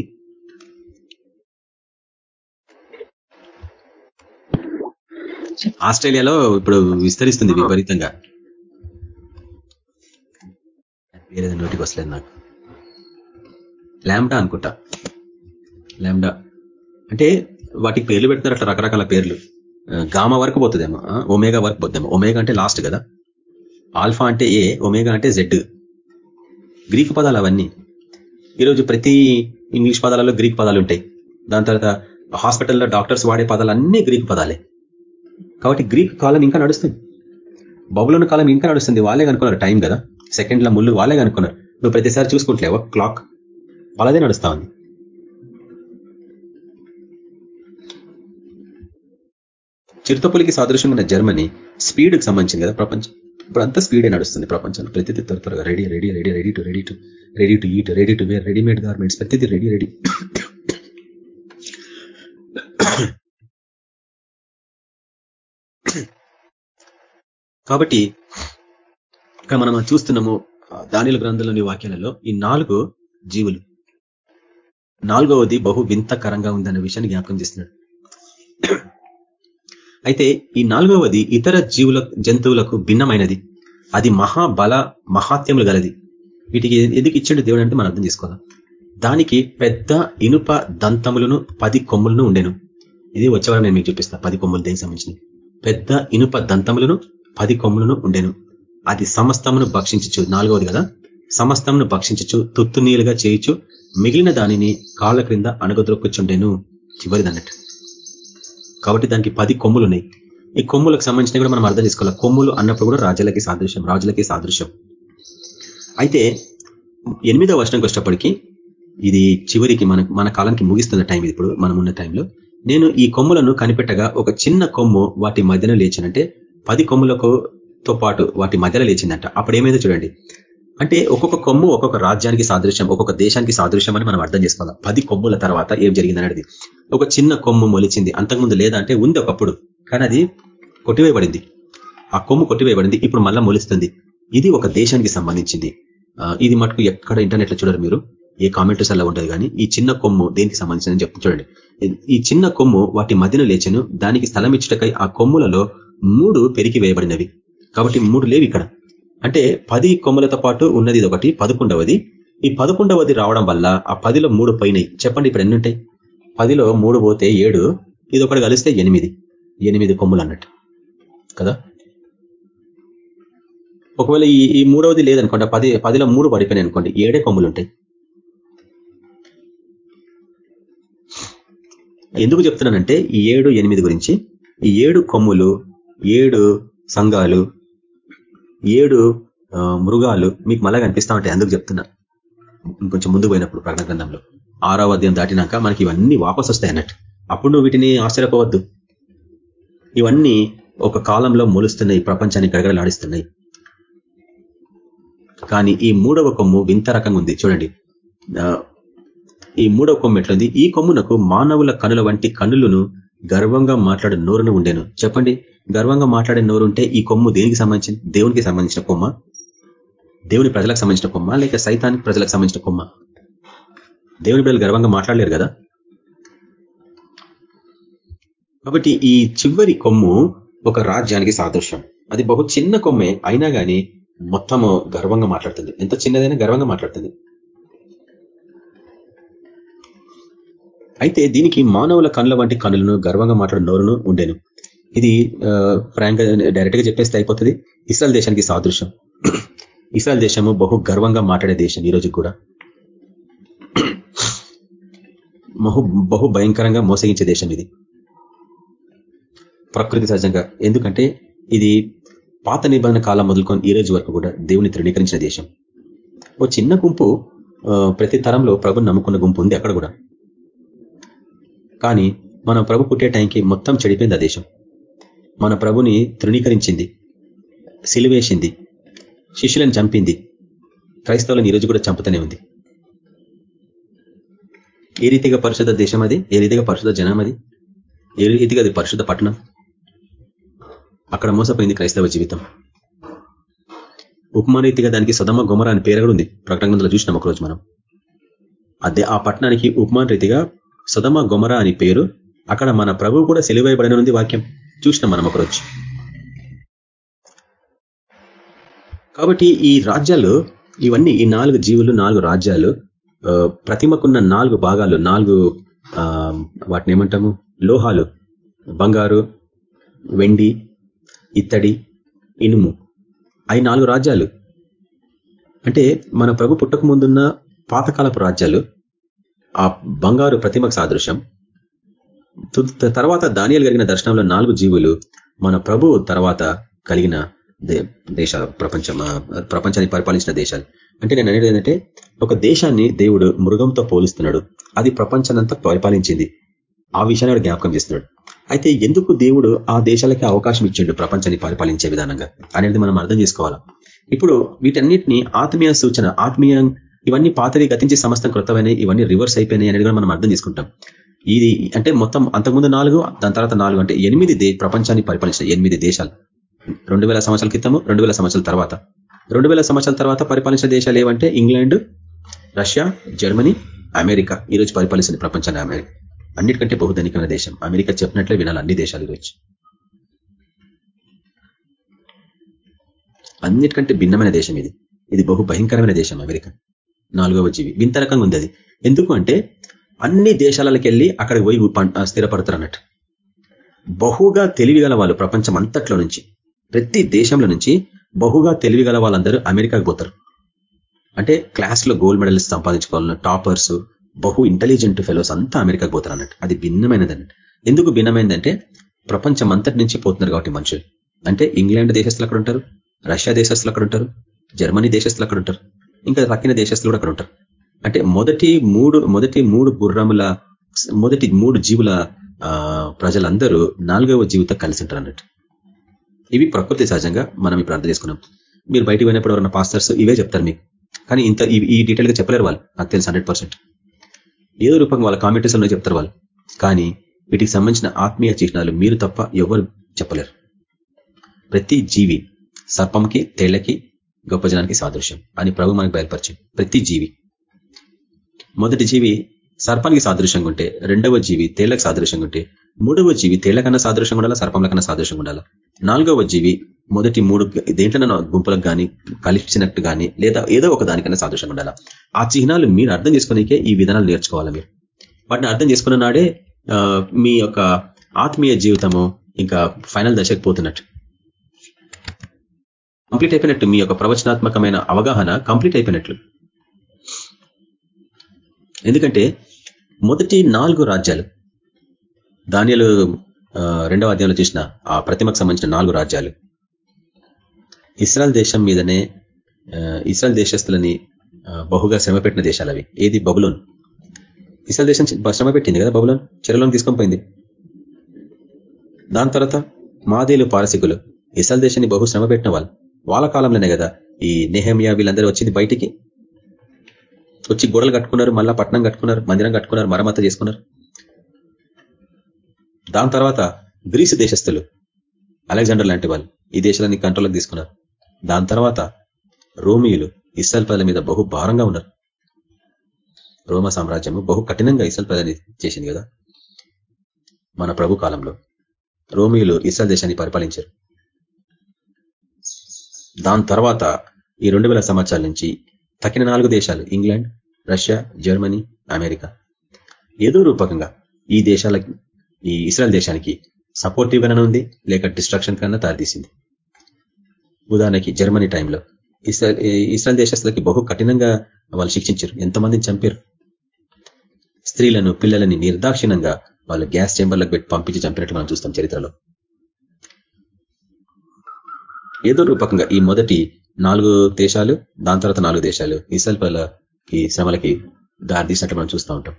ఆస్ట్రేలియాలో ఇప్పుడు విస్తరిస్తుంది విపరీతంగా. వేరేది నోటికి వస్తలేదు నాకు. ల్యాండా అనుకుంటా. ల్యాండా అంటే వాటికి పేర్లు పెడుతున్నారు అట్లా రకరకాల పేర్లు. గామా వరకు పోతుందేమో. ఒమేగా వరకు పోతుందేమో. ఒమేగా అంటే లాస్ట్ కదా? ఆల్ఫా అంటే ఏ ఒమేగా అంటే జెడ్. గ్రీక్ పదాలు అవన్నీ. ఈరోజు ప్రతి ఇంగ్లీష్ పదాలలో గ్రీక్ పదాలు ఉంటాయి. దాని తర్వాత హాస్పిటల్లో డాక్టర్స్ వాడే పదాలు అన్నీ గ్రీక్ పదాలే. కాబట్టి గ్రీక్ కాలం ఇంకా నడుస్తుంది. బబులోని కాలం ఇంకా నడుస్తుంది. వాళ్ళే కనుక్కున్నారు టైం కదా? సెకండ్ల ముళ్ళు వాళ్ళే కనుక్కున్నారు. నువ్వు ప్రతిసారి చూసుకుంటలేవా? క్లాక్ వాళ్ళదే నడుస్తా ఉంది. చిరుతపులికి సాదృశ్యమైన జర్మనీ స్పీడ్కి సంబంధించింది కదా ప్రపంచం. ఇప్పుడు అంతా స్పీడే నడుస్తుంది ప్రపంచంలో. ప్రతిదీ త్వర త్వరగా ready ready ready ready to ready to ready to eat ready to wear readymade garments. ప్రతిదీ రెడీ రెడీ. <coughs> కాబట్టి ఇక్కడ మనం చూస్తున్నాము దానిల గ్రంథంలోని వాక్యాలలో ఈ నాలుగు జీవులు. నాలుగవది బహు వింతకరంగా ఉందన్న విషయాన్ని జ్ఞాపకం చేస్తున్నాడు. అయితే ఈ నాలుగవది ఇతర జీవుల జంతువులకు భిన్నమైనది. అది మహాబల మహాత్యములు గలది. వీటికి ఎందుకు ఇచ్చిండు దేవుడు అంటే మనం అర్థం చేసుకోవాలి. దానికి పెద్ద ఇనుప దంతములను పది కొమ్ములను ఉండేను. ఇది వచ్చేవారు నేను మీకు చూపిస్తా. పది కొమ్ములు దేనికి సంబంధించినవి పెద్ద ఇనుప దంతములను పది కొమ్ములను ఉండేను. అది సమస్తమును భక్షించచ్చు నాలుగవది కదా? సమస్తమును భక్షించచ్చు తుత్తు నీలుగా చేయొచ్చు మిగిలిన దానిని కాళ్ళ క్రింద అణగదొక్కుచుండెను చివరిది అన్నట్టు. కాబట్టి దానికి పది కొమ్ములు ఉన్నాయి ఈ కొమ్ములకు సంబంధించిన కూడా మనం అర్థం చేసుకోవాలి. కొమ్ములు అన్నప్పుడు కూడా రాజులకి సాదృశ్యం రాజులకి సాదృశ్యం. అయితే ఎనిమిదవ వర్షంకి వచ్చేటప్పటికి ఇది చివరికి మన మన కాలానికి ముగిస్తున్న టైం ఇప్పుడు మనం ఉన్న టైంలో నేను ఈ కొమ్ములను కనిపెట్టగా ఒక చిన్న కొమ్ము వాటి మధ్యన లేచినంటే పది కొమ్ములకు తో పాటు వాటి మధ్యలో లేచిందంట. అప్పుడు ఏమైందో చూడండి. అంటే ఒక్కొక్క కొమ్ము ఒక్కొక్క రాజ్యానికి సాదృశ్యం ఒక్కొక్క దేశానికి సాదృశ్యం అని మనం అర్థం చేసుకోవాలి. పది కొమ్ముల తర్వాత ఏం జరిగిందనేది ఒక చిన్న కొమ్ము మొలిచింది. అంతకుముందు లేదా అంటే ఉంది ఒకప్పుడు. కానీ అది కొట్టివేయబడింది. ఆ కొమ్ము కొట్టివేయబడింది. ఇప్పుడు మళ్ళా మొలుస్తుంది. ఇది ఒక దేశానికి సంబంధించింది. ఇది మటుకు ఎక్కడ ఇంటర్నెట్లో చూడరు మీరు. ఏ కామెంటర్స్ అలా ఉండదు కానీ ఈ చిన్న కొమ్ము దేనికి సంబంధించిన చెప్తూ చూడండి. ఈ చిన్న కొమ్ము వాటి మధ్యన లేచను. దానికి స్థలం ఇచ్చటకై ఆ కొమ్ములలో మూడు పెరిగి వేయబడినవి. కాబట్టి మూడు లేవి ఇక్కడ. అంటే పది కొమ్మలతో పాటు ఉన్నది ఇది ఒకటి పదకొండవది. ఈ పదకొండవది రావడం వల్ల ఆ పదిలో మూడు పోయినాయి. చెప్పండి ఇప్పుడు ఎన్ని ఉంటాయి పదిలో మూడు పోతే ఏడు ఇది ఒకటి కలిస్తే ఎనిమిది. ఎనిమిది కొమ్ములు అన్నట్టు. కదా? ఒకవేళ ఈ ఈ మూడవది లేదనుకోండి పది పదిలో మూడు పడిపోయినాయి అనుకోండి ఏడే కొమ్ములు ఉంటాయి ఎందుకు చెప్తున్నానంటే ఈ ఏడు ఎనిమిది గురించి ఈ ఏడు కొమ్ములు ఏడు సంఘాలు ఏడు మృగాలు మీకు మళ్ళా కనిపిస్తా ఉంటాయి. అందుకు చెప్తున్నా. కొంచెం ముందుకు పోయినప్పుడు ప్రకటన గ్రంథంలో. ఆరవ అధ్యాయం దాటినాక మనకి ఇవన్నీ వాపస్ వస్తాయి అన్నట్టు. అప్పుడు నువ్వు వీటిని ఆశ్చర్యపోవద్దు. ఇవన్నీ ఒక కాలంలో మొలుస్తున్నాయి ప్రపంచాన్ని గడగడలాడిస్తున్నాయి. కానీ ఈ మూడవ కొమ్ము వింత రకంగా ఉంది. చూడండి. ఈ మూడవ కొమ్ము ఎట్లుంది? ఈ కొమ్మునకు మానవుల కనుల వంటి కనులను గర్వంగా మాట్లాడే నోరును ఉండేను. చెప్పండి గర్వంగా మాట్లాడే నోరు ఉంటే ఈ కొమ్ము దేనికి సంబంధించిన దేవునికి సంబంధించిన కొమ్మ? దేవుని ప్రజలకు సంబంధించిన కొమ్మ? లేక సైతానికి ప్రజలకు సంబంధించిన కొమ్మ? దేవుని బిడ్డలు గర్వంగా మాట్లాడలేరు కదా? కాబట్టి ఈ చివరి కొమ్ము ఒక రాజ్యానికి సాదృశ్యం. అది బహు చిన్న కొమ్మే అయినా కానీ మొత్తము గర్వంగా మాట్లాడుతుంది. ఎంత చిన్నదైనా గర్వంగా మాట్లాడుతుంది. అయితే దీనికి మానవుల కనుల వంటి కనులను గర్వంగా మాట్లాడే నోరును ఉండేను. ఇది ఫ్రాంక్ డైరెక్ట్గా చెప్పేస్తే అయిపోతుంది. ఇస్రాయల్ దేశానికి సాదృశ్యం. <clears throat> ఇస్రాయల్ దేశము బహు గర్వంగా మాట్లాడే దేశం ఈ రోజు కూడా. <clears throat> బహు బహు భయంకరంగా మోసగించే దేశం ఇది. ప్రకృతి సహజంగా. ఎందుకంటే ఇది పాత నిబంధన కాలం మొదలుకొని ఈ రోజు వరకు కూడా దేవుని తృణీకరించిన దేశం. ఓ చిన్న గుంపు ప్రతి తరంలో ప్రభుని నమ్ముకున్న గుంపు ఉంది అక్కడ కూడా. కానీ మన ప్రభు పుట్టే టైంకి మొత్తం చెడిపోయింది ఆ దేశం. మన ప్రభుని తృణీకరించింది సిలివేసింది శిష్యులను చంపింది క్రైస్తవులను ఈరోజు కూడా చంపుతూనే ఉంది. ఏ రీతిగా పరిశుద్ధ దేశం అది? ఏ రీతిగా పరిశుద్ధ జనం అది? ఏ రీతిగా అది పరిశుద్ధ పట్టణం? అక్కడ మోసపోయింది క్రైస్తవ జీవితం. ఉపమానరీతిగా దానికి సదమ గుమర అని పేరు కూడా ఉంది. ప్రకటనలో చూసినాం ఒకరోజు మనం. అదే ఆ పట్టణానికి ఉపమాన రీతిగా సుధమ గుమర అని పేరు. అక్కడ మన ప్రభు కూడా సెలివేయబడిన ఉంది వాక్యం చూసిన మనం ఒకరోజు. కాబట్టి ఈ రాజ్యాలు ఇవన్నీ ఈ నాలుగు జీవులు నాలుగు రాజ్యాలు ప్రతిమకున్న నాలుగు భాగాలు నాలుగు వాటిని ఏమంటాము? లోహాలు. బంగారు వెండి ఇత్తడి ఇనుము. అవి నాలుగు రాజ్యాలు. అంటే మన ప్రభు పుట్టక ముందున్న పాతకాలపు రాజ్యాలు ఆ బంగారు ప్రతిమకు సాదృశ్యం. తర్వాత దానియాలు కలిగిన దర్శనంలో నాలుగు జీవులు మన ప్రభు తర్వాత కలిగిన దేశాలు ప్రపంచం ప్రపంచాన్ని పరిపాలించిన దేశాలు. అంటే నేను అనేది ఏంటంటే ఒక దేశాన్ని దేవుడు మృగంతో పోలుస్తున్నాడు. అది ప్రపంచానంతా పరిపాలించింది. ఆ విషయాన్ని వాడు జ్ఞాపకం చేస్తున్నాడు. అయితే ఎందుకు దేవుడు ఆ దేశాలకి అవకాశం ఇచ్చిండు ప్రపంచాన్ని పరిపాలించే విధానంగా? అనేది మనం అర్థం చేసుకోవాలా. ఇప్పుడు వీటన్నిటిని ఆత్మీయ సూచన ఆత్మీయ ఇవన్నీ పాతవి గతించి సమస్తం కృతమైన ఇవన్నీ రివర్స్ అయిపోయినాయి అనేది కూడా మనం అర్థం చేసుకుంటాం. ఇది అంటే మొత్తం అంతకుముందు నాలుగు దాని తర్వాత నాలుగు అంటే ఎనిమిది ప్రపంచాన్ని పరిపాలించిన ఎనిమిది దేశాలు. రెండు వేల సంవత్సరాల క్రితము రెండు వేల సంవత్సరాల తర్వాత. రెండు వేల సంవత్సరాల తర్వాత పరిపాలించిన దేశాలు ఏవంటే ఇంగ్లాండ్ రష్యా జర్మనీ అమెరికా. ఈరోజు రోజు పరిపాలిస్తుంది ప్రపంచాన్ని అమెరికా అన్నిటికంటే బహుధనికమైన దేశం. అమెరికా చెప్పినట్లే వినాలి అన్ని దేశాలు ఈరోజు అన్నిటికంటే భిన్నమైన దేశం ఇది. ఇది బహు భయంకరమైన దేశం అమెరికా. నాలుగవ జీవి. వింత రకంగా ఉంది అది. ఎందుకు అంటే అన్ని దేశాలకు వెళ్ళి అక్కడికి పోయి స్థిరపడతారు అన్నట్టు బహుగా తెలివిగల వాళ్ళు ప్రపంచం అంతట్లో నుంచి ప్రతి దేశంలో నుంచి బహుగా తెలివిగల వాళ్ళందరూ అమెరికాకు పోతారు. అంటే క్లాస్లో గోల్డ్ మెడల్స్ సంపాదించుకోవాలన్న టాపర్స్ బహు ఇంటెలిజెంట్ ఫెలోస్ అంతా అమెరికాకు పోతారు అన్నట్టు అది భిన్నమైనది ఎందుకు భిన్నమైందంటే ప్రపంచం అంతటి నుంచి పోతున్నారు కాబట్టి మనుషులు. అంటే ఇంగ్లాండ్ దేశస్తులు అక్కడ ఉంటారు రష్యా దేశస్తులు అక్కడ ఉంటారు జర్మనీ దేశస్తులు అక్కడ ఉంటారు. ఇంకా రక్కిన దేశస్తులు కూడా అక్కడ ఉంటారు అంటే మొదటి మూడు మొదటి మూడు గుర్రముల మొదటి మూడు జీవుల ప్రజలందరూ నాలుగవ జీవితం కలిసి ఉంటారు అన్నట్టు. ఇవి ప్రకృతి సహజంగా మనం ఇప్పుడు అర్థం చేసుకున్నాం. మీరు బయటికి పోయినప్పుడు ఎవరైనా పాస్టర్స్ ఇవే చెప్తారు మీకు. కానీ ఇంత ఈ డీటెయిల్గా చెప్పలేరు వాళ్ళు. నాకు తెలుసు హండ్రెడ్ ఏదో రూపంగా వాళ్ళ కామెంటరీస్లో చెప్తారు వాళ్ళు. కానీ వీటికి సంబంధించిన ఆత్మీయ చిహ్నాలు మీరు తప్ప ఎవరు చెప్పలేరు. ప్రతి జీవి సర్పంకి తేళ్ళకి గొప్ప జనానికి సాదృశ్యం. అని ప్రభు మనకు బయలుపరిచింది ప్రతి జీవి మొదటి జీవి సర్పానికి సాదృశ్యంగా ఉంటే రెండవ జీవి తేళ్ళకు సాదృశ్యంగా ఉంటే మూడవ జీవి తేళ్ళకన్నా సాదృశ్యంగా ఉండాలా సర్పంల కన్నా సాదృశ్యంగా ఉండాలా? నాలుగవ జీవి మొదటి మూడు దేంట్లో గుంపులకు కానీ కలిసినట్టు కానీ లేదా ఏదో ఒక దానికన్నా సాదృశ్యంగా ఉండాలా? ఆ చిహ్నాలు మీరు అర్థం చేసుకునేకే ఈ విధానాలు నేర్చుకోవాలి మీరు? వాటిని అర్థం చేసుకున్న నాడే మీ యొక్క ఆత్మీయ జీవితము ఇంకా ఫైనల్ దశకు పోతున్నట్టు. కంప్లీట్ అయిపోయినట్టు మీ యొక్క ప్రవచనాత్మకమైన అవగాహన కంప్లీట్ అయిపోయినట్లు. ఎందుకంటే మొదటి నాలుగు రాజ్యాలు ధాన్యాలు రెండవ అధ్యాయంలో చూసిన ఆ ప్రతిమకు సంబంధించిన నాలుగు రాజ్యాలు. ఇస్రాయల్ దేశం మీదనే ఇస్రాయల్ దేశస్తులని బహుగా శ్రమ పెట్టిన దేశాలు అవి. ఏది? బబులోన్. ఇస్రాయల్ దేశం శ్రమ పెట్టింది కదా బబులోన్? చెరలోని తీసుకొని పోయింది. దాని తర్వాత మాదేలు పారసికులు. ఇస్రాయల్ దేశాన్ని బహు శ్రమ పెట్టిన వాళ్ళు. వాళ్ళ కాలంలోనే కదా ఈ నెహమియా వీళ్ళందరూ వచ్చింది బయటికి? వచ్చి గోడలు కట్టుకున్నారు మళ్ళా పట్టణం కట్టుకున్నారు మందిరం కట్టుకున్నారు మరమ్మత చేసుకున్నారు. దాని తర్వాత గ్రీసు దేశస్తులు అలెగ్జాండర్ లాంటి వాళ్ళు ఈ దేశాలని కంట్రోల్కి తీసుకున్నారు. దాని తర్వాత రోమియులు ఇస్రాయల్ ప్రజల మీద బహు భారంగా ఉన్నారు. రోమ సామ్రాజ్యము బహు కఠినంగా ఇస్రాయల్ ప్రజలని చేసింది కదా. మన ప్రభు కాలంలో రోమియులు ఇస్రాయల్ దేశాన్ని పరిపాలించారు. దాని తర్వాత ఈ రెండు వేల సంవత్సరాల నుంచి తక్కిన నాలుగు దేశాలు ఇంగ్లాండ్ రష్యా జర్మనీ అమెరికా. ఏదో రూపకంగా ఈ దేశాలకి ఈ ఇస్రాయల్ దేశానికి సపోర్టివ్ గానే ఉంది లేక డిస్ట్రక్షన్ కన్నా దారితీసింది. ఉదాహరణకి జర్మనీ టైంలో ఇస్రాయల్ ఇస్రాయల్ దేశస్తులకి బహు కఠినంగా వాళ్ళు శిక్షించారు. ఎంతమందిని చంపారు? స్త్రీలను పిల్లలని నిర్దాక్షిణంగా వాళ్ళు గ్యాస్ చేంబర్లకు పెట్టి పంపించి చంపినట్టు మనం చూస్తాం చరిత్రలో. ఏదో రూపకంగా ఈ మొదటి నాలుగు దేశాలు దాని తర్వాత నాలుగు దేశాలు ఇసల్ పల్లకి శ్రమలకి దారితీసినట్టు మనం చూస్తూ ఉంటాం.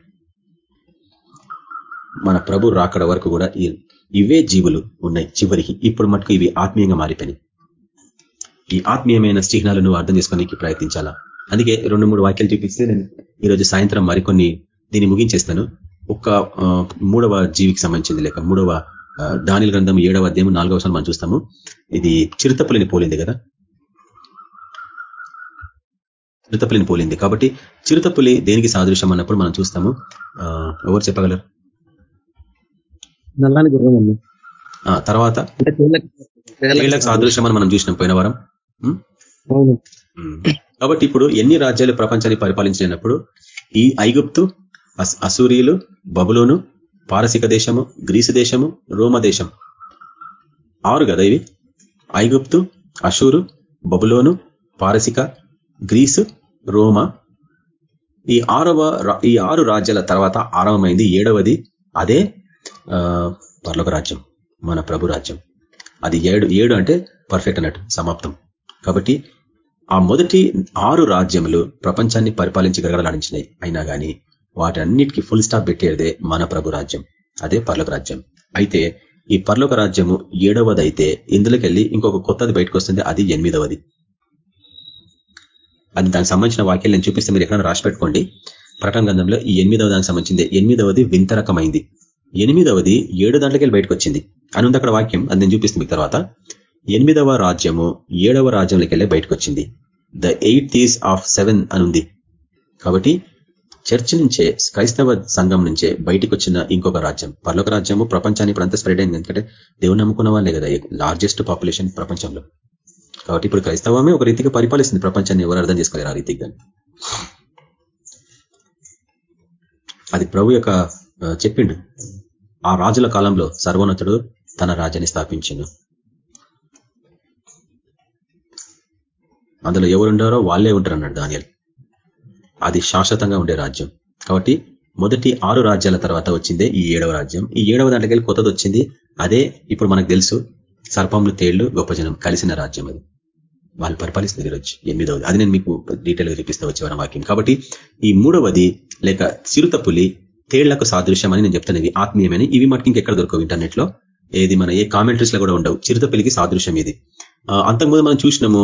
మన ప్రభు రాకడ వరకు కూడా ఇవే జీవులు ఉన్నాయి చివరికి. ఇప్పుడు మటుకు ఇవి ఆత్మీయంగా మారిపోయినాయి. ఈ ఆత్మీయమైన చిహ్నాలు నువ్వు అర్థం చేసుకోవడానికి ప్రయత్నించాలా? అందుకే రెండు మూడు వాక్యాలు చూపిస్తే నేను ఈరోజు సాయంత్రం మరికొన్ని దీన్ని ముగించేస్తాను. ఒక్క మూడవ జీవికి సంబంధించింది లేక మూడవ దానిల గ్రంథం ఏడవ అధ్యాయం నాలుగవ వర్షాలు మనం చూస్తాము. ఇది చిరుతపులిని పోలింది కదా? చిరుతపులిని పోలింది. కాబట్టి చిరుతపులి దేనికి సాదృశ్యం అన్నప్పుడు మనం చూస్తాము. ఎవరు చెప్పగలరు? నల్లని గుర్రం తర్వాత తేళ్ళకు సాదృశ్యం అని మనం చూసినాం పోయిన వారం. కాబట్టి ఇప్పుడు ఎన్ని రాజ్యాలు ప్రపంచాన్ని పరిపాలించినప్పుడు ఈ ఐగుప్తు అసూరియులు బబులోను పారసిక దేశము గ్రీసు దేశము రోమ దేశం. ఆరు కదా ఇవి? ఐగుప్తు అషూరు బబులోను పారసిక గ్రీసు రోమ. ఈ ఆరవ ఈ ఆరు రాజ్యాల తర్వాత ఆరంభమైంది ఏడవది. అదే పర్లోక రాజ్యం మన ప్రభు రాజ్యం. అది ఏడు ఏడు అంటే పర్ఫెక్ట్ అన్నట్టు సమాప్తం. కాబట్టి ఆ మొదటి ఆరు రాజ్యములు ప్రపంచాన్ని పరిపాలించి అయినా కానీ వాటన్నిటికీ ఫుల్ స్టాప్ పెట్టేదే మన ప్రభు రాజ్యం. అదే పర్లోక రాజ్యం. అయితే ఈ పర్లోక రాజ్యము ఏడవది అయితే ఇందులోకెళ్ళి ఇంకొక కొత్తది బయటకు వస్తుంది అది ఎనిమిదవది. అది దానికి సంబంధించిన వాక్యాలు నేను చూపిస్తే మీరు ఎక్కడైనా రాసి పెట్టుకోండి. ప్రకటన గంధంలో ఈ ఎనిమిదవ దానికి సంబంధించింది. ఎనిమిదవది వింత రకమైంది. ఎనిమిదవది ఏడు దాంట్లోకి బయటకు వచ్చింది అని ఉంది అక్కడ వాక్యం అది నేను చూపిస్తుంది మీకు తర్వాత. ఎనిమిదవ రాజ్యము ఏడవ రాజ్యంలోకి వెళ్ళి బయటకు వచ్చింది the eighth is of seven అని ఉంది. కాబట్టి చర్చ్ నుంచే క్రైస్తవ సంఘం నుంచే బయటకు వచ్చిన ఇంకొక రాజ్యం. పర్లోక రాజ్యము ప్రపంచాన్ని ఇప్పుడు అంతా స్ప్రెడ్ అయింది. ఎందుకంటే దేవుని నమ్ముకున్న వాళ్ళే కదా లార్జెస్ట్ పాపులేషన్ ప్రపంచంలో. కాబట్టి ఇప్పుడు క్రైస్తవమే ఒక రీతిగా పరిపాలిస్తుంది. ప్రపంచాన్ని ఎవరు అర్థం చేసుకోలేరు ఆ రీతిగా అది ప్రభు యొక్క చెప్పిండు. ఆ రాజుల కాలంలో సర్వోన్నతుడు తన రాజ్యాన్ని స్థాపించిండు. అందులో ఎవరుండారో వాళ్ళే ఉంటారు అన్నాడు దానియల్ అది శాశ్వతంగా ఉండే రాజ్యం. కాబట్టి మొదటి ఆరు రాజ్యాల తర్వాత వచ్చిందే ఈ ఏడవ రాజ్యం. ఈ ఏడవ దాంట్లోకి కొత్తది వచ్చింది. అదే ఇప్పుడు మనకు తెలుసు సర్పంలు తేళ్ళు గొప్ప జనం కలిసిన రాజ్యం అది. వాళ్ళు పరిపాలిస్తుంది ఈరోజు. ఎనిమిదవది. అది నేను మీకు డీటెయిల్గా చూపిస్తా వచ్చేవారం వాక్యం. కాబట్టి ఈ మూడవది లేక చిరుత పులి తేళ్ళకు సాదృశ్యం అని నేను చెప్తాను ఇవి ఆత్మీయమని ఇవి మటుకు ఇంకెక్కడ దొరకవు ఇంటర్నెట్లో ఏది మన ఏ కామెంటరీస్లో కూడా ఉండవు. చిరుత పులికి సాదృశ్యం ఇది అంతకుముందు మనం చూసినాము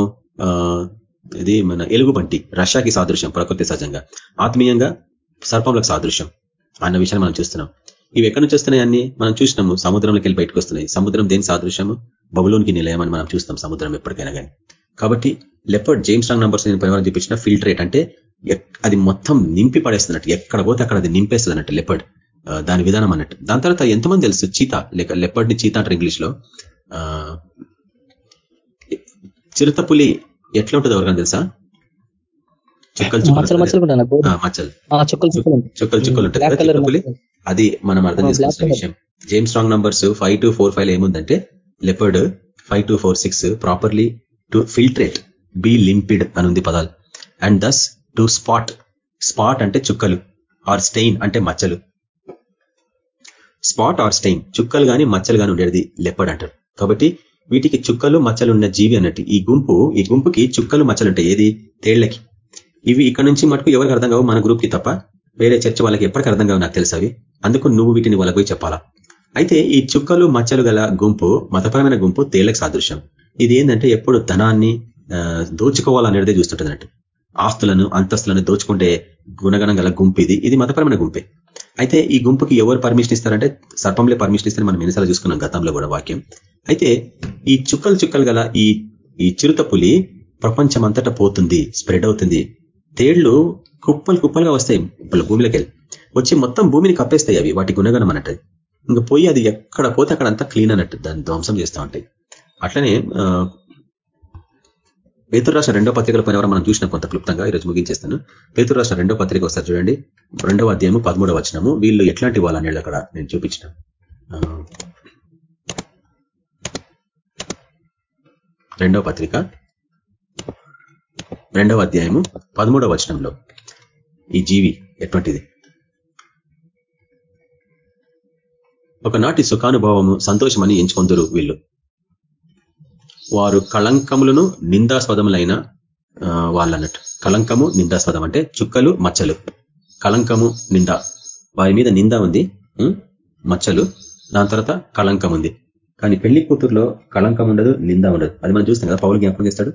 ఇది మన ఎలుగుబంటి రష్యాకి సాదృశ్యం ప్రకృతి సహజంగా. ఆత్మీయంగా సర్పంలకు సాదృశ్యం అన్న విషయాన్ని మనం చూస్తున్నాం. ఇవి ఎక్కడి నుంచి వస్తున్నాయి అన్ని? మనం చూసినాము సముద్రంలోకి వెళ్ళి బయటకు వస్తున్నాయి. సముద్రం దేని సాదృశ్యము? బబులోనికి నిలయమని మనం చూస్తాం సముద్రం ఎప్పటికైనా కానీ కాబట్టి లెపర్డ్ జేమ్స్ రాంగ్ నంబర్స్ నేను పరివారం చూపించిన ఫిల్టరేట్ అంటే అది మొత్తం నింపి పడేస్తున్నట్టు ఎక్కడ పోతే అక్కడ అది నింపేస్తుంది అన్నట్టు లెపర్డ్ దాని విధానం అన్నట్టు. దాని తర్వాత ఎంతమంది తెలుసు? చీత లేక లెపర్డ్ని చీత అంటారు ఇంగ్లీష్లో చిరుతపులి ఎట్లా ఉంటుంది ఎవరికైనా తెలుసా? చుక్కలు చుక్కలు మచ్చలు చుక్కలు చుక్కలు ఉంటుంది చిరుతపులి అది మనం అర్థం చేసుకోవాల్సిన విషయం. James wrong numbers five two four five ఏముందంటే leopard five two four six properly to filtrate be limpid అని ఉంది పదాలు. And thus to spot spot అంటే చుక్కలు. ఆర్ స్టెయిన్ అంటే మచ్చలు. స్పాట్ ఆర్ స్టెయిన్ చుక్కలు గాని మచ్చలు గాని ఉండేది లెపర్డ్ అంటారు. కాబట్టి వీటికి చుక్కలు మచ్చలు ఉన్న జీవి అన్నట్టు. ఈ గుంపు ఈ గుంపుకి చుక్కలు మచ్చలు ఉంటాయి ఏది? తేళ్ళకి. ఇవి ఇక్కడ నుంచి మటుకు ఎవరికి అర్థం కావు? మన గ్రూప్ తప్ప. వేరే చర్చ వాళ్ళకి ఎప్పటికి అర్థం కావు నాకు తెలుసు అవి. అందుకు నువ్వు వీటిని వాళ్ళకి పోయి చెప్పాలా? అయితే ఈ చుక్కలు మచ్చలు గల గుంపు మతపరమైన గుంపు తేళ్ళకు సాదృశ్యం. ఇది ఏంటంటే ఎప్పుడు ధనాన్ని దోచుకోవాలనేదే చూస్తుంటుంది అన్నట్టు. ఆస్తులను అంతస్తులను దోచుకుంటే గుణగణం గల గుంపు ఇది. ఇది మతపరమైన గుంపే. అయితే ఈ గుంపుకి ఎవరు పర్మిషన్ ఇస్తారంటే సర్పంలే పర్మిషన్ ఇస్తారని మనం ఎన్నిసార్లు చూసుకున్నాం గతంలో కూడా వాక్యం. అయితే ఈ చుక్కలు చుక్కలు గల ఈ ఈ చిరుత పులి ప్రపంచం అంతటా పోతుంది స్ప్రెడ్ అవుతుంది. తేళ్ళు కుప్పలు కుప్పలుగా వస్తాయి భూమిలోకి వెళ్ళి వచ్చి మొత్తం భూమిని కప్పేస్తాయి అవి వాటి గుణగణం అన్నట్టు. ఇంకా పోయి అది ఎక్కడ పోతే అక్కడ అంతా క్లీన్ అన్నట్టు దాన్ని ధ్వంసం చేస్తూ ఉంటాయి. అట్లనే పేతురు రాష్ట్ర రెండో పత్రికల పైన మనం చూసిన కొంత క్లుప్తంగా ఈరోజు ముగించేస్తాను. పేతురు రాష్ట్ర రెండో పత్రిక ఒకసారి చూడండి. రెండవ అధ్యాయము పదమూడవ వచ్చినము వీళ్ళు ఎట్లాంటి వాళ్ళు అక్కడ నేను చూపించిన. రెండవ పత్రిక. రెండవ అధ్యాయము పదమూడవ వచనంలో. ఈ జీవి ఎటువంటిది? ఒకనాటి సుఖానుభవము సంతోషమని ఎంచుకొందరు వీళ్ళు. వారు కళంకములను నిందాస్పదములైన వాళ్ళన్నట్టు. కళంకము నిందాస్పదం అంటే చుక్కలు మచ్చలు. కళంకము నింద. వారి మీద నింద ఉంది మచ్చలు. దాని తర్వాత కళంకం ఉంది కానీ పెళ్ళి కూతురులో కళంకం ఉండదు నింద ఉండదు. అది మనం చూస్తాం కదా పౌలు జ్ఞాపకం చేస్తాడు?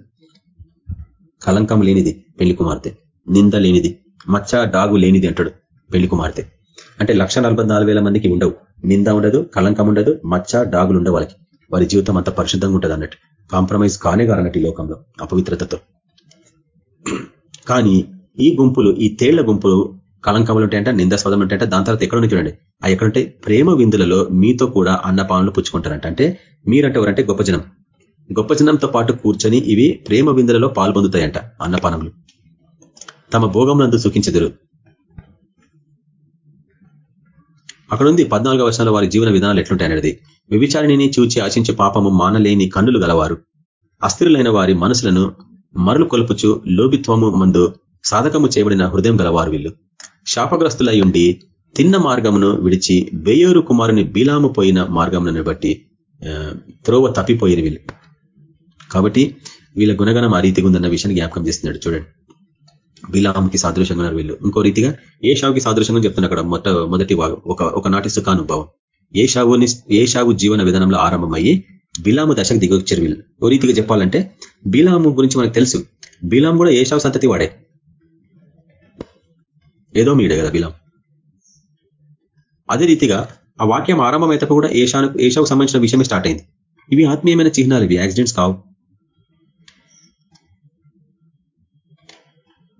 కళంకం లేనిది పెళ్ళి కుమార్తె నింద లేనిది మచ్చ డాగు లేనిది అంటాడు పెళ్ళి కుమార్తె. అంటే లక్ష మందికి ఉండవు. నింద ఉండదు కళంకం ఉండదు మచ్చ డాగులు ఉండవు వాళ్ళకి. వారి జీవితం అంత పరిశుద్ధంగా ఉంటుంది అన్నట్టు. కాంప్రమైజ్ కానే కారన్నట్టు ఈ లోకంలో అపవిత్రతతో. కానీ ఈ గుంపులు ఈ తేళ్ళ గుంపులు కలంకములు ఉంటాయంట నిందాస్పదం ఉంటాయంట దాని తర్వాత ఎక్కడ చూడండి. ఆ ఎక్కడంటే ప్రేమ విందులలో మీతో కూడా అన్న పానులు పుచ్చుకుంటారంట. అంటే మీరంటే ఎవరంటే గొప్ప జనం. గొప్ప జనంతో పాటు కూర్చొని ఇవి ప్రేమ విందులలో పాల్పొందుతాయంట అన్నపానములు. తమ భోగములందు సుఖించదురు. అక్కడ ఉంది పద్నాలుగో వర్షాల వారి జీవన విధానాలు ఎట్లుంటాయనేది వ్యభిచారిణిని చూచి ఆశించే పాపము మానలేని కన్నులు గలవారు. అస్థిరులైన వారి మనసులను మరలు కొలుపుచు లోభిత్వము మందు సాధకము చేయబడిన హృదయం గలవారు వీళ్ళు. శాపగ్రస్తులై ఉండి తిన్న మార్గమును విడిచి బేయోరు కుమారుని బీలాము పోయిన మార్గమును బట్టి త్రోవ తప్పిపోయిన వీళ్ళు. కాబట్టి వీళ్ళ గుణగణం ఆ రీతిగా ఉందన్న విషయాన్ని జ్ఞాపకం చేస్తున్నాడు. చూడండి. బిలాంకి సాదృశ్యంగా ఉన్నారు వీళ్ళు. ఇంకో రీతిగా ఏషావుకి షావుకి సాదృశ్యంగా చెప్తున్నా అక్కడ మొట్ట మొదటి ఒక ఒకనాటి సుఖానుభవం ఏషావుని ఏషావు జీవన విధానంలో ఆరంభమయ్యి బిలాము దశకు దిగొచ్చారు వీళ్ళు. ఓ రీతిగా చెప్పాలంటే బిలాము గురించి మనకు తెలుసు. బిలాం కూడా ఏషావు సంతతి వాడే. ఏదో మీడే కదా బిలాం. అదే రీతిగా ఆ వాక్యం ఆరంభం కూడా ఏషాను ఏషాకు సంబంధించిన విషయమే స్టార్ట్ అయింది. ఇవి ఆత్మీయమైన చిహ్నాలు ఇవి యాక్సిడెంట్స్ కావు.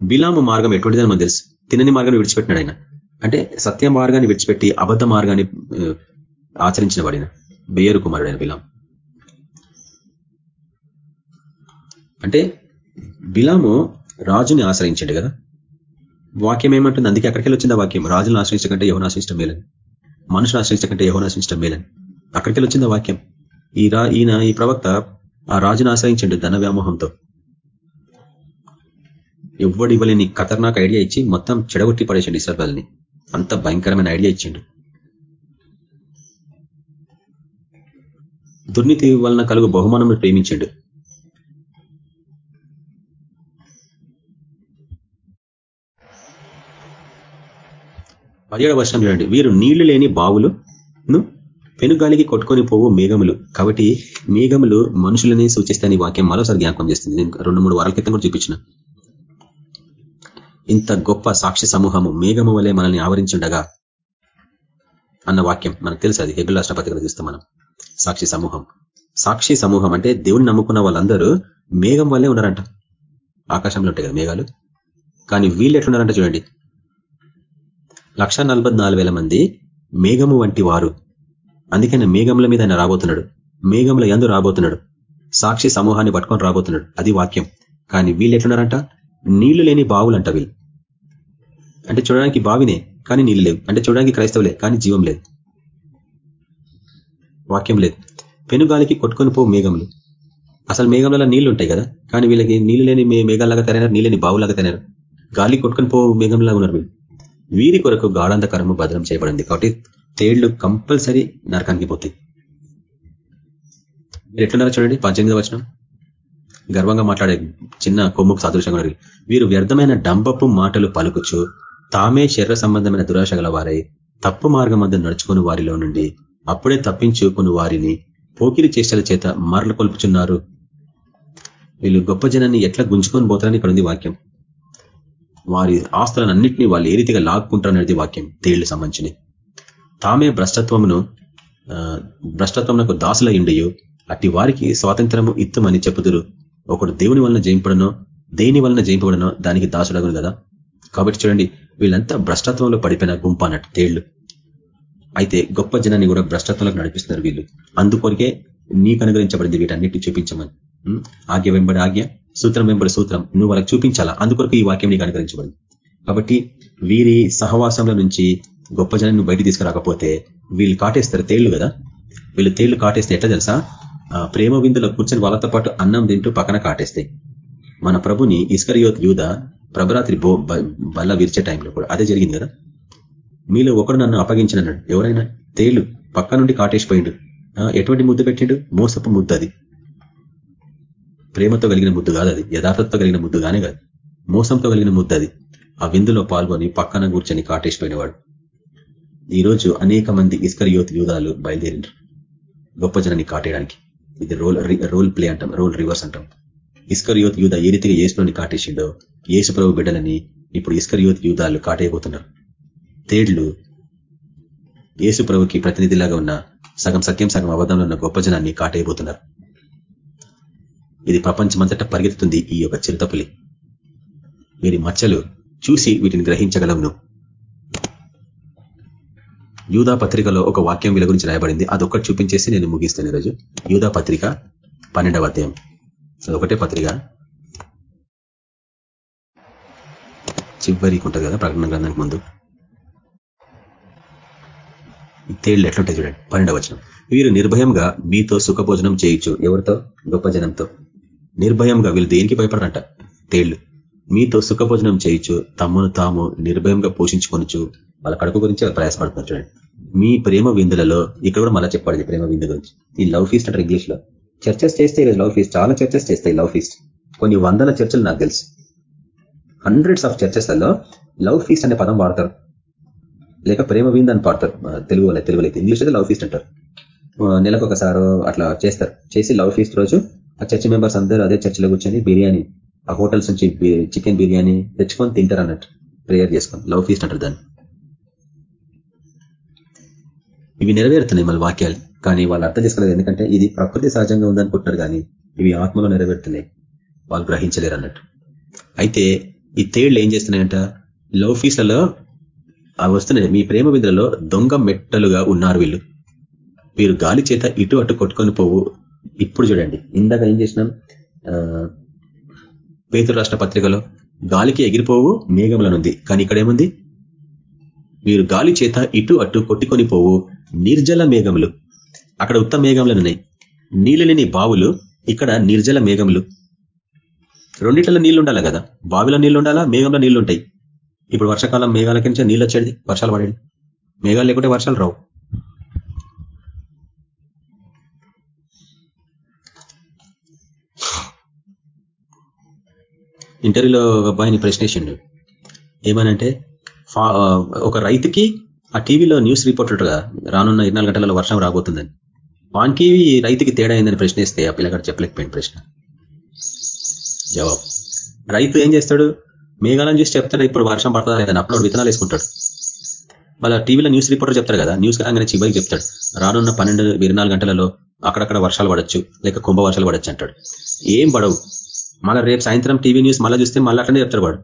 బిలాము మార్గం ఎటువంటిదని మనం తెలుసు. తినని మార్గాన్ని విడిచిపెట్టినాడు ఆయన. అంటే సత్య మార్గాన్ని విడిచిపెట్టి అబద్ధ మార్గాన్ని ఆచరించిన వాడిన బేయరు కుమారుడు ఆయన బిలాం. అంటే బిలాము రాజుని ఆశ్రయించాడు కదా. వాక్యం ఏమంటుంది? అందుకే అక్కడికి వచ్చింది వాక్యం? రాజులను ఆశ్రయించకంటే ఎవరు ఆశ్రయించడం మేలని. మనుషులు ఆశ్రయించకంటే ఎవరు ఆశ్రయించడం మేలని. అక్కడికి వచ్చింది వాక్యం? ఈ రా ఈయన ఈ ప్రవక్త ఆ రాజును ఆశ్రయించండు ధన వ్యామోహంతో. ఎవ్వడు ఇవ్వలేని ఖతర్నాక్ ఐడియా ఇచ్చి మొత్తం చెడగొట్టి పడేసిండు ఇసర్బల్ని అంత భయంకరమైన ఐడియా ఇచ్చిండు. దుర్నీతి వలన కలుగు బహుమానం ప్రేమించిండు. పదిహేడు వర్షం చూడండి. వీరు నీళ్ళు లేని బావులును పెనుగాలికి కొట్టుకొని పోవు మేఘములు. కాబట్టి మేఘములు మనుషులని సూచిస్తాయని వాక్యం మరోసారి జ్ఞాపకం చేస్తుంది. నేను రెండు మూడు వారాల క్రితం కూడా చూపించిన. ఇంత గొప్ప సాక్షి సమూహము మేఘము వలె మనల్ని ఆవరించుండగా అన్న వాక్యం మనకు తెలుసు అది. హెబుల్ రాష్ట్రపతిగా చూస్తాం మనం. సాక్షి సమూహం. సాక్షి సమూహం అంటే దేవుని నమ్ముకున్న వాళ్ళందరూ మేఘం వల్లే ఉన్నారంట. ఆకాశంలో ఉంటాయి కదా మేఘాలు. కానీ వీళ్ళు ఎట్లున్నారంట చూడండి. లక్ష మంది మేఘము వంటి వారు. అందుకని మేఘముల మీద ఆయన రాబోతున్నాడు. మేఘముల ఎందు రాబోతున్నాడు. సాక్షి సమూహాన్ని పట్టుకొని రాబోతున్నాడు. అది వాక్యం. కానీ వీళ్ళు ఎట్లున్నారంట? నీళ్ళు లేని బావులంట వీళ్ళు. అంటే చూడడానికి బావినే కానీ నీళ్ళు లేవు. అంటే చూడడానికి క్రైస్తవులే కానీ జీవం లేదు. వాక్యం లేదు. పెనుగాలికి కొట్టుకొని పో మేఘములు. అసలు మేఘంలో నీళ్ళు ఉంటాయి కదా? కానీ వీళ్ళకి నీళ్ళు లేని మేఘాలాగా తయారు నీళ్ళని బావులాగా తయారు గాలి కొట్టుకొని పో మేఘంలాగా ఉన్నారు వీళ్ళు. వీరి కొరకు గాఢంధకరము భద్రం చేయబడింది కాబట్టి తేళ్ళు కంపల్సరీ నరకానికి పోతాయి. మీరు ఎట్లున్నారో చూడండి పద్దెనిమిది వచనం. గర్వంగా మాట్లాడే చిన్న కొమ్ముకు సాదృశ్యంగా ఉన్నారు వీరు వ్యర్థమైన డంబపు మాటలు పలుకుచు తామే శరీర సంబంధమైన దురాశ గల వారై తప్పు మార్గం మధ్య నడుచుకుని వారిలో నుండి అప్పుడే తప్పించుకుని వారిని పోకిరి చేష్టల చేత మరల కొలుపుచున్నారు. వీళ్ళు గొప్ప జనాన్ని ఎట్లా గుంజుకొని పోతారని ఇక్కడ ఉంది వాక్యం. వారి ఆస్తులన్నింటినీ వాళ్ళు ఏ రీతిగా లాక్కుంటారనేది వాక్యం తేళ్ళు సంబంధించినవి తామే భ్రష్టత్వమును భ్రష్టత్వమునకు దాసుల ఇండియో అట్టి వారికి స్వాతంత్రము ఇత్తమని చెప్పుదురు. ఒకడు దేవుని వలన జయింపడనో దేని వలన జయింపబడనో దానికి దాసుడగును కదా కాబట్టి చూడండి వీళ్ళంతా భ్రష్టత్వంలో పడిపోయిన గుంప అన్నట్టు తేళ్ళు. అయితే గొప్ప జనాన్ని కూడా భ్రష్టత్వంలోకి నడిపిస్తున్నారు వీళ్ళు. అందుకొరికే నీకు అనుగ్రహించబడింది వీటన్నిటి చూపించమని. ఆజ్ఞ వెంబడి ఆజ్ఞ. సూత్రం వెంబడి సూత్రం. నువ్వు వాళ్ళకి చూపించాలా? అందుకొరకు ఈ వాక్యం నీకు అనుకరించబడింది కాబట్టి వీరి సహవాసంలో నుంచి గొప్ప జనాన్ని నువ్వు తీసుకురాకపోతే వీళ్ళు కాటేస్తారు తేళ్ళు కదా? వీళ్ళు తేళ్ళు కాటేస్తే ఎట్లా తెలుసా? ప్రేమ విందులో కూర్చొని వాళ్ళతో పాటు అన్నం తింటూ పక్కన కాటేస్తాయి మన ప్రభుని ఇస్కరియోత్ యూధ ప్రభరాత్రి బో బల్ల విరిచే టైంలో కూడా అదే జరిగింది కదా? మీలో ఒకడు నన్ను అప్పగించినన్నాడు. ఎవరైనా తేలు పక్క నుండి కాటేసిపోయిండు. ఎటువంటి ముద్దు పెట్టిండు? మోసపు ముద్దు అది. ప్రేమతో కలిగిన ముద్దు కాదు అది. యథార్థతో కలిగిన ముద్దు కానీ కాదు. మోసంతో కలిగిన ముద్దు అది. ఆ విందులో పాల్గొని పక్కన కూర్చొని కాటేసిపోయినవాడు. ఈరోజు అనేక మంది ఇస్కర్ యోత్ యూదాలు బయలుదేరిండ్రు గొప్ప జనాన్ని కాటేయడానికి. ఇది రోల్ రోల్ ప్లే అంటాం రోల్ రివర్స్ అంటాం. ఇస్కర్ యూత్ యూధ ఏ రీతిగా ఏసులోని కాటేసిండో ఏసు ప్రభు బిడ్డలని ఇప్పుడు ఇస్కర్ యూత్ యూధాలు కాటేయబోతున్నారు. తేడ్లు ఏసు ప్రభుకి ప్రతినిధిలాగా ఉన్న సగం సత్యం సగం అబద్ధంలో ఉన్న గొప్ప జనాన్ని కాటేయబోతున్నారు. ఇది ప్రపంచమంతటా పరిగెత్తుతుంది ఈ యొక్క చిరుతపులి. వీరి మచ్చలు చూసి వీటిని గ్రహించగలవు యూదా పత్రికలో ఒక వాక్యం వీళ్ళ గురించి రాయబడింది. అదొక్కటి చూపించేసి నేను ముగిస్తాను ఈరోజు. యూదా పత్రిక పన్నెండవ అధ్యాయం. అదొకటే పత్రిక. చివరికి ఉంటుంది కదా ప్రకటన గ్రంథానికి ముందు. తేళ్ళు ఎట్లుంటాయి చూడండి. పన్నెండవ వచనం. వీరు నిర్భయంగా మీతో సుఖభోజనం చేయొచ్చు ఎవరితో? గొప్ప జనంతో. నిర్భయంగా వీళ్ళు దేనికి భయపడరంట? తేళ్ళు. మీతో సుఖభోజనం చేయొచ్చు తమ్మును తాము నిర్భయంగా పోషించుకొనొచ్చు వాళ్ళ కడుపు గురించి ప్రయాసపడుతున్నారు చూడండి. మీ ప్రేమ విందులలో ఇక్కడ కూడా మళ్ళీ చెప్పాడు ప్రేమ విందు గురించి. ఈ లవ్ ఫీస్ట్ అంటారు ఇంగ్లీష్లో చర్చస్ చేస్తే లవ్ ఫీస్ట్ చాలా చర్చస్ చేస్తాయి లవ్ ఫీస్ట్. కొన్ని వందల చర్చలు నాకు తెలుసు. హండ్రెడ్స్ ఆఫ్ చర్చెస్లలో లవ్ ఫీస్ట్ అనే పదం వాడతారు. లేక ప్రేమ విందు అని పాడతారు. తెలుగు తెలుగులో అయితే. ఇంగ్లీష్ అయితే లవ్ ఫీస్ట్ అంటారు. నెలకు ఒకసారి అట్లా చేస్తారు. చేసి లవ్ ఫీస్ట్ రోజు ఆ చర్చ్ మెంబర్స్ అందరూ అదే చర్చిలో కూర్చొని బిర్యానీ ఆ హోటల్స్ నుంచి చికెన్ బిర్యానీ తెచ్చుకొని తింటారు అన్నట్టు. ప్రేయర్ చేసుకొని. లవ్ ఫీస్ట్ అంటారు దాన్ని. ఇవి నెరవేరుతున్నాయి మళ్ళీ వాక్యాలు. కానీ వాళ్ళు అర్థం చేసుకోలేదు. ఎందుకంటే ఇది ప్రకృతి సహజంగా ఉందనుకుంటున్నారు కానీ ఇవి ఆత్మలో నెరవేరుతున్నాయి. వాళ్ళు గ్రహించలేరు అన్నట్టు. అయితే ఈ తేళ్ళు ఏం చేస్తున్నాయంట? లవ్ ఫీస్లలో అవి వస్తున్నాయి. మీ ప్రేమ విధులలో దొంగ మెట్టలుగా ఉన్నారు వీళ్ళు. వీరు గాలి చేత ఇటు అటు కొట్టుకొని పోవు. ఇప్పుడు చూడండి. ఇందాక ఏం చేసినాం? పేతురు రాష్ట్ర పత్రికలో గాలికి ఎగిరిపోవు మేఘములనుంది కానీ ఇక్కడ ఏముంది మీరు గాలి చేత ఇటు అటు కొట్టుకొని పోవు నిర్జల మేఘములు. అక్కడ ఉత్త మేఘములనున్నాయి నీళ్ళు లేని బావులు ఇక్కడ నిర్జల మేఘములు. రెండిట్లలో నీళ్ళు ఉండాలి కదా? బావిలో నీళ్ళు ఉండాలా? మేఘంలో నీళ్ళు ఉంటాయి. ఇప్పుడు వర్షాకాలం మేఘాల కింద నీళ్ళు వచ్చేది? వర్షాలు పడేది? మేఘాలు లేకుంటే వర్షాలు రావు. ఇంటర్వ్యూలో ఒక అబ్బాయిని ప్రశ్నించిండు. ఏమనంటే ఒక రైతుకి ఆ టీవీలో న్యూస్ రిపోర్టర్గా రానున్న ఇరవై గంటలలో వర్షం రాబోతుందని. వానికి రైతుకి తేడా అయిందని ప్రశ్నిస్తే ఆ పిల్లగాడు చెప్పలేకపోయింది ప్రశ్న. జవాబు. రైతు ఏం చేస్తాడు? మేఘాలను చూసి చెప్తాడు ఇప్పుడు వర్షం పడతా లేదని అప్పుడు విత్తనాలు వేసుకుంటాడు. మళ్ళీ టీవీలో న్యూస్ రిపోర్టర్ చెప్తారు కదా న్యూస్ కాగానే చివరికి చెప్తాడు. రానున్న పన్నెండు ఇరవై గంటలలో అక్కడక్కడ వర్షాలు పడచ్చు లేక కుంభ వర్షాలు పడచ్చు అంటాడు. ఏం పడవు. మళ్ళీ రేపు సాయంత్రం టీవీ న్యూస్ మళ్ళీ చూస్తే మళ్ళీ అట్లనే చెప్తారు వాడు.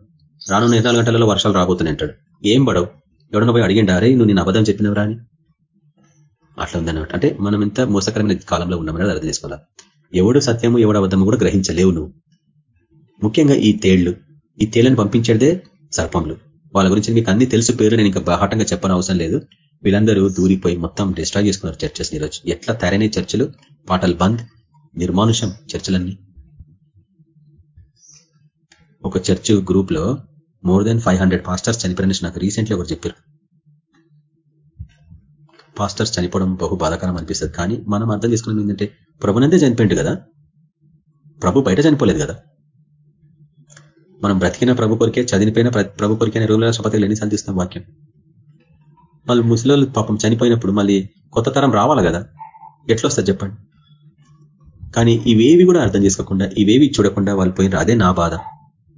రానున్న ఇరవై గంటలలో వర్షాలు రాబోతున్నాయి అంటాడు ఏం పడవు. ఎవడన్నా పోయి అడిగిండా అరే నువ్వు నేను అబద్ధం చెప్పినవరా అని? అట్లా ఉందన్నమాట. అంటే మనం ఇంత మోసకరమైన కాలంలో ఉన్నామని అర్థం చేసుకోవాలా? ఎవడు సత్యము ఎవడు అబద్ధము కూడా గ్రహించలేవు నువ్వు. ముఖ్యంగా ఈ తేళ్ళు. ఈ తేళ్ళను పంపించేదే సర్పంలు వాళ్ళ గురించి మీకు అన్ని తెలుసు పేరు నేను ఇంకా బాహాటంగా చెప్పని అవసరం లేదు. వీళ్ళందరూ దూరిపోయి మొత్తం డిస్ట్రాయ్ చేసుకున్నారు చర్చస్ ఈరోజు. ఎట్లా తయారైన చర్చలు పాటలు బంద్ నిర్మానుషం చర్చలన్నీ ఒక చర్చ్ గ్రూప్లో more than five hundred pastors చనిపోయిన నాకు రీసెంట్లీ ఒకరు చెప్పారు. పాస్టర్స్ చనిపోవడం బహు బాధాకరం అనిపిస్తుంది. కానీ మనం అర్థం చేసుకున్నది ఏంటంటే ప్రభునందే చనిపోయింది కదా? ప్రభు బయట చనిపోలేదు కదా? మనం బ్రతికిన ప్రభు కొరికే చదివిపోయిన ప్రభు కొరికే రోజుల శపథలు లేని సంధిస్తాం వాక్యం. వాళ్ళు ముసలి పాపం చనిపోయినప్పుడు మళ్ళీ కొత్త తరం రావాలి కదా? ఎట్లొస్తుంది చెప్పండి? కానీ ఇవేవి కూడా అర్థం చేసుకోకుండా ఇవేవి చూడకుండా వాళ్ళు పోయిన అదే నా బాధ.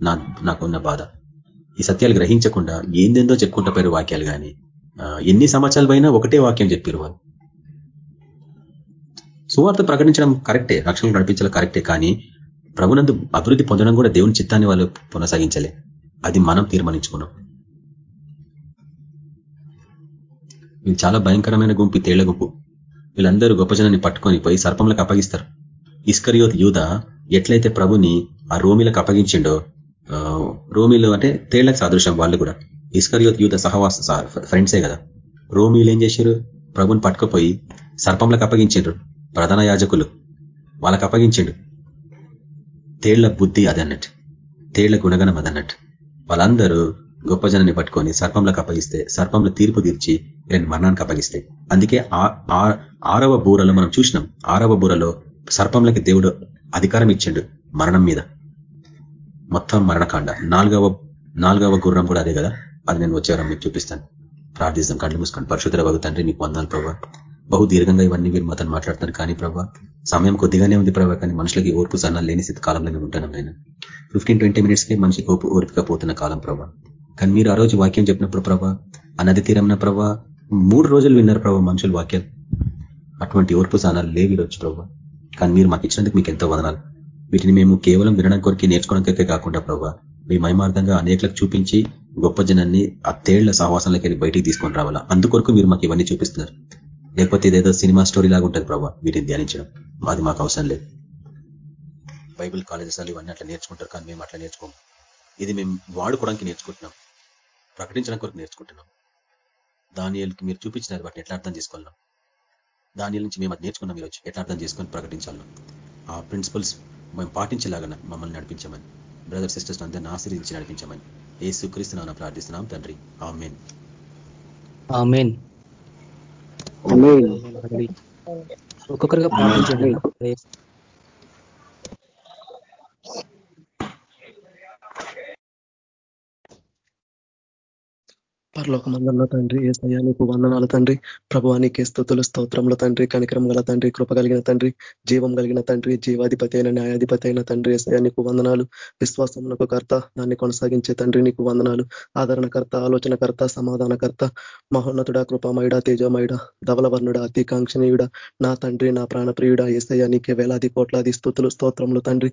నా నాకున్న బాధ. ఈ సత్యాలు గ్రహించకుండా ఏందేందో చెప్పుకుంటా పోయారు వాక్యాలు కానీ ఎన్ని సంవత్సరాలు పోయినా ఒకటే వాక్యం చెప్పారు వాళ్ళు. సువార్త ప్రకటించడం కరెక్టే రక్షణ నడిపించడం కరెక్టే కానీ ప్రభునందు అభివృద్ధి పొందడం కూడా దేవుని చిత్తాన్ని వాళ్ళు కొనసాగించలే. అది మనం తీర్మానించుకున్నాం. వీళ్ళు చాలా భయంకరమైన గుంపు తేళ్ళ గుంపు. వీళ్ళందరూ గొప్ప జనాన్ని పట్టుకొని పోయి సర్పంలకు అప్పగిస్తారు. ఇస్కరియోత్ యూధ ఎట్లయితే ప్రభుని ఆ రోమిలకు అప్పగించిండో రోమిలు అంటే తేళ్ళకు సాదృశ్యం వాళ్ళు కూడా. ఇస్కరియోత్ యూత సహవాస ఫ్రెండ్సే కదా. రోమిలు ఏం చేశారు? ప్రభుని పట్టుకుపోయి సర్పంలకు అప్పగించిండ్రు. ప్రధాన యాజకులు వాళ్ళకి అప్పగించిండు తేళ్ళ బుద్ధి అదన్నట్టు. తేళ్ళ గుణగణం అదన్నట్టు. వాళ్ళందరూ గొప్ప జనాన్ని పట్టుకొని సర్పంలకు అప్పగిస్తే సర్పంలో తీర్పు తీర్చి రెండు మరణానికి అప్పగిస్తాయి అందుకే ఆరవ బూరలో మనం చూసినాం. ఆరవ బూరలో సర్పంలకి దేవుడు అధికారం ఇచ్చిండు మరణం మీద. మొత్తం మరణకాండ. నాలుగవ నాలుగవ గుర్రం కూడా అదే కదా? అది నేను వచ్చేవారం మీకు చూపిస్తాను. ప్రార్థిస్తాం కళ్ళు మూసుకొని పరిశుద్ధ భగ తండ్రి మీకు వందాలు ప్రభావ బహు దీర్ఘంగా ఇవన్నీ మీరు మాతో మాట్లాడుతున్నారు కానీ ప్రభావ సమయం కొద్దిగానే ఉంది ప్రభావ కానీ మనుషులకి ఓర్పు సన్నాలు లేని స్థితి కాలంలో మేము ఉంటున్నాం ఆయన ఫిఫ్టీన్ ట్వంటీ మినిట్స్కే మనిషికి ఓపు ఓర్పుకపోతున్న కాలం ప్రభావ కానీ మీరు ఆ రోజు వాక్యం చెప్పినప్పుడు ప్రభా ఆ నది తీరంన ప్రభా మూడు రోజులు విన్నారు ప్రభావ మనుషులు వాక్యాలు. అటువంటి ఓర్పు సహనాలు లేవి రోజు ప్రభావ కానీ మీరు మాకు ఇచ్చినందుకు మీకు ఎంతో వదనాలు. వీటిని మేము కేవలం వినడం కొరికి నేర్చుకోవడానికే కాకుండా ప్రభావ మీ మహిమార్థంగా అనేకలకు చూపించి గొప్ప జనాన్ని ఆ తేళ్ళ సహవాసంలోకి వెళ్ళి బయటికి తీసుకొని రావాలా? అందుకొరకు మీరు మాకు ఇవన్నీ చూపిస్తున్నారు. లేకపోతే ఇదేదో సినిమా స్టోరీ లాగా ఉంటుంది ప్రభావ వీటిని ధ్యానించడం. అది మాకు అవసరం లేదు. బైబిల్ కాలేజెస్ ఇవన్నీ అట్లా నేర్చుకుంటారు కానీ మేము అట్లా నేర్చుకోము. ఇది మేము వాడుకోవడానికి నేర్చుకుంటున్నాం. ప్రకటించడం కొరకు నేర్చుకుంటున్నాం. దానియల్కి మీరు చూపించినారు వాటిని ఎట్లా అర్థం చేసుకోవాలన్నాం దానియల్ నుంచి మేము అది నేర్చుకున్నాం మీరు ఎట్లా అర్థం చేసుకొని ప్రకటించాలన్నాం ఆ ప్రిన్సిపల్స్ మేము పాటించేలాగా మమ్మల్ని నడిపించమని. బ్రదర్ సిస్టర్స్ అందరిని ఆశ్రయించి నడిపించమని. ఏ సుక్రీస్తున్నామని ప్రార్థిస్తున్నాం తండ్రి. ఆమెన్. ఆమెన్. ఒక్కొక్కరుగా ప్రార్థించండి. పరలోకమందన్న తండ్రి ఏ సయానికి వందనాలు తండ్రి. ప్రభువానికి స్థుతులు స్తోత్రంలో తండ్రి. కనికరం గల తండ్రి కృప కలిగిన తండ్రి. జీవం కలిగిన తండ్రి జీవాధిపతి అయిన న్యాయాధిపతి అయిన తండ్రి ఏసయ్యా వందనాలు. విశ్వాసములకు కర్త దాన్ని కొనసాగించే తండ్రి నీకు వందనాలు. ఆదరణకర్త ఆలోచనకర్త సమాధానకర్త మహోన్నతుడ కృపామయుడ తేజమయుడ ధవలవర్ణుడ అతికాంక్షణీయుడ నా తండ్రి నా ప్రాణప్రియుడ ఏసయ్యా నీకే వేలాది కోట్లాది స్థుతులు స్తోత్రములు తండ్రి.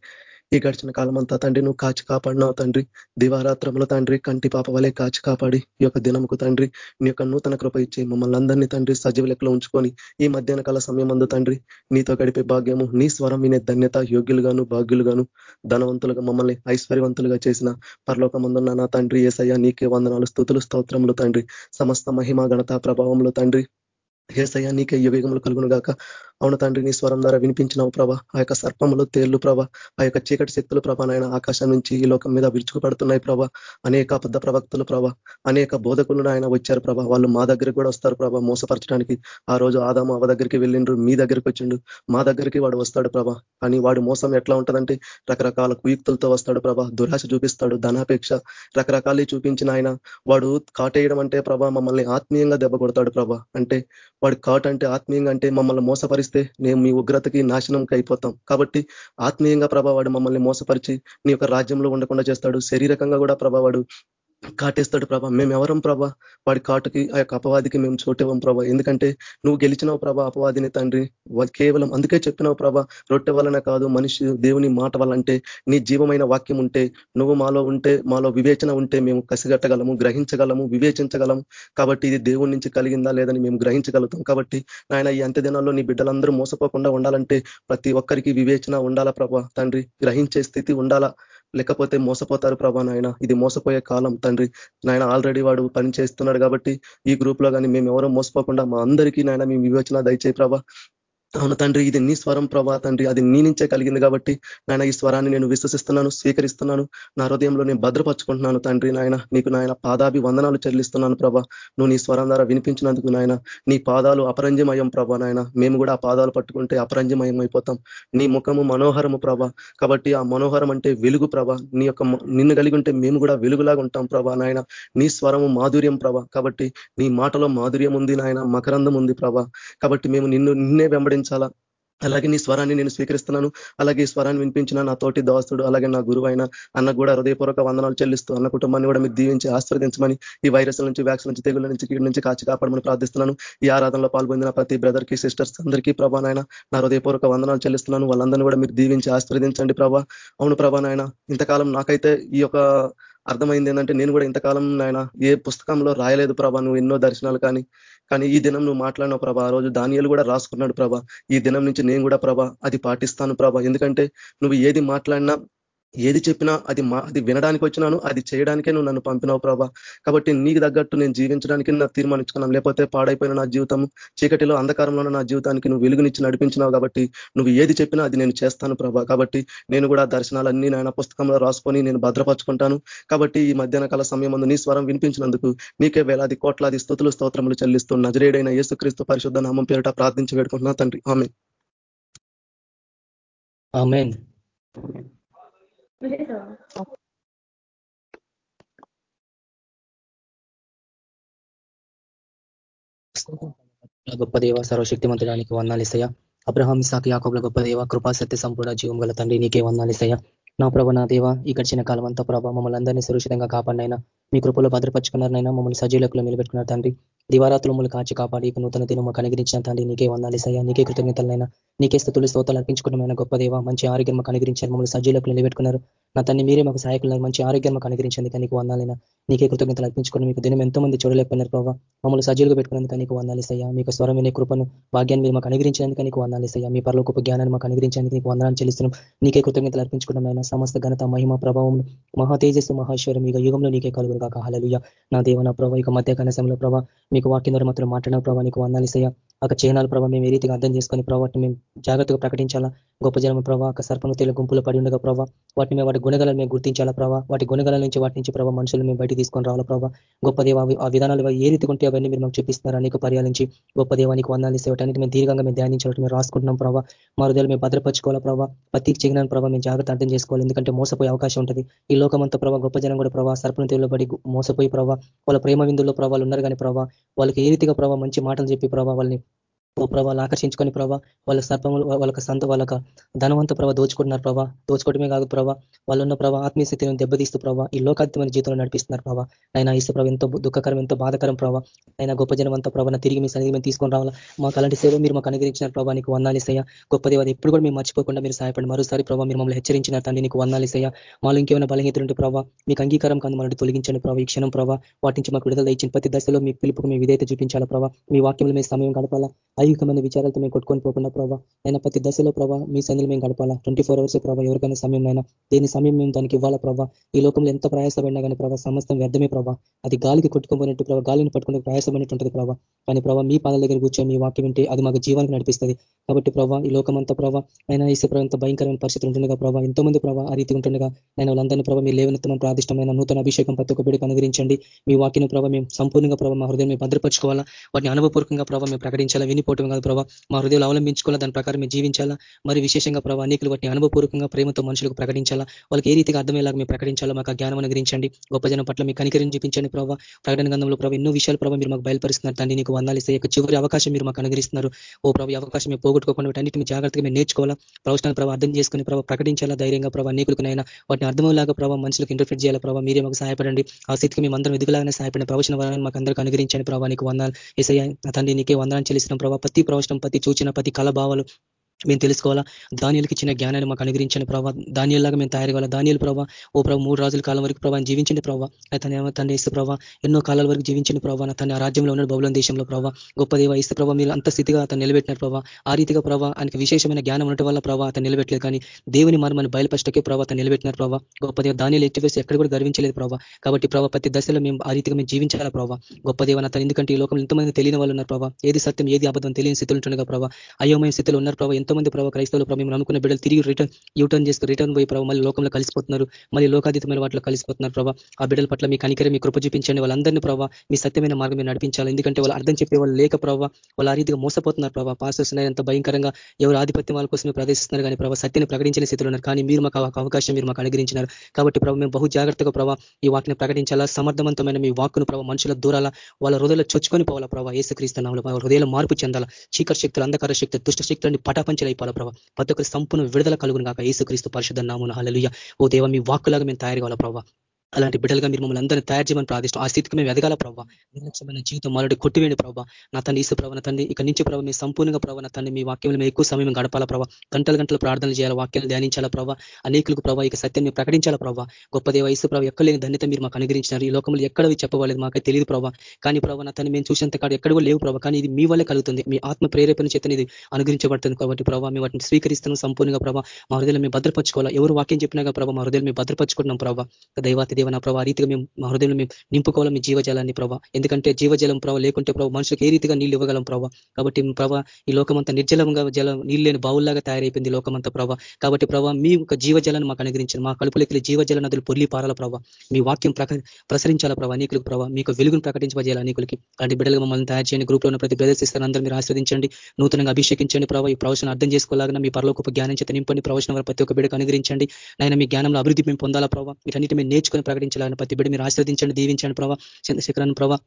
ఈ గడిచిన కాలం అంతా తండ్రి నువ్వు కాచి కాపాడినావు తండ్రి. దివారాత్రముల తండ్రి కంటి పాప వలె కాచి కాపాడి ఈ యొక్క దినముకు తండ్రి. నీ యొక్క నూతన కృప ఇచ్చి మమ్మల్ని అందరినీ తండ్రి సజీవ లెక్కలో ఉంచుకొని ఈ మధ్యాహ్న కాల సమయం అందు తండ్రి నీతో గడిపే భాగ్యము నీ స్వరం వినే ధన్యత యోగ్యులుగాను భాగ్యులుగాను ధనవంతులుగా మమ్మల్ని ఐశ్వర్యవంతులుగా చేసిన పరలోకమందున్న నా తండ్రి ఏసయ్య నీకే వందనాలు స్థుతులు స్తోత్రములు తండ్రి. సమస్త మహిమ గణత ప్రభావంలో తండ్రి. ఏసయ్య నీకే యుగములు కలుగును గాక అవున తండ్రి నీ స్వరం ద్వారా వినిపించినావు ప్రభ. ఆ యొక్క సర్పములు తేళ్ళు ప్రభ. ఆ యొక్క చీకటి శక్తులు ప్రభ నాయన ఆకాశం నుంచి ఈ లోకం మీద విరుచుకుపడుతున్నాయి ప్రభ. అనేక అబద్ధ ప్రవక్తలు ప్రభ. అనేక బోధకులు ఆయన వచ్చారు ప్రభ. వాళ్ళు మా దగ్గరికి కూడా వస్తారు ప్రభ మోసపరచడానికి. ఆ రోజు ఆదాము అవ దగ్గరికి వెళ్ళిండ్రు మీ దగ్గరికి వచ్చిండు. మా దగ్గరికి వాడు వస్తాడు ప్రభ. కానీ వాడు మోసం ఎట్లా ఉంటుందంటే రకరకాల కుయుక్తులతో వస్తాడు ప్రభ. దురాశ చూపిస్తాడు ధనాపేక్ష. రకరకాలు చూపించిన ఆయన వాడు కాటేయడం అంటే ప్రభ మమ్మల్ని ఆత్మీయంగా దెబ్బ కొడతాడు ప్రభ. అంటే వాడు కాట్ అంటే ఆత్మీయంగా అంటే మమ్మల్ని మోసపరిస్తే మేము మీ ఉగ్రతకి నాశనంకి అయిపోతాం కాబట్టి ఆత్మీయంగా ప్రభావాడు మమ్మల్ని మోసపరిచి నీ యొక్క రాజ్యంలో ఉండకుండా చేస్తాడు. శరీరకంగా కూడా ప్రభావాడు కాటేస్తాడు ప్రభా. మేము ఎవరం ప్రభా? వాడి కాటుకి ఆ యొక్క అపవాదికి మేము చోటివ్వం ప్రభా. ఎందుకంటే నువ్వు గెలిచినావు ప్రభా అపవాదిని తండ్రి. కేవలం అందుకే చెప్పినావు ప్రభా రొట్టె వలన కాదు మనిషి దేవుని మాట వల్లంటే నీ జీవమైన వాక్యం ఉంటే నువ్వు మాలో ఉంటే మాలో వివేచన ఉంటే మేము కసిగట్టగలము గ్రహించగలము వివేచించగలము. కాబట్టి ఇది దేవుడి నుంచి కలిగిందా లేదని మేము గ్రహించగలుగుతాం. కాబట్టి నాయన ఈ అంత్య దినాల్లో నీ బిడ్డలందరూ మోసపోకుండా ఉండాలంటే ప్రతి ఒక్కరికి వివేచన ఉండాలా ప్రభా తండ్రి? గ్రహించే స్థితి ఉండాలా? లేకపోతే మోసపోతారు ప్రభా నాయన. ఇది మోసపోయే కాలం తండ్రి. నాయన ఆల్రెడీ వాడు పని చేస్తున్నాడు కాబట్టి ఈ గ్రూప్లో కానీ మేము ఎవరో మోసపోకుండా మా అందరికీ నాయన మీ వివేచన దయచే ప్రభా. అవును తండ్రి ఇది నీ స్వరం ప్రభా తండ్రి. అది నీ నుంచే కలిగింది కాబట్టి నాయన ఈ స్వరాన్ని నేను విశ్వసిస్తున్నాను స్వీకరిస్తున్నాను. నా హృదయంలో నేను భద్రపరుచుకుంటున్నాను తండ్రి నాయన. నీకు నాయన పాదాభి వందనాలు చెల్లిస్తున్నాను ప్రభా. నువ్వు నీ స్వరం ద్వారా వినిపించినందుకు నాయన నీ పాదాలు అపరంజమయం ప్రభా నాయన. మేము కూడా ఆ పాదాలు పట్టుకుంటే అపరంజమయం అయిపోతాం. నీ ముఖము మనోహరము ప్రభా. కాబట్టి ఆ మనోహరం అంటే వెలుగు ప్రభా. నీ యొక్క నిన్ను కలిగి ఉంటే మేము కూడా వెలుగులాగా ఉంటాం ప్రభా నాయన. నీ స్వరము మాధుర్యం ప్రభా. కాబట్టి నీ మాటలో మాధుర్యం ఉంది నాయన. మకరందం ఉంది ప్రభా. కాబట్టి మేము నిన్ను నిన్నే వెంబడి వెంబడించాలా అలాగే నీ స్వరాన్ని నేను స్వీకరిస్తున్నాను. అలాగే ఈ స్వరాన్ని వినిపించిన నా తోటి దోస్తుడు అలాగే నా గురువు అయిన అన్న కూడా హృదయపూర్వక వందనాలు చెల్లిస్తూ అన్న కుటుంబాన్ని కూడా మీరు దీవించి ఆస్వాదించమని ఈ వైరస్ నుంచి వ్యాక్సిన్ నుంచి తెగుల నుంచి కీడు నుంచి కాచి కాపాడమని ప్రార్థిస్తున్నాను. ఈ ఆరాధనలో పాల్గొందిన ప్రతి బ్రదర్కి సిస్టర్స్ అందరికీ ప్రభానైనా నా హృదయపూర్వక వందనాలు చెల్లిస్తున్నాను. వాళ్ళందరినీ కూడా మీరు దీవించి ఆస్వాదించండి ప్రభా. అవును ప్రభానైనా ఇంతకాలం నాకైతే ఈ యొక్క అర్థమైంది ఏంటంటే నేను కూడా ఇంతకాలం నాయన ఏ పుస్తకంలో రాయలేదు ప్రభా. నువ్వు ఎన్నో దర్శనాలు కానీ కానీ ఈ దినం నువ్వు మాట్లాడినావు ప్రభా ఆ రోజు ధాన్యాలు కూడా రాసుకున్నాడు ప్రభా. ఈ దినం నుంచి నేను కూడా ప్రభా అది పాటిస్తాను ప్రభా. ఎందుకంటే నువ్వు ఏది మాట్లాడినా ఏది చెప్పినా అది మా అది వినడానికి వచ్చినాను అది చేయడానికే నువ్వు నన్ను పంపినావు ప్రభా. కాబట్టి నీకు తగ్గట్టు నేను జీవించడానికి నా తీర్మానించుకున్నాను. లేకపోతే పాడైపోయిన నా జీవితం చీకటిలో అంధకారంలో నా జీవితానికి నువ్వు వెలుగునిచ్చి నడిపించినావు కాబట్టి నువ్వు ఏది చెప్పినా అది నేను చేస్తాను ప్రభా. కాబట్టి నేను కూడా దర్శనాలన్నీ నాయన పుస్తకంలో రాసుకొని నేను భద్రపరుచుకుంటాను. కాబట్టి ఈ మధ్యాహ్న కాల సమయం నీ స్వరం వినిపించినందుకు నీకే వేలాది కోట్లాది స్థుతులు స్తోత్రములు చెల్లిస్తూ నజరేడైన యేసుక్రీస్తు పరిశుద్ధ నామం పేరిట ప్రార్థించి వేడుకుంటున్నా తండ్రి. ఆమె ఆమెన్. గొప్ప దేవ సర్వశక్తిమంతుడానికి వందాలిసయ్య అబ్రహాం ఇసాక్ యాకబుల గొప్ప దేవ కృపా సత్య సంపూర్ణ జీవం గల తండ్రి నీకే వందాలిసయ్య నా ప్రభ నా దేవ ఈ గడిచిన కాలం అంతా ప్రభావ మమ్మల్ని అందరినీ సురక్షితంగా కాపాడినైనా మీ కృపలో భద్రపరుచుకున్నారనైనా మమ్మల్ని సజీలకులు నిలబెట్టుకున్నారు తండ్రి. దివారాతులు మమ్మల్ని కాచి కాపాడి ఇక నూతన దినం మాకు అనుగ్రహించిన తండ్రి నీకే వందాలిసయ్యా నీకే కృతజ్ఞతలైనా నీకే స్థుతులు స్తోతాలు అర్పించుకున్నమైన గొప్ప దేవ మంచి ఆరోగ్యం మాకు అనుగ్రహించారు మమ్మల్ని సజీలకు నిలబెట్టుకున్నారు. నా తన్ని మీరే మాకు సహాయకులు మంచి ఆరోగ్యం మాకు అనుగ్రహించింది నీకు వందాలైనా నీకే కృతజ్ఞతలు అర్పించుకుని మీకు దినం ఎంతో మంది చూడలేకపోయినారు ప్రభావ మమ్మల్ని సజీలుగా పెట్టుకున్నందుకు నీకు వందాలిసయ్యా మీకు స్వరం కృపను భాగ్యాన్ని మీరు మాకు అనుగ్రహించినందుకు నీకు వందాలిసయ్యా మీ పరలోక జ్ఞానాన్ని మాకు అనుగ్రహించేందుకు నీకు వందనాలు చెల్లిస్తున్నాం. నీకే కృతజ్ఞతలు అర్పించుకున్నాం సమస్త ఘనత మహిమ ప్రభావం మహా తేజస్సు మహేశ్వరం ఇక యుగంలో నీకే కలుగురు కాక హలలుయ నా దేవ నా ప్రభావ ఇక మధ్య కనసంలో ప్రభావ నీకు వాక్యం ద్వారా మాత్రం మాట్లాడిన ప్రభావ నీకు వందాలిసయ్యా ఒక చిహ్నాలు ప్రభావ మేము ఏ రీతిగా అర్థం చేసుకొని ప్రభావ మేము జాగ్రత్తగా ప్రకటించాలా? గొప్ప జనం ప్రభావ ఒక సర్పను తెలియ గుంపులు పడి ఉండగా ప్రభావ వాటిని మేము వాటి గుణగలను మేము గుర్తించాలా ప్రభావ వాటి గుణగల నుంచి వాటి నుంచి ప్రభావ మనుషులు మేము బయట తీసుకొని రావాలా ప్రభావ గొప్ప దేవ ఆ విధానాలు ఏ రీతి ఉంటే అవన్నీ మీరు మాకు చూపిస్తున్నారు అనేక పర్యాలించి గొప్ప దేవానికి వందాలు ఇసేవాటి మేము దీర్ఘంగా మేము ధ్యానించాలని మేము రాసుకుంటున్నాం ప్రభావ మా మేము భద్రపరచుకోవాలా ప్రభావ ప్రతి చిహ్నాన్ని ప్రభావ మేము జాగ్రత్త అర్థం చేసుకోవాలి. ఎందుకంటే మోసపోయే అవకాశం ఉంటుంది. ఈ లోకమంతా ప్రభావ గొప్ప జనం కూడా ప్రభావ సర్పను తీరులో పడి మోసపోయి ప్రభావ వాళ్ళ ప్రేమ విందుల్లో ప్రభావాలు ఉన్నారు కానీ ప్రభావ వాళ్ళకి ఏ రీతిగా ప్రభావ మంచి మాటలు చెప్పి ప్రభావ వాళ్ళని ఓ ప్రభావాలు ఆకర్షించుకొని ప్రభావ వాళ్ళ సర్పములు వాళ్ళకి సంత వాళ్ళక ధనవంత ప్రభావ దోచుకుంటున్నారు ప్రభావ దోచుకోవడమే కాదు ప్రభావ వాళ్ళు ఉన్న ప్రభావ ఆత్మీయ స్థితిని దెబ్బతీస్తూ ప్రభావ ఈ లోకాత్మైన జీవితంలో నడిపిస్తున్నారు ప్రభావ అయినా ఇసు ప్రభావ ఎంతో దుఃఖకరం ఎంతో బాధకరం ప్రభావ అయినా గొప్ప జనవంత ప్రభావ తిరిగి మీ సన్నిధి మేము తీసుకొని రావాలా. మాకు అలాంటి సేవ మీరు మాకు అనుగ్రహించిన ప్రభావ నీకు వందాలిసయ్య గొప్ప దేవ ఎప్పుడు కూడా మేము మర్చిపోకుండా మీరు సహాయపడి మరోసారి ప్రభావ మీరు మమ్మల్ని హెచ్చరించిన తండ్రి నీకు వందాలిసయ్య మాలో ఇంకేమైనా బలహీతులు ప్రభావ మీకు అంగీకారం కాదు మనల్ని తొలగించండి ప్రభావ ఈ క్షణం ప్రభావ వాటి నుంచి మాకు విడుదల ఇచ్చిన ప్రతి దశలో మీ పిలుపుకు మీ విధేయత చూపించాలా ప్రభావ మీ వాక్యంలో మీ సమయం గడపాలా. ఐహికమైన విచారాలతో మేము కొట్టుకొని పోకుండా ప్రభావ అయినా ప్రతి దశలో ప్రభావ మీ సందులు మేము గడపాలా? ట్వంటీ ఫోర్ అవర్స్ ప్రభావ ఎవరికైనా సమయం అయినా. దేని సమయం మేము దానికి ఇవ్వాలా ప్రభావ ఈ లోకంలో ఎంత ప్రయాసపడినా కానీ ప్రభావ సమస్తం వ్యర్థమే ప్రభావ అది గాలికి కొట్టుకోబోయినట్టు ప్రభావ గాలిని పట్టుకునే ప్రయాసపడినట్టు ఉంటుంది ప్రభావ కానీ ప్రభావ మీ పాదాల దగ్గర కూర్చొని మీ వాక్యం వింటే అది మాకు జీవానికి నడిపిస్తుంది. కాబట్టి ప్రభావ ఈ లోకమంతా ప్రభావ అయినా ఈ ప్రభావ ఎంత భయంకరమైన పరిస్థితి ఉంటుండగా ప్రభావ ఎంతో మంది ప్రభావ ఆ రీతి ఉంటుండగా నేను వాళ్ళందరినీ ప్రభావ మీ లేవనెత్తమని ప్రాదిష్టమైన నూతన అభిషేకం ప్రతి ఒక్క బిడికి అనుగ్రహించండి. మీ వాక్యం ప్రభావ మేము సంపూర్ణంగా ప్రభావ మా హృదయం మేము భద్రపరచుకోవాలా? వాటిని అనుభవపూర్వకంగా ప్రభావ మేము ప్రకటించాలా? వినిపోవటం కాదు ప్రభావ మా హృదయాలు అవలంబించుకోవాలా? దాని ప్రకారం మేము జీవించాలా? మరి విశేషంగా ప్రభావ అనేకులు వాటిని అనుభవపూర్వకంగా ప్రేమతో మనుషులకు ప్రకటించాలా? వాళ్ళకి ఏ రీతిగా అర్థమయ్యేలాగా మేము ప్రకటించాలా మాకు జ్ఞానం అనుగ్రహించండి. గొప్ప జనం పట్ల మీ కనికరిని చూపించండి ప్రభావ ప్రకటన గంధంలో ప్రభావ ఎన్నో విషయాలు ప్రభావ మీరు మాకు బయలుపరుస్తున్నారు. తండ్రి నీకు వందాలి యొక్క చివరి అవకాశం మీరు మాకు అనుగ్రహిస్తున్నారు. ఓ ప్రభావ అవకాశం మేము పోగొట్టుకోకుండా అన్నిటి జాగ్రత్తగా మేము నేర్చుకోవాలా? ప్రవచనాలు ప్రభావ అర్థం చేసుకుని ప్రభావ ప్రకటించాలా? ధైర్యంగా ప్రభావ అనేకులకునైనా వాటిని అర్థమయ్యేలాగా ప్రభావ మనుషులకు ఇంటర్ఫిట్ చేయాలా ప్రభావ మీరే మాకు సహాయపడండి. ఆ స్థితికి మేము అందరం ఎదుగులాగానే సహాయపడిన ప్రవచన వరాన్ని మాకు అందరికీ అనుగ్రహించండి ప్రభావ నీకు వందాలు. ఏసయ్య తండ్రి నీకే వందనాలు చెల్లిసిన ప్రభావ ప్రతి ప్రవచనం ప్రతి చూచిన ప్రతి కళభావాలు మేము తెలుసుకోవాలా? దానియలకి ఇచ్చిన జ్ఞానాన్ని మాకు అనుగ్రహించిన ప్రభావ దానియల్లాగా మేము తయారు కావాలా? దానియలు ప్రభావ ఓ ప్రభావ మూడు రోజుల కాలం వరకు ప్రభావం జీవించండి ప్రభావ తన తన ఇస్తే ప్రభావ ఎన్నో కాలాల వరకు జీవించిన ప్రభావ తన రాజ్యంలో ఉన్న బౌలం దేశంలో ప్రభావ గొప్ప దేవ ఇస్తే ప్రభావ మీరు అంత స్థితిగా అతను నిలబెట్టిన ప్రభావ ఆ రీతిగా ప్రభావ ఆయనకి విశేషమైన జ్ఞానం ఉండటం వల్ల ప్రభావ అతను నిలబెట్టలేదు. కానీ దేవుని మర్మని బయలుపరచకే ప్రభావ అతను నిలబెట్టినారు ప్రభావ గొప్ప దేవ దానియలు ఎట్టివేసి ఎక్కడ కూడా గర్వించలేదు ప్రభావ కాబట్టి ప్రభావ ప్రతి దశలో మేము ఆ రీతిగా మేము జీవించాలా ప్రభావ గొప్ప దేవ అతను ఎందుకంటే ఈ లోకంలో ఎంతమంది తెలియని వాళ్ళు ఉన్నారు ప్రభావ ఏది సత్యం ఏది అబద్ధం తెలియని స్థితులు ఉంటుండగా ప్రభావ అయోమయ స్థితిలో ఉన్నారు ప్రభావ ఎంతమంది ప్రభావ క్రైస్తవులు ప్రభావ మేము అనుకున్న బిడ్డలు తిరిగి రిటర్న్ యూటర్న్ చేసుకుని రిటర్న్ పోయి ప్రభావ మళ్ళీ లోకంలో కలిసిపోతున్నారు. మళ్ళీ లోకాతీతమైన వాటిలో కలిసిపోతున్నారు ప్రభావ ఆ బిడ్డల పట్ల మీ కనికరి మీ కృప చూపించండి. వాళ్ళందరినీ ప్రభావ మీ సత్యమైన మార్గం మీరు నడిపించాలి. ఎందుకంటే వాళ్ళు అర్థం చెప్పే వాళ్ళు లేక ప్రభావ వాళ్ళు ఆ రీతిగా మోసపోతున్నారు ప్రభావ పాస్టర్స్ ఎంత భయంకరంగా ఎవరు ఆధిపత్యం వాళ్ళ కోసమే ప్రదర్శిస్తున్నారు కానీ ప్రభావ సత్యని ప్రకటించిన స్థితిలో ఉన్నారు. కానీ మీరు మాకు అవకాశం మీరు మాకు అనుగ్రహించినారు. కాబట్టి ప్రభావ మేము బహు జాగ్రత్తగా ప్రభావ ఈ వాక్ని ప్రకటించాలా? సమర్థవంతమైన మీ వాక్కును ప్రభావ మనుషుల దూరాల? వాళ్ళ హృదయలో చొచ్చుకొని పోవాలా ప్రభావ ఏసుక్రీస్తున్నాం హృదయాలు మార్పు చెందాలా? చీకర శక్తులు అంధకార శక్తి దుష్ట శక్తులని పటాపంచలైపోవాలా ప్రభావ ప్రతి ఒక్కరి సంపూర్ణ విడుదల కలుగును కాక ఏసుక్రీస్తు పరిషత్ నామున హలలుయ ఓ దేవ మీ వాక్కులాగా మేము తయారు కావాలా ప్రభావ అలాంటి బిడ్డలుగా మీరు మమ్మల్ని అందరినీ తయారు చేయమని ప్రార్థిస్తాం ఆ స్థితికి మేము ఎదగాల ప్రభావ నిర్లక్ష్యమైన జీవితం మరొకటి కొట్టివేయండి ప్రభావ నా తండ్రి ఈసు ప్రభావ తండ్రి ఇక నుంచి ప్రభావ మీ సంపూర్ణంగా ప్రభావ నా తండ్రి మీ వాక్యంలో మేము ఎక్కువ సమయం గడపాల ప్రభావ గంటల గంటలు ప్రార్థనలు చేయాలి వాక్యాలు ధ్యానించాలా ప్రభావ అనేకులకు ప్రభావ ఇక సత్యం మేము ప్రభావ గొప్ప దేవ ఈసు ప్రభావ ఎక్కడ లేని ధన్యత మీరు మాకు అనుగ్రహించినారు. ఈ లోకంలో ఎక్కడ చెప్పవాలేదు మాకు తెలియదు ప్రభావ కానీ ప్రభావ నా తను మేము చూసినంత కాదు ఎక్కడ కూడా లేవు ప్రభావ కానీ ఇది మీ వల్లే కలుగుతుంది. మీ ఆత్మ ప్రేరేపణ చేత ఇది అనుగ్రహించబడుతుంది కాబట్టి ప్రభావ మేము వాటిని స్వీకరిస్తున్నాం సంపూర్ణంగా ప్రభావ మా హృదయలు మేము భద్రపరచుకోవాలా. ఎవరు వాక్యం చెప్పినాగా ప్రభావ మా హృదయలు మేము భద్రపరచుకుంటున్నాం ప్రభావ దైవాతి దేవ నా ప్రభావ రీతిగా మేము మా హృదయంలో మేము నింపుకోవాలి మీ జీవజలాన్ని ప్రభావ ఎందుకంటే జీవజలం ప్రభావ లేకుంటే ప్రభావ మనుషులకు ఏ రీతిగా నీళ్ళు ఇవ్వగలం ప్రభావ కాబట్టి ప్రభావ ఈ లోకమంతా నిర్జలంగా జలం నీళ్ళు లేని బావుల్లాగా తయారైపోయింది లోకమంతా ప్రభావ కాబట్టి ప్రభావ మీ యొక్క జీవజలాన్ని మాకు అనుగ్రహించారు మా కడుపులకి జీవజల నదులు పొర్లి పారాల ప్రభావ మీ వాక్యం ప్రసరించాల ప్రభావ నీకులకు ప్రభావ మీకు వెలుగును ప్రకటించబజేయాలి నీకులకి అలాంటి బిడ్డలు మమ్మల్ని తయారు చేయండి. గ్రూప్లో ఉన్న ప్రతి బ్రదర్స్ ఇస్తారు అందరూ మీరు ఆశ్రదించండి నూతనంగా అభిషేకించండి ప్రభావ ఈ ప్రవచనం అర్థం చేసుకోలాగా మీ పరలోక జ్ఞానం చేత నింపండి. ప్రవచనం వల్ల ప్రతి ఒక్క బిడ్డకు అనుగ్రహించండి. ఆయన మీ జ్ఞానంలో అభివృద్ధి మేము పొందాలా ప్రభావ వీటన్నిటి మేము నేర్చుకుని ప్రకటించాలని ప్రతి బిడ్డ మీరు ఆశ్రదించండి దీవించండి ప్రభావ చంద్రశేఖరాన్ని ప్రభావ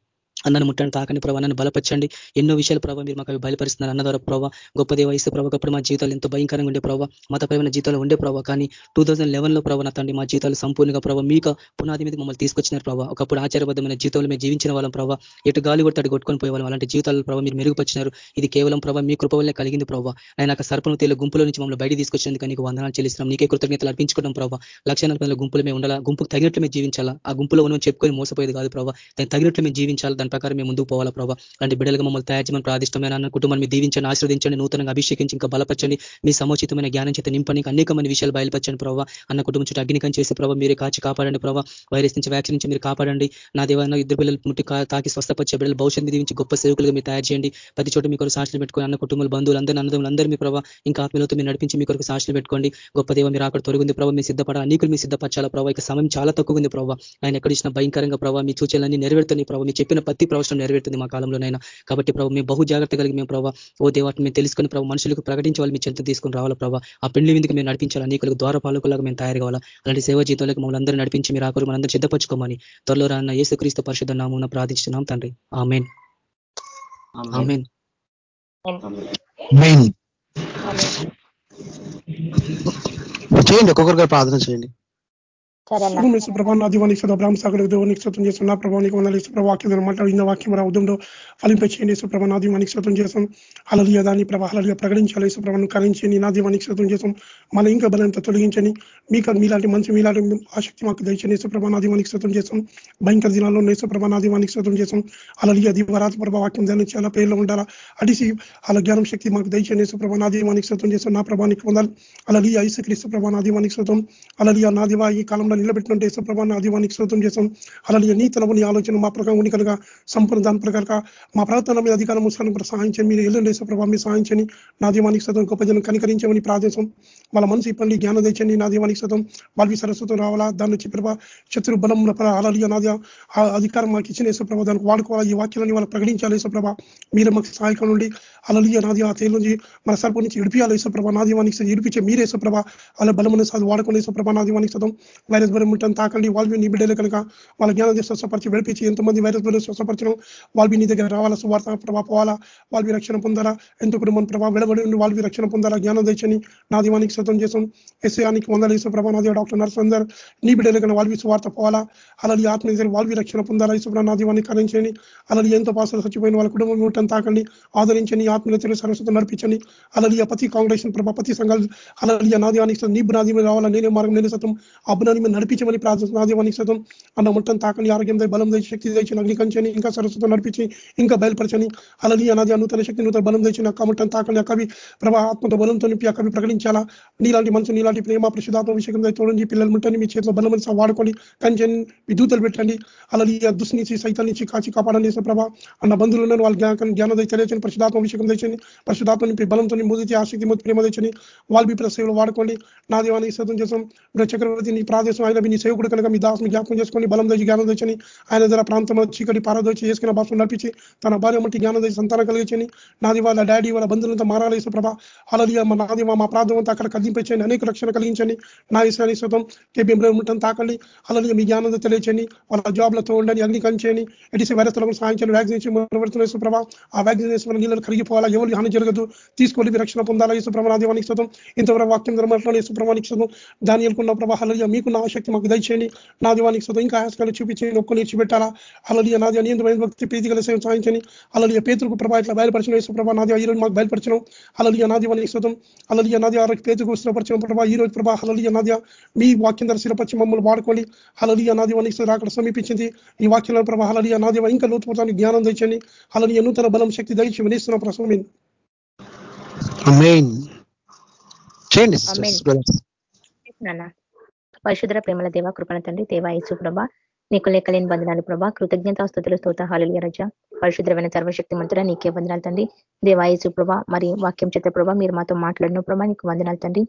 అన్నను ముట్టండి తాకని ప్రభావ నన్ను బలపరచండి. ఎన్నో విషయాలు ప్రభావ మీరు మాకు అవి బయలుపరుస్తున్నారు. అన్న ద్వారా ప్రభావ గొప్ప దేవ ప్రభావ ఒకప్పుడు మా జీవితాలు ఎంతో భయంకరంగా ఉండే ప్రభావ మతపరమైన జీవితాలు ఉండే ప్రభావ కానీ టూ థౌసండ్లో ప్రభావ తండ్రి మా జీవితాలు సంపూర్ణంగా ప్రభావ మీకు పునాది మీద మమ్మల్ని తీసుకొచ్చినారు ప్రభావ ఒకప్పుడు ఆచారబద్ధమైన జీవితంలో మేము జీవించిన వాళ్ళం ప్రభావ ఎటు గాలి కొట్టాడు కొట్టుకొని పోయేవాళ్ళం. అలాంటి జీవితాలు ప్రభావ మీరు మెరుగుపరిచినారు. ఇది కేవలం ప్రభావ మీ కృప వల్లే కలిగింది ప్రభావ ఆయన నాకు సర్పను తేలి గుంపులో నుంచి మమ్మల్ని బయట తీసుకొచ్చినందుకు నీకు వందనాలు చెల్లిస్తున్నాం. నీకే కృతజ్ఞతలు అర్పించుకోవడం ప్రభావ లక్ష నలభై గుంపులు మేము ఉండాలా? గుంపుకు తగినట్లు మేము జీవించాలా? ఆ గుంపులో ఉన్న చెప్పుకొని మోసపోయేది కాదు ప్రభావ దాన్ని తగినట్లు మేము జీవించాలి? దాని ప్రకారం మేము ముందుకు పోవాలా ప్రభావ అలాంటి బిడ్డలుగా మమ్మల్ని తయారు చేయమని ప్రాదిష్టమైన అన్న కుటుంబాన్ని దీవించండి ఆశ్రవదించండి నూతనంగా అభిషేకించి ఇంకా బలపరచండి మీ సముచితమైన జ్ఞానం చేత నింపని అనేకమైన విషయాలు బయలుపరచండి ప్రభావ అన్న కుటుంబం చుట్టూ అగ్నికం చేసి ప్రభావ మీరే కాచి కాపాడండి ప్రభావ వైరస్ నుంచి వ్యాక్సిన్ నుంచి మీరు కాపాడండి. నా దేవన్న ఇద్దరు పిల్లలు ముట్టి తాకి స్వస్థపరిచే బిడ్డలు భవిష్యత్తు దీవించి గొప్ప సేవకులుగా మీరు తయారు చేయండి. ప్రతి చోట మీ కొరకు సాక్షులు పెట్టుకుని అన్న కుటుంబాలు బంధువులు అందరూ అన్నదమ్ములు అందరూ మీ ప్రభావ ఇంకా ఆత్మీయులతో మీరు నడిపించి మీ కొరకు సాక్షులు పెట్టుకోండి. గొప్ప దేవ మీరు అక్కడ తొలగింది ప్రభావ మీ సిద్ధపడాలి అనేకులు మీ సిద్ధపరచాల ప్రభావ ఇక సమయం చాలా తక్కువ ఉంది ప్రభావ ఆయన ఎక్కడ ఇచ్చిన భయంకరంగా ప్రభావ మీ సూచనలన్నీ నెరవేరుతుంది ప్రభావ మీ చెప్పిన ప్రతి ప్రవచనం నెరవేరుతుంది మా కాలంలోనైనా. కాబట్టి ప్రభావ మేము బహు జాగ్రత్త కలిగి మేము ప్రభావ ఓ దేవాటిని మేము తెలుసుకుని ప్రభావ మనుషులకు ప్రకటించాలి మీ చెంత తీసుకుని రావాలా ప్రభావ ఆ పెళ్ళి విందుకు మేము నడిపించాలి? అనేకులకు ద్వార పాలకులాగా మేము తయారు కావాలా? అలాంటి సేవ జీతాలకు మమ్మల్ని అందరూ నడిపించి మీరు ఆకరు మనందరూ సిద్ధపరచుకోమని త్వరలో రాన్న యేసుక్రీస్తు పరిషత్ నామూన ప్రార్థిస్తున్నాం తండ్రి. ఆమెన్. ఆమెన్. చేయండి ఒక్కొక్కరిగా ప్రార్థన చేయండి. సరే ప్రభా నా దీవానికి బ్రాహ్మ దేవునికి వందలు ఇసు వాక్యం వాక్యం ఫలింపచేయండి నా దీవానికి అలలియ దాన్ని ప్రభా ప్రకటించాలి. కరించండి నా దీవానికి మన ఇంకా బలంతో తొలగించని మీకు మీలాంటి మంచి మీలాంటి ఆసక్తి మాకు దయచండి సుప్రభ నా దీవానికి చేసాం భయంకర దినాల్లో సుప్రభ నా దీవానికి స్వతం చేసాం అలలియ దీవరాత ప్రభా వాక్యం దాన్ని చాలా ఉండాలా? అడిసి అలా జ్ఞానం శక్తి మాకు దయచండి సుప్రభ నా దీవానికి చేసాం నా ప్రభానికి వందాలి అలలియ ఐసక్రీస్తు ప్రభా నా దీవానికి స్వతం అలలియ నా దివా ఈ కాలంలో మమ్మల్ని నిలబెట్టినట్టు యేసుప్రభా నా దీవానికి శ్రోతం చేసాం అలాగే నీ తలవు నీ ఆలోచన మా ప్రకారం ఉనికలుగా సంపూర్ణ దాని ప్రకారంగా మా ప్రార్థన మీద అధికారం ముసాలను సహాయించండి. మీరు ఎల్లుండి యేసుప్రభా మీరు సహాయించండి. నా దీవానికి సతం గొప్ప జనం కనికరించమని ప్రాదేశం వాళ్ళ మనసు ఇప్పండి జ్ఞానం తెచ్చండి. నా దీవానికి సతం వాళ్ళవి సరస్వతం రావాలా? దాన్ని వచ్చి ప్రభా శత్రు బలం అలాగే నాది అధికారం మాకు ఇచ్చిన యేసుప్రభ దానికి వాడుకోవాలి? ఈ వాక్యాలని వాళ్ళు ప్రకటించాలి యేసుప్రభ మీరు మాకు సహాయకం నుండి అలాగే నాది ఆ తేలు నుంచి మన సర్ప నుంచి ఇడిపియాలి యేసుప్రభ నా దీవానికి ఇడిపించే మీరే యేసుప్రభ అలా బలమైన సాధు వాడుకునే యేసుప్రభ నా దీవానికి సతం వైరస్ బలం ఉంటాను తాకండి వాళ్ళు నీ బిడ్డలు కనుక వాళ్ళ జ్ఞానం స్వస్థపరిచి విడిపించి ఎంతమంది వైరస్ బలం స్వస్థపరచడం వాళ్ళు నీ దగ్గర రావాలా? సువార్త ప్రభావ పోవాలా? వాళ్ళు రక్షణ పొందాలా? ఎంత కుటుంబం ప్రభావ విడబడి ఉండి వాళ్ళు రక్షణ పొందాలా? జ్ఞానం తెచ్చని నా దీవానికి స్వతం చేసాం ఎస్ఐనికి వందలు యేసు ప్రభా నాది డాక్టర్ నరసందర్ నీ బిడ్డలు కనుక వాళ్ళవి సువార్త పోవాలా? అలాగే ఆత్మ వాళ్ళవి రక్షణ పొందాలా? యేసు నా దీవాన్ని కరించండి అలాగే ఎంతో పాసాలు చచ్చిపోయిన వాళ్ళ కుటుంబం ఉంటాను తాకండి ఆదరించని ఆత్మీయతలు సరస్వతం నడిపించండి అలాగే ప్రతి కాంగ్రెస్ ప్రభా ప్రతి సంఘాలు అలాగే నా దీవానికి నీ బునాది రావాలా? నేనే మార్గం నేనే సతం అభినాని నడిపించమని ప్రార్థన నా సతం అన్న మొత్తం తాకండి ఆరోగ్యం బలం తెచ్చి శక్తి తెచ్చి అగ్నికంచని ఇంకా సరస్వతం నడిపించి ఇంకా బయలుపరచని అలాగే అనాది నూతన శక్తి నూతన బలం తెచ్చి నాకు మొత్తం తాకని అక్కవి ప్రభా ఆత్మతో బలంతో నింపి అక్కవి ప్రకటించాలా? నీలాంటి మనసు నీలాంటి ప్రేమ ప్రసిద్ధాత్మ విషయం తోడండి పిల్లలు ముట్టని మీ చేతిలో బలం వాడుకొని కంచెని విద్యుతలు పెట్టండి. అలాగే దుష్నించి సైతం నుంచి కాచి కాపాడండి ప్రభా. అన్న బంధువులను వాళ్ళ జ్ఞానం జ్ఞానం తెలియచని పరిశుధాత్మ విషయం తెచ్చని పరిశుధాత్మ నింపి బలంతో ముదిచి ఆసక్తి ప్రేమ తెచ్చని వాళ్ళ బి సేవలు వాడుకోండి. నా దేవాన్ని సతం చేసాం చక్రవర్తి నీ ప్రాదేశం ఆయన నీ సేవకుడు కనుక మీ దాసుని జ్ఞాపకం చేసుకొని బలం తెచ్చి జ్ఞానం తెచ్చని ఆయన ధర ప్రాంతంలో చీకటి పారదోచి చేసుకున్న భాషను నడిపించి తన భార్య మట్టి జ్ఞానం తెచ్చి సంతానం కలిగించని నాది వాళ్ళ డాడీ వాళ్ళ బంధువులంతా మారాలేసు ప్రభ. అలాది మా నాది మా ప్రాంతం అంతా అక్కడ కదింపించండి అనేక రక్షణ కలిగించండి. నా ఇసాని శతం కేబీఎం ఉంటాను తాకండి. అలాగే మీ జ్ఞానం తెలియచండి వాళ్ళ జాబ్లతో ఉండండి అగ్ని కంచేయండి. ఎడిసి వైరస్ సాధించండి. వ్యాక్సినేషన్ మొదలుపెడుతున్న ప్రభ. ఆ వ్యాక్సినేషన్ నీళ్ళు కరిగిపోవాలా? ఎవరికి హాని జరగదు. తీసుకొని రక్షణ పొందాలా యేసుప్రభ నాదేవానికి శతం ఇంతవరకు వాక్యం ధర్మంలో యేసుప్రభానికి శతం దాని అనుకున్న ప్రభా ప్రభావాలు మీకున్న ఆసక్తి మాకు దయచేయండి. నా దీవానికి శతం ఇంకా ఆశకాలు చూపించి నొక్కు నేర్చిపెట్టాలా అలాగే నాది అనియంత్రమైన భక్తి ప్రీతి గల సేవ సాధించని? అలాగే పేతులకు ప్రభా ఇట్లా బయలుపరిచిన యేసుప్రభ నాది ఈ రోజు మాకు బయలుపరచడం అలాగే నాది వానికి శతం అలాగే నాది ఆ రోజు పేతుకు స్థిరపరిచిన ప్రభా ఈ రోజు ప్రభా అలాగే నాది మీ వాక్యం ధర స్థిరపరిచి మమ్మల్ని వాడుకోండి. అలాగే నాది వానికి అక్కడ సమీపించింది. ఈ వాక్యంలో ప్రభా అలాగే నాది ఇంకా లోతుపడతానికి జ్ఞానం తెచ్చండి అలాగే నూతన బలం శక్తి దయచి వినిస్తున్న ప్రసవం చేయండి పరిశుద్ర ప్రేమల దేవ కృపణ తండ్రి దేవా యేసు ప్రభ. నీకు లెక్కలేని బంధనాలు ప్రభా. కృతజ్ఞతాస్తుతుల స్తోత హాలియ రజ. పరిశుద్రమైన సర్వశక్తి మంతుడ నీకే వందనాలు తండ్రి. దేవాయసు ప్రభ మరి వాక్యం చేత ప్రభా మీరు మాతో మాట్లాడిన ప్రభా నీకు వందనాలు తండ్రి.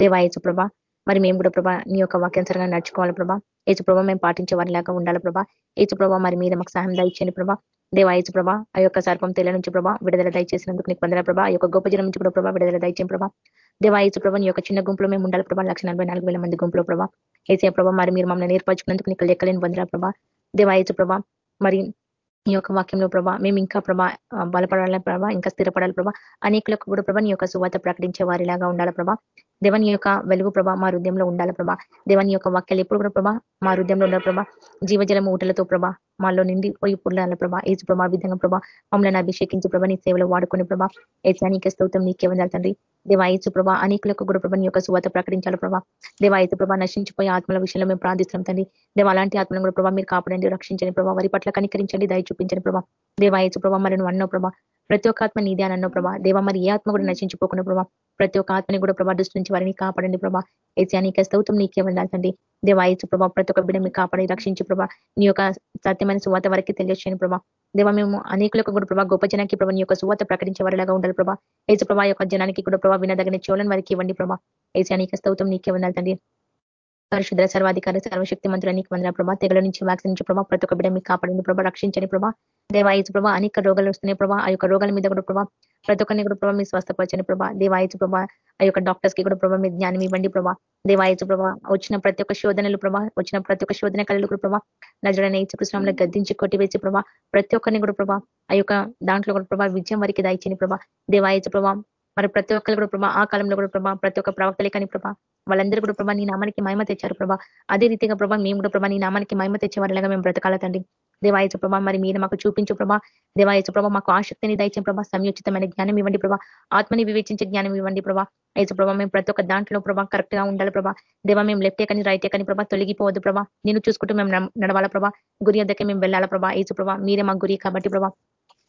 దేవాయసు ప్రభ మరి మేము కూడా ప్రభా నీ యొక్క వాక్యానుసరంగా నడుచుకోవాలి ప్రభా. ఏసు ప్రభా మేము పాటించే వారిలాగా ఉండాలి ప్రభా. ఏసు ప్రభా మరి మీద మాకు సహాయం దాయించండి ప్రభా. దేవాయచు ప్రభా ఆ యొక్క సర్పం తెల్ల నుంచి ప్రభా విడుదల దయచేసినందుకు నీకు వందల ప్రభా ఆ యొక్క గొప్ప జనం నుంచి కూడా ప్రభా విడుదల దయచే ప్రభా. దేవాయచు ప్రభా నీ యొక్క చిన్న గుంపులో మేము ఉండాలి ప్రభా లక్ష మంది గుంపులో ప్రభా. ఏసే ప్రభా మరి మీరు మమ్మల్ని నేర్పరచుకున్నందుకు నీకు లెక్కలేని వందల ప్రభా. దేవాయచు ప్రభా మరి ఈ యొక్క వాక్యంలో ప్రభా మేము ఇంకా ప్రభా బలపడాలి ప్రభా ఇంకా స్థిరపడాలి ప్రభా. అనేకులకు కూడా ప్రభా నీ యొక్క సువాత ప్రకటించే వారిలాగా ఉండాలి ప్రభా. దేవని యొక్క వెలుగు ప్రభా మా హృదయంలో ఉండాలి ప్రభా? దేవని యొక్క వాక్యాలు ఎప్పుడు కూడా ప్రభా మా హృదయంలో ఉండాలి ప్రభా? జీవజలం ఊటలతో ప్రభా మాలో నిండిపోయి పుల్లాల ప్రభా? ఏసు ప్రభా విధంగా ప్రభా మమ్మల్ని అభిషేకించి ప్రభా నీ సేవలో వాడుకునే ప్రభా ఏసా నీకే స్తోత్రం నీకే వందాలి తండ్రి. దేవాయసు ప్రభా అనేకులకు కూడా ప్రభాని యొక్క సువాత ప్రకటించాలి ప్రభా? దేవాయసు ప్రభా నశించిపోయే ఆత్మల విషయంలో మేము ప్రార్థిస్తున్నాం తండ్రి. దేవ అలాంటి ఆత్మలను కూడా ప్రభా మీరు కాపాడండి రక్షించండి ప్రభా. వారి పట్ల కనికరించండి దయ చూపించండి ప్రభా. దేవాయసు ప్రభా మరి నువ్వు అన్నో ప్రభా. ప్రతి ఒక్క ఆత్మ నీదే అని అన్నో ప్రభా. దేవ మరి ఏ ఆత్మ కూడా నశించిపోకుండా ప్రభా ప్రతి ఒక్క ఆత్మని కూడా ప్రభా దృష్టి నుంచి వారిని కాపాడండి ప్రభా. ఏసా నీకే స్తోత్రం నీకే వందాలి దేవాయచు ప్రభా ప్రతి ఒక్క బిడ్డ మీరు కాపాడి రక్షించి ప్రభా. నీ యొక్క సత్యమైన సువాత వరకు తెలియచేయండి ప్రభా. దేవ మేము అనేకులకు కూడా ప్రభా గొప్ప జనానికి ప్రభా నీ యొక్క సువాత ప్రకటించే వారిలాగా ఉండాలి ప్రభా. ఏసు ప్రభా యొక్క జనానికి కూడా ప్రభా వినదగిన చోళన వారికి ఇవ్వండి ప్రభా. ఏసీ నీకే స్తౌతం నీకే ఉండాలి పరిశుద్ర సర్వాధికారి సర్వశక్తి మంత్రులు అనేక వందల ప్రభా. తెగల నుంచి వ్యాక్సిన్ నుంచి ప్రభా ప్రతి ఒక్క బిడ్డ మీకు కాపాడండి ప్రభా. రక్షించని ప్రభా. దేవాయచు ప్రభా అనేక రోగాలు వస్తున్నాయి ప్రభా. ఆ యొక్క రోగాల మీద కూడా ప్రభా ప్రతి ఒక్కరిని కూడా ప్రభా మీ స్వస్థపరచని ప్రభా. దేవాయచు ప్రభా ఆ యొక్క డాక్టర్స్కి కూడా ప్రభా మీ జ్ఞానం ఇవ్వండి ప్రభా. దేవాయచు ప్రభా వచ్చిన ప్రతి ఒక్క శోధనలు ప్రభా వచ్చిన ప్రతి ఒక్క శోధన కళలు కూడా ప్రభా నజడన కృష్ణంలో గద్దించి కొట్టివేసి ప్రభా ప్రతి ఒక్కరిని కూడా ప్రభా ఆ యొక్క దాంట్లో కూడా ప్రభా విజయం వరకు దాయిచ్చని ప్రభా. దేవాయచు ప్రభా మరి ప్రతి ఒక్కరు కూడా ప్రభా ఆ కాలంలో కూడా ప్రభా ప్రతి ఒక్క ప్రవక్తలే కానీ ప్రభా వాళ్ళందరూ కూడా ప్రభా నీ నామానికి మహిమ తెచ్చారు ప్రభా. అదే రీతిగా ప్రభా మేము కూడా ప్రభా నీ నామానికి మహిమ తెచ్చేవారిలాగా మేము బ్రతకాల తండ్రి. దేవాయచ ప్రభా మరి మీరు మాకు చూపించు ప్రభా. దేవాయచ ప్రభా మాకు ఆసక్తిని దయచే ప్రభా. సంయోచితమైన జ్ఞానం ఇవ్వండి ప్రభా. ఆత్మని వివేచించే జ్ఞానం ఇవ్వండి ప్రభా. అయితే ప్రభా మేము ప్రతి ఒక్క దాంట్లో ప్రభా కరెక్ట్గా ఉండాలి ప్రభా. దేవా మేము లెఫ్టే కానీ రైటే కానీ ప్రభా తొలగిపోవద్దు ప్రభా. నేను చూసుకుంటూ మేము నడవాల ప్రభా. గురి అద్దకే మేము వెళ్ళాలా ప్రభా. ఏసు ప్రభా మీరే మా గురి కాబట్టి ప్రభా.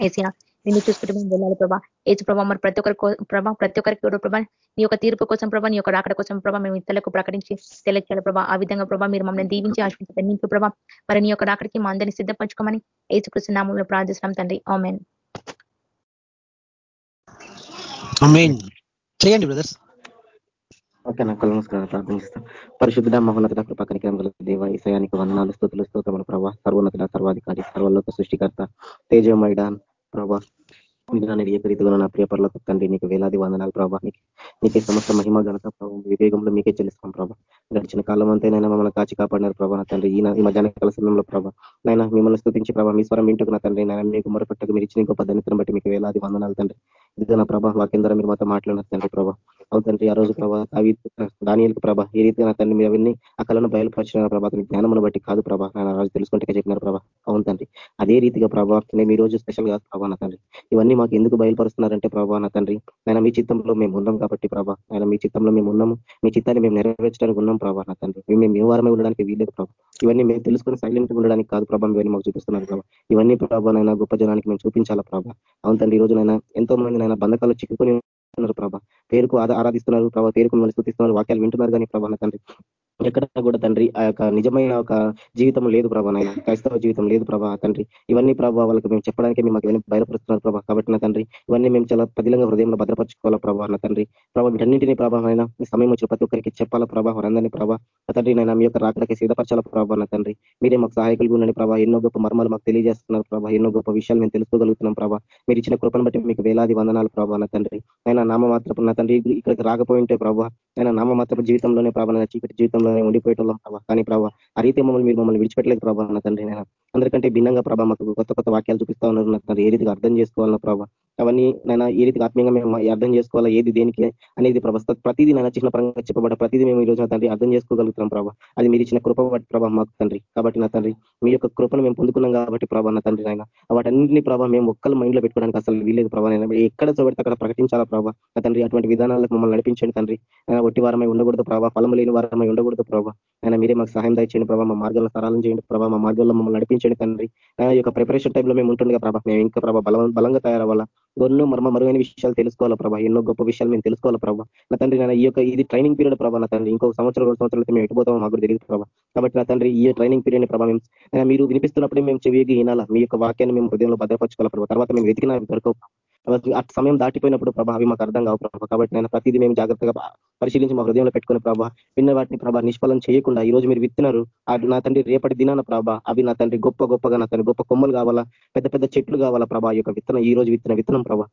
ఏసియా నిన్ను చూసుకుంటూ మేము వెళ్ళాలి ప్రభా. ఏసు ప్రభా మరి ప్రతి ఒక్కరి ప్రభా ప్రతి ఒక్కరికి కూడా ప్రభా నీ యొక్క తీర్పు కోసం ప్రభా నీ యొక్క రాకడ కోసం ప్రభా మేము ఇతరులకు ప్రకటించి తెలియచేయాలి ప్రభా. ఆ విధంగా ప్రభా మీరు మమ్మల్ని దీవించి ఆశ్రయించి ప్రభా మరి నీ యొక్క రాకడికి మా అందరినీ సిద్ధపరచుకోమని ఏసుకృష్ణ నామంలో ప్రార్థిస్తున్నాం తండ్రి. ఆమెన్. చేయండి బ్రదర్స్. ఓకే నా కళ్ళు నమస్కారం ప్రార్థిస్తాం పరిశుద్ధ మహోన్నత కృప కనికరం గల దేవ ఈసయానికి వందనాలు స్థుతులు స్తోత్రములు ప్రభా. సర్వోన్నత సర్వాధికారి సర్వలోక సృష్టికర్త తేజమైడాన్ ప్రభా. మీరు ఏకరీతిగా నా ప్రియపర్లకు తండ్రి నీకు వేలాది వందనాలు ప్రభా. నీకే సమస్త మహిమ ఘనత ప్రభావం వివేగంలో మీకే చెల్లిస్తాం ప్రభా. గడిచిన కాలం అంతేనైనా మమ్మల్ని కాచి కాపాడినారు ప్రభా నా తండ్రి. ఈ ఈ మధ్యాహ్న కాల సమయంలో ప్రభా. నైనా మిమ్మల్ని స్థుతించి ప్రభా మీ స్వరం వింటుకు నా తండ్రి. నేను మీకు మొరపెట్టకు మీరు ఇచ్చిన గొప్ప ధనితను బట్టి మీకు వేలాది వందనాలు తండ్రి. ఇదిగా నా ప్రభా వాక్యం ద్వారా మీరు మాతో మాట్లాడినారు తండ్రి ప్రభా. అవును తండ్రి ఆ రోజు ప్రభా అవి దానియలకు ప్రభా ఏ రీతిగా నా తండ్రి మీరు అవన్నీ ఆ కళను బయలుపరిచిన ప్రభా జ్ఞానమును బట్టి కాదు ప్రభా నా రాజు తెలుసుకుంటే చెప్పినారు ప్రభా. అవును తండ్రి. అదే రీతిగా ప్రభావం మీ రోజు స్పెషల్గా ప్రభా నా తండ్రి. ఇవన్నీ మాకు ఎందుకు బయలుపరుస్తున్నారంటే ప్రభా నా తండ్రి ఆయన మీ చిత్తంలో మేము ఉన్నాం కాబట్టి ప్రభా ఆయన మీ చిత్తంలో మేము ఉన్నాము మీ చిత్తాన్ని మేము నెరవేర్చడానికి ఉన్నాం ప్రభా నా తండ్రి. మేము మేము వారమే ఉండడానికి వీలేదు ప్రభా. ఇవన్నీ మేము తెలుసుకొని సైలెంట్ ఉండడానికి కాదు ప్రభా ఇవన్నీ మాకు చూపిస్తున్నారు ప్రభా. ఇవన్నీ ప్రభా నైనా గొప్ప జనానికి మేము చూపించాలా ప్రభా. అవును తండ్రి ఈ రోజు నైనా ఎంతో మంది నైనా బంధకాలు చిక్కుకొని ఆరాధిస్తున్నారు ప్రభా. పేరుకు ఆరాధిస్తున్నారు ప్రభా. పేరుకు మిమ్మల్ని స్థుతిస్తున్నారు వాక్యాలు వింటున్నారు కానీ ప్రభా తండ్రి. ఎక్కడ కూడా తండ్రి ఆ యొక్క నిజమైన ఒక జీవితం లేదు ప్రభా నాయన. క్రైస్తవ జీవితం లేదు ప్రభా తండ్రి. ఇవన్నీ ప్రభావ వాళ్ళకి మేము చెప్పడానికి మేము ఇవన్నీ బయలుపరుస్తున్నారు ప్రభా కాబట్టి నా తండ్రి. ఇవన్నీ మేము చాలా పదిలంగా హృదయంలో భద్రపరచుకోవాలా ప్రభా నా తండ్రి. ప్రభావ వీటన్నింటినీ ప్రభావమైన సమయం వచ్చి ప్రతి ఒక్కరికి చెప్పాలా ప్రభా వారందరినీ ప్రభా. తండ్రి నేను మీ యొక్క రాకడానికి సిద్ధపరచాల ప్రభా నా తండ్రి. మీరే మాకు సహాయకులు ఉండండి ప్రభా. ఎన్నో గొప్ప మర్మాలు మాకు తెలియజేస్తున్నారు ప్రభా. ఎన్నో గొప్ప విషయాలు మేము తెలుసుకోగలుగుతున్నాం ప్రభా. మీరు ఇచ్చిన కృపను బట్టి మీకు వేలాది వందనాలు ప్రభా నా తండ్రి. ఆయన నామ మాత్రపు నా తండ్రి ఇక్కడికి రాకపోయింటే ప్రభా ఆయన నామ మాత్రపు జీవితంలోనే ప్రభా చీకటి జీవితంలో జీవితంలోనే ఉండిపోయేటోళ్ళం ప్రభా. కానీ ప్రభావ ఆ రీతి మమ్మల్ని మీరు మమ్మల్ని విడిచిపెట్టలేదు ప్రభావ నా తండ్రి నేను. అందరికంటే భిన్నంగా ప్రభావ మాకు కొత్త కొత్త వాక్యాలు చూపిస్తా ఉన్నారు. నా తండ్రి ఏ రీతిగా అర్థం చేసుకోవాలన్న ప్రభావ అవన్నీ నేను ఏ రీతిగా ఆత్మీయంగా మేము అర్థం చేసుకోవాలా ఏది దేనికి అనేది ప్రభావ ప్రతిదీ నేను చిన్న పరంగా చెప్పబడ్డ ప్రతిదీ మేము ఈ రోజు తండ్రి అర్థం చేసుకోగలుగుతున్నాం ప్రభావ అది మీరు ఇచ్చిన కృప ప్రభావ మాకు తండ్రి. కాబట్టి నా తండ్రి మీ యొక్క కృపను మేము పొందుకున్నాం కాబట్టి ప్రభావ నా తండ్రి నాయన వాటన్నింటినీ ప్రభావ మేము ఒక్కరు మైండ్లో పెట్టుకోవడానికి అసలు వీలేదు ప్రభా ఎక్కడ చూపెడితే అక్కడ ప్రకటించాలా ప్రభావ నా తండ్రి అటువంటి విధానాలకు మమ్మల్ని నడిపించండి తండ్రి. ఒట్టి వారమై ఉండకూడదు ప్రభావ ఫలం లేని వారమై ఉండకూడదు ప్రభావ ఆయన మీరే మాకు సహాయం దయచేయండి ప్రభావ మా మార్గంలో సరళం చేయండి ప్రభావ మా మార్గాల్లో మమ్మల్ని నడిపించండి తండ్రి. ఈ యొక్క ప్రిపరేషన్ టైంలో మేము ఉంటుండగా ప్రభావ మేము ఇంకా ప్రభావ బలం బలంగా తయారవ్వాలా? ఎన్నో మర్మ మరుగైన విషయాలు తెలుసుకోవాలా ప్రభావ ఎన్నో గొప్ప విషయాలు మేము తెలుసుకోవాలా ప్రభావ నా తండ్రి నేను ఈ యొక్క ఇది ట్రైనింగ్ పీరియడ్ ప్రభావ నా తండ్రి. ఇంకో సంవత్సరం రెండు సంవత్సరాలు మేము ఎటుపోతామో మాకు తెలియదు ప్రభావ కాబట్టి నా తండ్రి ఈ ట్రైనింగ్ పీరియడ్ ప్రభావం మీరు వినిపిస్తున్నప్పుడే మేము చెవిగి వినాలా? మీ యొక్క వాక్యాన్ని మేము హృదయంలో భద్రపరచుకోవాలి ప్రభావ తర్వాత మేము వెతికినా దొరకవు. ఆ సమయం దాటిపోయినప్పుడు ప్రభా అవి మాకు అర్థం కావు ప్రభావ కాబట్టి నేను ప్రతిదీ మేము జాగ్రత్తగా పరిశీలించి మా హృదయంలో పెట్టుకునే ప్రభావ విన్న వాటిని ప్రభా నిష్ఫలం చేయకుండా ఈ రోజు మీరు విత్తున్నారు. నా తండ్రి రేపటి దినాన ప్రభా అవి నా తండ్రి గొప్ప గొప్పగా నా తండ్రి గొప్ప కొమ్మలు కావాలా పెద్ద పెద్ద చెట్లు కావాలా ప్రభా యొక్క విత్తనం ఈ రోజు విత్తన విత్తనం ప్రభా.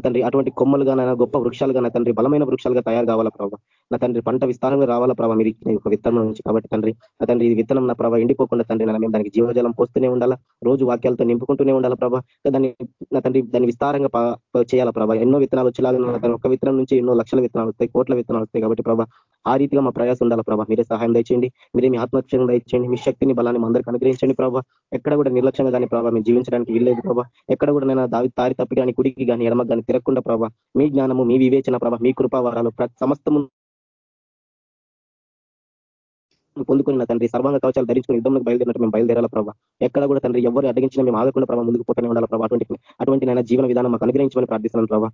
తండ్రి అటువంటి కొమ్మలుగా నా గొప్ప వృక్షాలుగా నా తండ్రి బలమైన వృక్షాలుగా తయారు కావాలా ప్రభావ నా తండ్రి పంట విస్తారంగా రావాలా ప్రభావ మీరు ఇచ్చిన యొక్క విత్తనం నుంచి కాబట్టి తండ్రి నా తండ్రి ఇది విత్తనం నా ప్రభావ ఎండిపోకుండా తండ్రి నా మేము దానికి జీవజలం పోస్తూనే ఉండాలా? రోజు వాక్యాలతో నింపుకుంటూనే ఉండాలా ప్రభావ దాన్ని నా తండ్రి దాన్ని విస్తారంగా చేయాలా ప్రభావ ఎన్నో విత్తనాలు వచ్చేలాగా ఒక విత్తనం నుంచి ఎన్నో లక్షల విత్తనాలు వస్తాయి కోట్ల విత్తనాలు వస్తాయి కాబట్టి ప్రభావ ఆ రీతిగా మా ప్రయాసం ఉండాలా ప్రభావ మీరే సహాయం దయచేయండి మీరే మీ ఆత్మక్షంగా దయచేయండి మీ శక్తిని బలాన్ని అందరికీ అనుగ్రహించండి ప్రభావ ఎక్కడ కూడా నిర్లక్ష్యంగా కానీ ప్రభావ మేము జీవించడానికి వీల్లేదు ప్రభావ ఎక్కడ కూడా నేను దావి తారి తప్పి కానీ కుడికి కానీ ఎడమకు కానీ తిరగకుండా ప్రభా. మీ జ్ఞానము మీ వివేచన ప్రభావ మీ కృపావారాలు సమస్తము పొందుకుని నా తండ్రి సర్వాంగ కవచాలు ధరించుకుని యుద్ధంలో బయలుదేరినట్టు మేము బయలుదేరాల ప్రభావ ఎక్కడ కూడా తండ్రి ఎవరు అడ్డగించినా మేము ఆగకుండా ప్రభావ ముందుకు పోతూనే ఉండాలి ప్రభావ అటువంటి అటువంటి నేను జీవన విధానం మాకు అనుగ్రహించమని ప్రార్థిస్తున్నాను ప్రభావ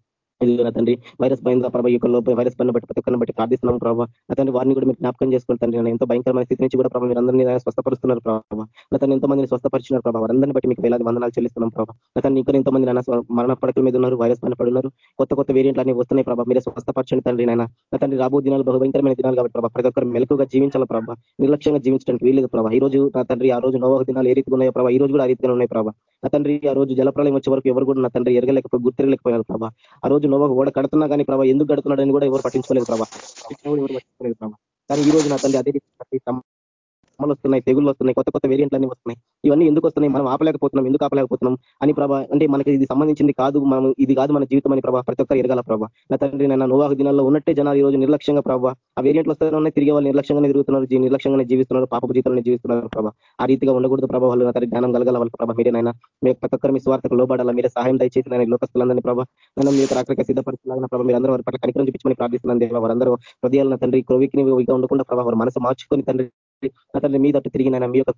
తండ్రి వైరస్ పైన ప్రభావ యొక్క లోపల వైరస్ పైన బట్టి ప్రతి ఒక్కరిని బట్టి ప్రార్థిస్తున్నాం ప్రభావ నా వారిని కూడా మీరు జ్ఞాపకం చేసుకోండి నేను ఎంతో భయంకరమైన స్థితి నుంచి కూడా ప్రభావ మీరు అందరినీ స్వస్థపరుస్తున్నారు ప్రభావ అతను ఎంతో మందిని స్వస్థపరిచినారు ప్రభావ అందరిని బట్టి మీకు వేలాది వందనాలు చెల్లిస్తున్నాం ప్రభావ అతను ఇంకా ఎంతో మంది నాయన మరణ పడకల మీద ఉన్నారు వైరస్ పైన పడున్నారు. కొత్త కొత్త వేరియంట్లు అన్ని వస్తున్నాయి ప్రభావ మీరే స్వస్థపరచండి తండ్రి నాయన. నా రాబో దినాలు బహు భయంకరమైన దినాలు కాబట్టి ప్రభావ ప్రతి ఒక్కరు మెలకుగా జీవించాల ప్రభావ నిర్లక్ష్యంగా జీవించడానికి వీలేదు ప్రభావ ఈ రోజు నా తండ్రి ఆ రోజు నోవహ దినాలు ఏ రీతిగా ఉన్నాయో ప్రభావ ఈ రోజు కూడా ఆ రీతిగా ఉన్నాయి ప్రభావ నా తండ్రి ఆ రోజు జలప్రలయం వచ్చే వరకు ఎవరు కూడా నా తండ్రి ఎరగలేకపోయి గుర్తిరలేకపోయారు ప్రభావ ఆ రోజు నోవహ ఓడ కడుతున్నా కానీ ప్రభావ ఎందుకు గడుతున్నాడని కూడా ఎవరు పట్టించుకోలేదు ప్రభావ ఎవరు పట్టించుకోలేదు ప్రభావ కానీ ఈ రోజు నా తల్లి అదే శ్రమలు వస్తున్నాయి తెగులు వస్తున్నాయి కొత్త కొత్త వేరియంట్లు అన్ని వస్తున్నాయి. ఇవన్నీ ఎందుకు వస్తున్నాయి? మనం ఆపలేకపోతున్నాం ఎందుకు ఆపలేకపోతున్నాం? అని ప్రభా అంటే మనకి ఇది సంబంధించింది కాదు మనం ఇది కాదు మన జీవితం అని ప్రభావ ప్రతి ఒక్కరు ఎరగాల ప్రభావ నా తండ్రి నన్న నోవాహ దినాల్లో ఉన్నట్టే జనాలు ఈ రోజు నిర్లక్ష్యంగా ప్రభావ ఆ వేరియంట్లు వస్తున్నాయి తిరిగి వాళ్ళు నిర్లక్ష్యంగానే తిరుగుతున్నారు నిర్లక్ష్యంగానే జీవిస్తున్నారు పాప జీవితంలో జీవిస్తున్నారు ప్రభావ ఆ రీతిగా ఉండకూడదు ప్రభావ వాళ్ళు నా తండ్రి జ్ఞానం కలగాల వాళ్ళ ప్రభావ మీరేనైనా మీరు ప్రతి ఒక్కరు మీ స్వార్థకు లోబడాలా మీరే సహాయం దయచేసి నేను లోకస్తులందరినీ ప్రభావ నన్ను మీరు అక్కడికి సిద్ధపరిచిన ప్రభావ మీరు అందరూ వారి పట్ల కనికరం చూపించమని ప్రార్థిస్తున్నాను దేవ వారందరూ హృదయాలను తండ్రి క్రోవికి ఉండకుండా ప్రభావ వారి మనసు మార్చుకొని తండ్రి తండ్రి మీద తిరిగి మీ యొక్క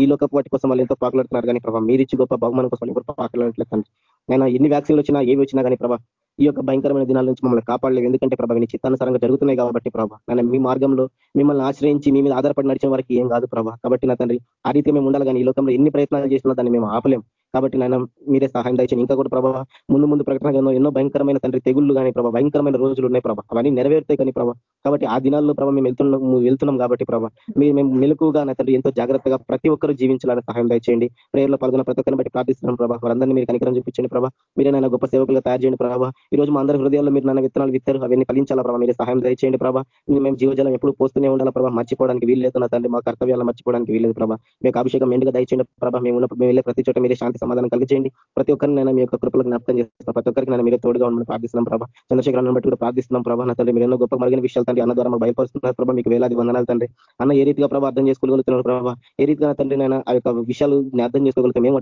ఈ లోక వాటి కోసం వాళ్ళు ఎంతో పాకులాడుతున్నారు కానీ ప్రభావ మీరు ఇచ్చి గొప్ప బహుమానం కోసం ఎవరు పాకులాడట్లేదు తండ్రి నేను ఎన్ని వ్యాక్సిన్లు వచ్చినా ఏవి వచ్చినా కానీ ప్రభా ఈ యొక్క భయంకరమైన దినాల నుంచి మమ్మల్ని కాపాడలేదు. ఎందుకంటే ప్రభావ నీ చిత్తానుసారంగా జరుగుతున్నాయి కాబట్టి ప్రభావ నేను మీ మార్గంలో మిమ్మల్ని ఆశ్రయించి మీ మీద ఆధారపడి నడిచిన వారికి ఏం కాదు ప్రభా. కాబట్టి నా తండ్రి ఆ రీతి మేము ఉండాలి కానీ ఈ లోకంలో ఎన్ని ప్రయత్నాలు చేసినా దాన్ని మేము ఆపలేం. కాబట్టి నాయన మీరే సహాయం దయచేయండి. ఇంకా కూడా ప్రభావ ముందు ముందు ప్రకటన ఎన్నో భయంకరమైన తండ్రి తెగుళ్ళు కానీ ప్రభావ భయంకరమైన రోజులు ఉన్నాయి ప్రభావ అవన్నీ నెరవేరుతాయి కానీ ప్రభావ కాబట్టి ఆ దినాల్లో ప్రభావ మేము వెళ్తున్నాం వెళ్తున్నాం కాబట్టి ప్రభావ మీరు మేము మెలకుగా నా తండ్రి ఎంతో జాగ్రత్తగా ప్రతి ఒక్కరు జీవించాలని సహాయం దయచేయండి. ప్రేయర్లో పాల్గొన్న ప్రతి ఒక్కరిని బట్టి ప్రార్థిస్తున్నాం ప్రభావ వారందరినీ మీరు కనికరం చూపించండి ప్రభావ మీరే నాయన గొప్ప సేవకులుగా తయారు చేయండి ప్రభావ ఈ రోజు మా అందరి హృదయాల్లో మీరు నన్ను విత్తనాలు విత్తారు అవన్నీ ఫలించాలా ప్రభావ మీరు సహాయం దయచేయండి ప్రభావ మేము జీవజలం ఎప్పుడు పోస్తూనే ఉండాలి ప్రభావ మర్చిపోవడానికి వీల్లేదు నా తండ్రి మా కర్తవ్యాలు మర్చిపోవడానికి వీల్లేదు ప్రభావ మీకు అభిషేకం ఎందుకు దయచేయండి ప్రభావ మేము ఉన్నప్పుడు మేము వెళ్ళే ప్రతి చోట మీరే శాంతి సమాధానం కలిగేయండి ప్రతి ఒక్కరిని నేను మీ యొక్క కృపలకు జ్ఞాపకం చేస్తున్నాను ప్రతి ఒక్కరికి నేను మీరే తోడుగా ఉండమని ప్రార్థిస్తున్నాం ప్రభావ చంద్రశేఖరాన్ని బట్టి కూడా ప్రార్థిస్తున్నాం ప్రభావ నా తండ్రి మీరు ఎన్నో గొప్ప మరిగిన విషయాలు తండ్రి. అన్న ద్వారా భయపరుస్తున్నారు ప్రభావ మీకు వేలాది వందనాలు తండ్రి. అన్న ఏ రీతిగా ప్రభావ అర్థం చేసుకోగలుగుతున్నారు ప్రభావ ఏ రీతిగా తండ్రి నేను ఆ యొక్క విషయాలు అర్థం చేసుకోగలుగుతాం మేము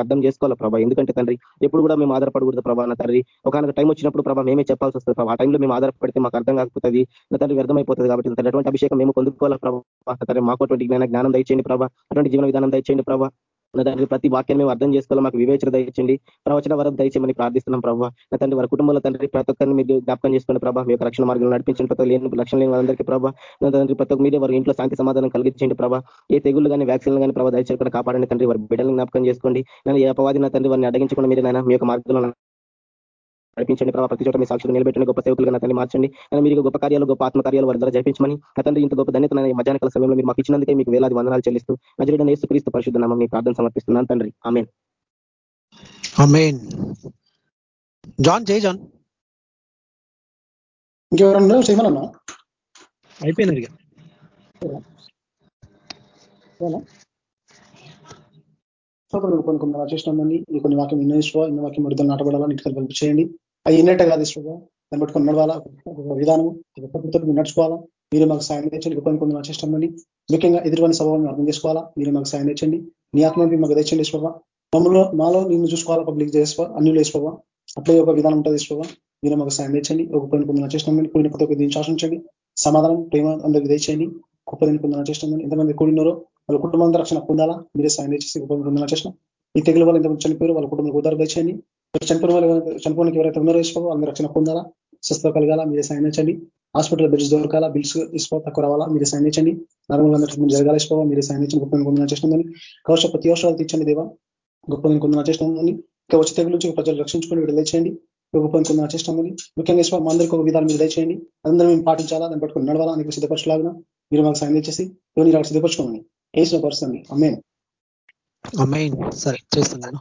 అర్థం చేసుకోవాలి ప్రభావ ఎందుకంటే తండ్రి ఎప్పుడు కూడా మేము ఆధారపడకూడదు ప్రభావ నా తండ్రి. ఒక టైం వచ్చినప్పుడు ప్రభావ మేమే చెప్పాల్సి వస్తుంది ప్రభావ ఆ టైంలో మేము ఆధారపడితే మాకు అర్థం కాకపోతుంది. నా తండ్రి వ్యర్థమైపోతుంది కాబట్టి అటువంటి అభిషేకం మేము పొందుకోవాలి ప్రభావ తండ్రి మాకు అటువంటి జ్ఞానం దయచేయండి ప్రభావ అటువంటి జీవన విధానం దయచేయండి ప్రభావ నా తండ్రి ప్రతి వాక్యాన్ని మేము అర్థం చేసుకోవాలి. మాకు వివేచన దయచండి ప్రవచన వరం దయచేయమని ప్రార్థిస్తున్నాం ప్రభావ నా తండ్రి వారి కుటుంబంలో తండ్రి ప్రతి ఒక్కరిని మీరు జ్ఞాపకం చేసుకుని ప్రభావ మీ రక్షణ మార్గంలో నడిపించండి ప్రతి లేని లక్షణ లేని వారందరికీ ప్రభావ నా తండ్రి ప్రతి ఒక్క మీరే వారి ఇంట్లో శాంతి సమాధానం కలిగించండి ప్రభావ ఏ తెగులు కానీ వ్యాక్సిన్లు కానీ ప్రభావ దయచేయకుండా కాపాడండి తండ్రి వారి బిడ్డలను జ్ఞాపకం చేసుకోండి. నేను ఏ అపవాది నా తండ్రి వారిని అడగించకుండా మీరు మీ యొక్క మార్గంలో నడిపించండి ప్రభావ ప్రతి చోట మీ సాక్షులు నిలబెట్టండి. గొప్ప సేవకులుగా నా తండ్రి మార్చండి. మీరు గొప్ప కార్యాలు గొప్ప ఆత్మ కార్యాలు వారి ద్వారా జరిపించమని నా తండ్రి ఇంత గొప్ప ధన్యత మధ్యాహ్న కాల సమయంలో మీరు మాకు ఇచ్చినందుకే మీకు వేలాది వందనాలు చెల్లిస్తూ నజరుడని యేసు క్రీస్తు పరిశుద్ధ నామం మీ ప్రార్థన సమర్పిస్తున్నాను తండ్రి. ఆమెన్. జాన్ జై జాన్. ఇంకెవరన్నా చేసినామని ఈ కొన్ని వాక్యం ఇన్నేశ్వ ఇన్న వాక్యం విడుదల నాటబడాలా నీకు కల్పి చేయండి. అది ఇన్నట్టే కాదు ఇష్టంగా దాన్ని పట్టుకొని నడవాలా? విధానం పద్ధతులు నడుచుకోవాలా? మీరు మాకు సాయం తెచ్చండి గొప్ప కొన్ని చేసినామని ముఖ్యంగా ఎదురువని స్వభావం అర్థం చేసుకోవాలా? మీరు మాకు సాయం తెచ్చండి నీ ఆత్మ మాకు తెచ్చండి ఇష్టవా మమ్మల్ని మాలో నిన్ను చూసుకోవాలా? పబ్లిక్ చేసుకో అన్ని వేసుకోవా అట్లే ఒక విధానం ఉంటుంది ఇష్టవా మీరు మాకు సాయం తెచ్చండి ఒక కొన్ని కొన్ని చేసినామని కొన్ని కొత్త దీన్ని శాసించండి. సమాధానం ప్రేమ అందరికి తెచ్చండి గొప్ప దీన్ని పొందిన చేసినామని ఎంతమంది కూడినారో వాళ్ళ కుటుంబం రక్షణ పొందాలా? మీరే సాయం చేసి పొందడం చేసిన ఈ తెగులు వాళ్ళు ఎంతమంది చనిపోయారు వాళ్ళ కుటుంబం ఉదారు తెచ్చండి చనిపోయిన వాళ్ళు చనిపోయినకి ఎవరైతే ఉన్నారో వేసుకోవాలి అందరూ రక్షణ పొందాలా? స్వస్థత కలగాల? మీరే సాయం హాస్పిటల్ బెడ్స్ దొరకాలా? బిల్స్ తీసుకో తక్కువ రావాలా? మీరే సాయం నరములు అందరూ జరగాల వేసుకోవాలి మీరే సాయం గొప్ప కొందరు చేస్తుందని కౌశ ప్రతి అవసరాలు తెచ్చండి దేవా. గొప్ప కొందరు చేస్తుందని ఇంకా వచ్చి తెగుల నుంచి ప్రజలు రక్షించుకొని విడుదల చేయండి. గొప్ప చేస్తామని ముఖ్యంగా మా అందరికీ ఒక విధానం మీరు దయచేయండి అందరూ మేము పాటించాలా? దాన్ని పట్టుకుని నడవాలా? నీకు సిద్ధపరచలాగిన? మీరు మాకు సాయం చేసి ఎవరిని సిద్ధపరచుకోమని. ఏసుపరుస్తాను అమ్మే అమ్మాయి సరే చేస్తున్నాను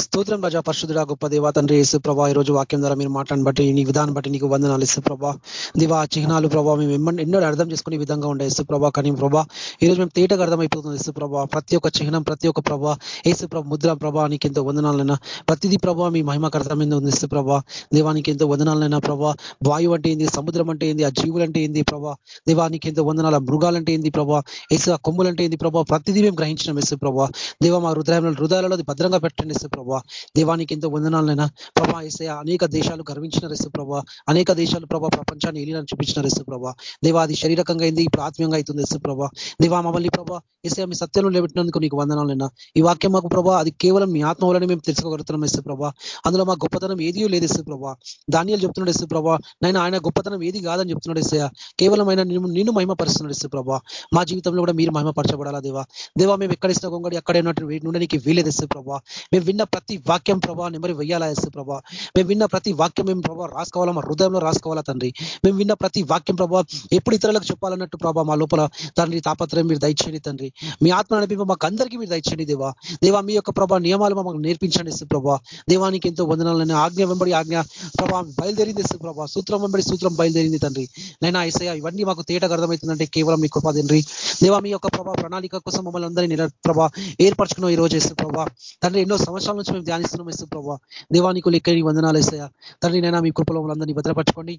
స్తోత్రం రజా పరిశుద్ధుడా గొప్ప దేవా తండ్రి యేసు ప్రభా ఈ రోజు వాక్యం ద్వారా మీరు మాట్లాడిన బట్టి నీ విధానం బట్టి నీకు వందనాలు ఇసు ప్రభా. దివా చిహ్నాలు ప్రభావ మేము ఎన్నో అర్థం చేసుకునే విధంగా ఉండే యేసు ప్రభా కానీ ప్రభా. ఈ రోజు మేము తేటగా అర్థమైపోతుంది ఇసు ప్రభా. ప్రతి ఒక్క చిహ్నం ప్రతి ఒక్క ప్రభా యేసు ప్రభ ముద్ర ప్రభా నీకు ఎంతో వందనాలైనా. ప్రతిదీ ప్రభా మీ మహిమకర్థమైంది ఉంది ఇసు ప్రభా. దేవానికి ఎంతో వందనాలైనా ప్రభా. వాయువు అంటే ఏంది సముద్రం అంటే ఏంది ఆ జీవులు అంటే ఏంది ప్రభా. దేవానికి ఎంతో వందనాల మృగాలంటే ఏంది ప్రభా. యేసు ఆ కొమ్ములంటే ఏంది ప్రభా. ప్రతిదీ మేము గ్రహించిన యేసు ప్రభా. దేవ మా హృదయంలో హృదయాలలో భద్రంగా పెట్టండి ఇసు ప్రభా దేవానికి ఎంతో వందనాలైనా ప్రభా ఇసయ అనేక దేశాలు గర్వించిన రేసు ప్రభా అనేక దేశాలు ప్రభా ప్రపంచాన్ని ఏలినని చూపించిన రేసు ప్రభా దేవా అది శరీరకంగా అయింది ఇప్పుడు ఆత్మీయంగా అవుతుంది యేసు ప్రభా దేవా మమ్మల్ని ప్రభా ఇసయ మీ సత్యంలో నిలబెట్టినందుకు నీకు వందనాలైనా ఈ వాక్యం మాకు ప్రభా అది కేవలం మీ ఆత్మ వలన మేము తెలుసుకోగలుగుతున్నాం ఇసు ప్రభా అందులో మా గొప్పతనం ఏది లేదు ఇసు ప్రభా ధాన్యాలు చెప్తున్నాడు ఇసు ప్రభా నైనా ఆయన గొప్పతనం ఏది కాదని చెప్తున్నాడు ఇసయ కేవలం ఆయన నిన్ను మహిమపరుస్తున్నాడు ఇసు ప్రభా మా జీవితంలో కూడా మీరు మహిమపరచబడాలా దేవా? దేవా మేము ఎక్కడిసిన కొంగడి అక్కడ ఉన్నట్టు నుండనికి వీలేదు యేసు ప్రభా. మేము విన్న ప్రతి వాక్యం ప్రభా నెమరి వెయ్యాలా యేసు ప్రభా. మేము విన్న ప్రతి వాక్యం మేము ప్రభా రాసుకోవాలా మా హృదయంలో రాసుకోవాలా తండ్రి. మేము విన్న ప్రతి వాక్యం ప్రభా ఎప్పుడు ఇతరులకు చెప్పాలన్నట్టు ప్రభా మా లోపల తండ్రి తాపత్రయం మీరు దయచేయండి తండ్రి. మీ ఆత్మ నడిపి మాకు అందరికీ మీరు దయచేయండి దేవా. దేవా మీ యొక్క ప్రభా నియమాలు మాకు నేర్పించండి యేసు ప్రభా. దేవానికి ఎంతో వందనాలని ఆజ్ఞ వెంబడి ఆజ్ఞ ప్రభా బయలుదేరింది యేసు ప్రభా. సూత్రం వెంబడి సూత్రం బయలుదేరింది తండ్రి. నైనా ఐసయ ఇవన్నీ మాకు తేటగా అర్థమవుతుందంటే కేవలం మీ కృపా తండ్రి. దేవా మీ యొక్క ప్రభా ప్రణాళిక కోసం మమ్మల్ని అందరినీ ప్రభా ఏర్పరచుకున్నాం ఈ రోజు యేసు ప్రభావ తండ్రి ఎన్నో సంవత్సరాల నుంచి మేము ధ్యానిస్తున్నాం యేసు ప్రభావ దేవానికి లెక్కని వందనాలు వేసాయా తండ్రి నైనా మీ కృపలో అందరినీ భద్రపరచుకోండి.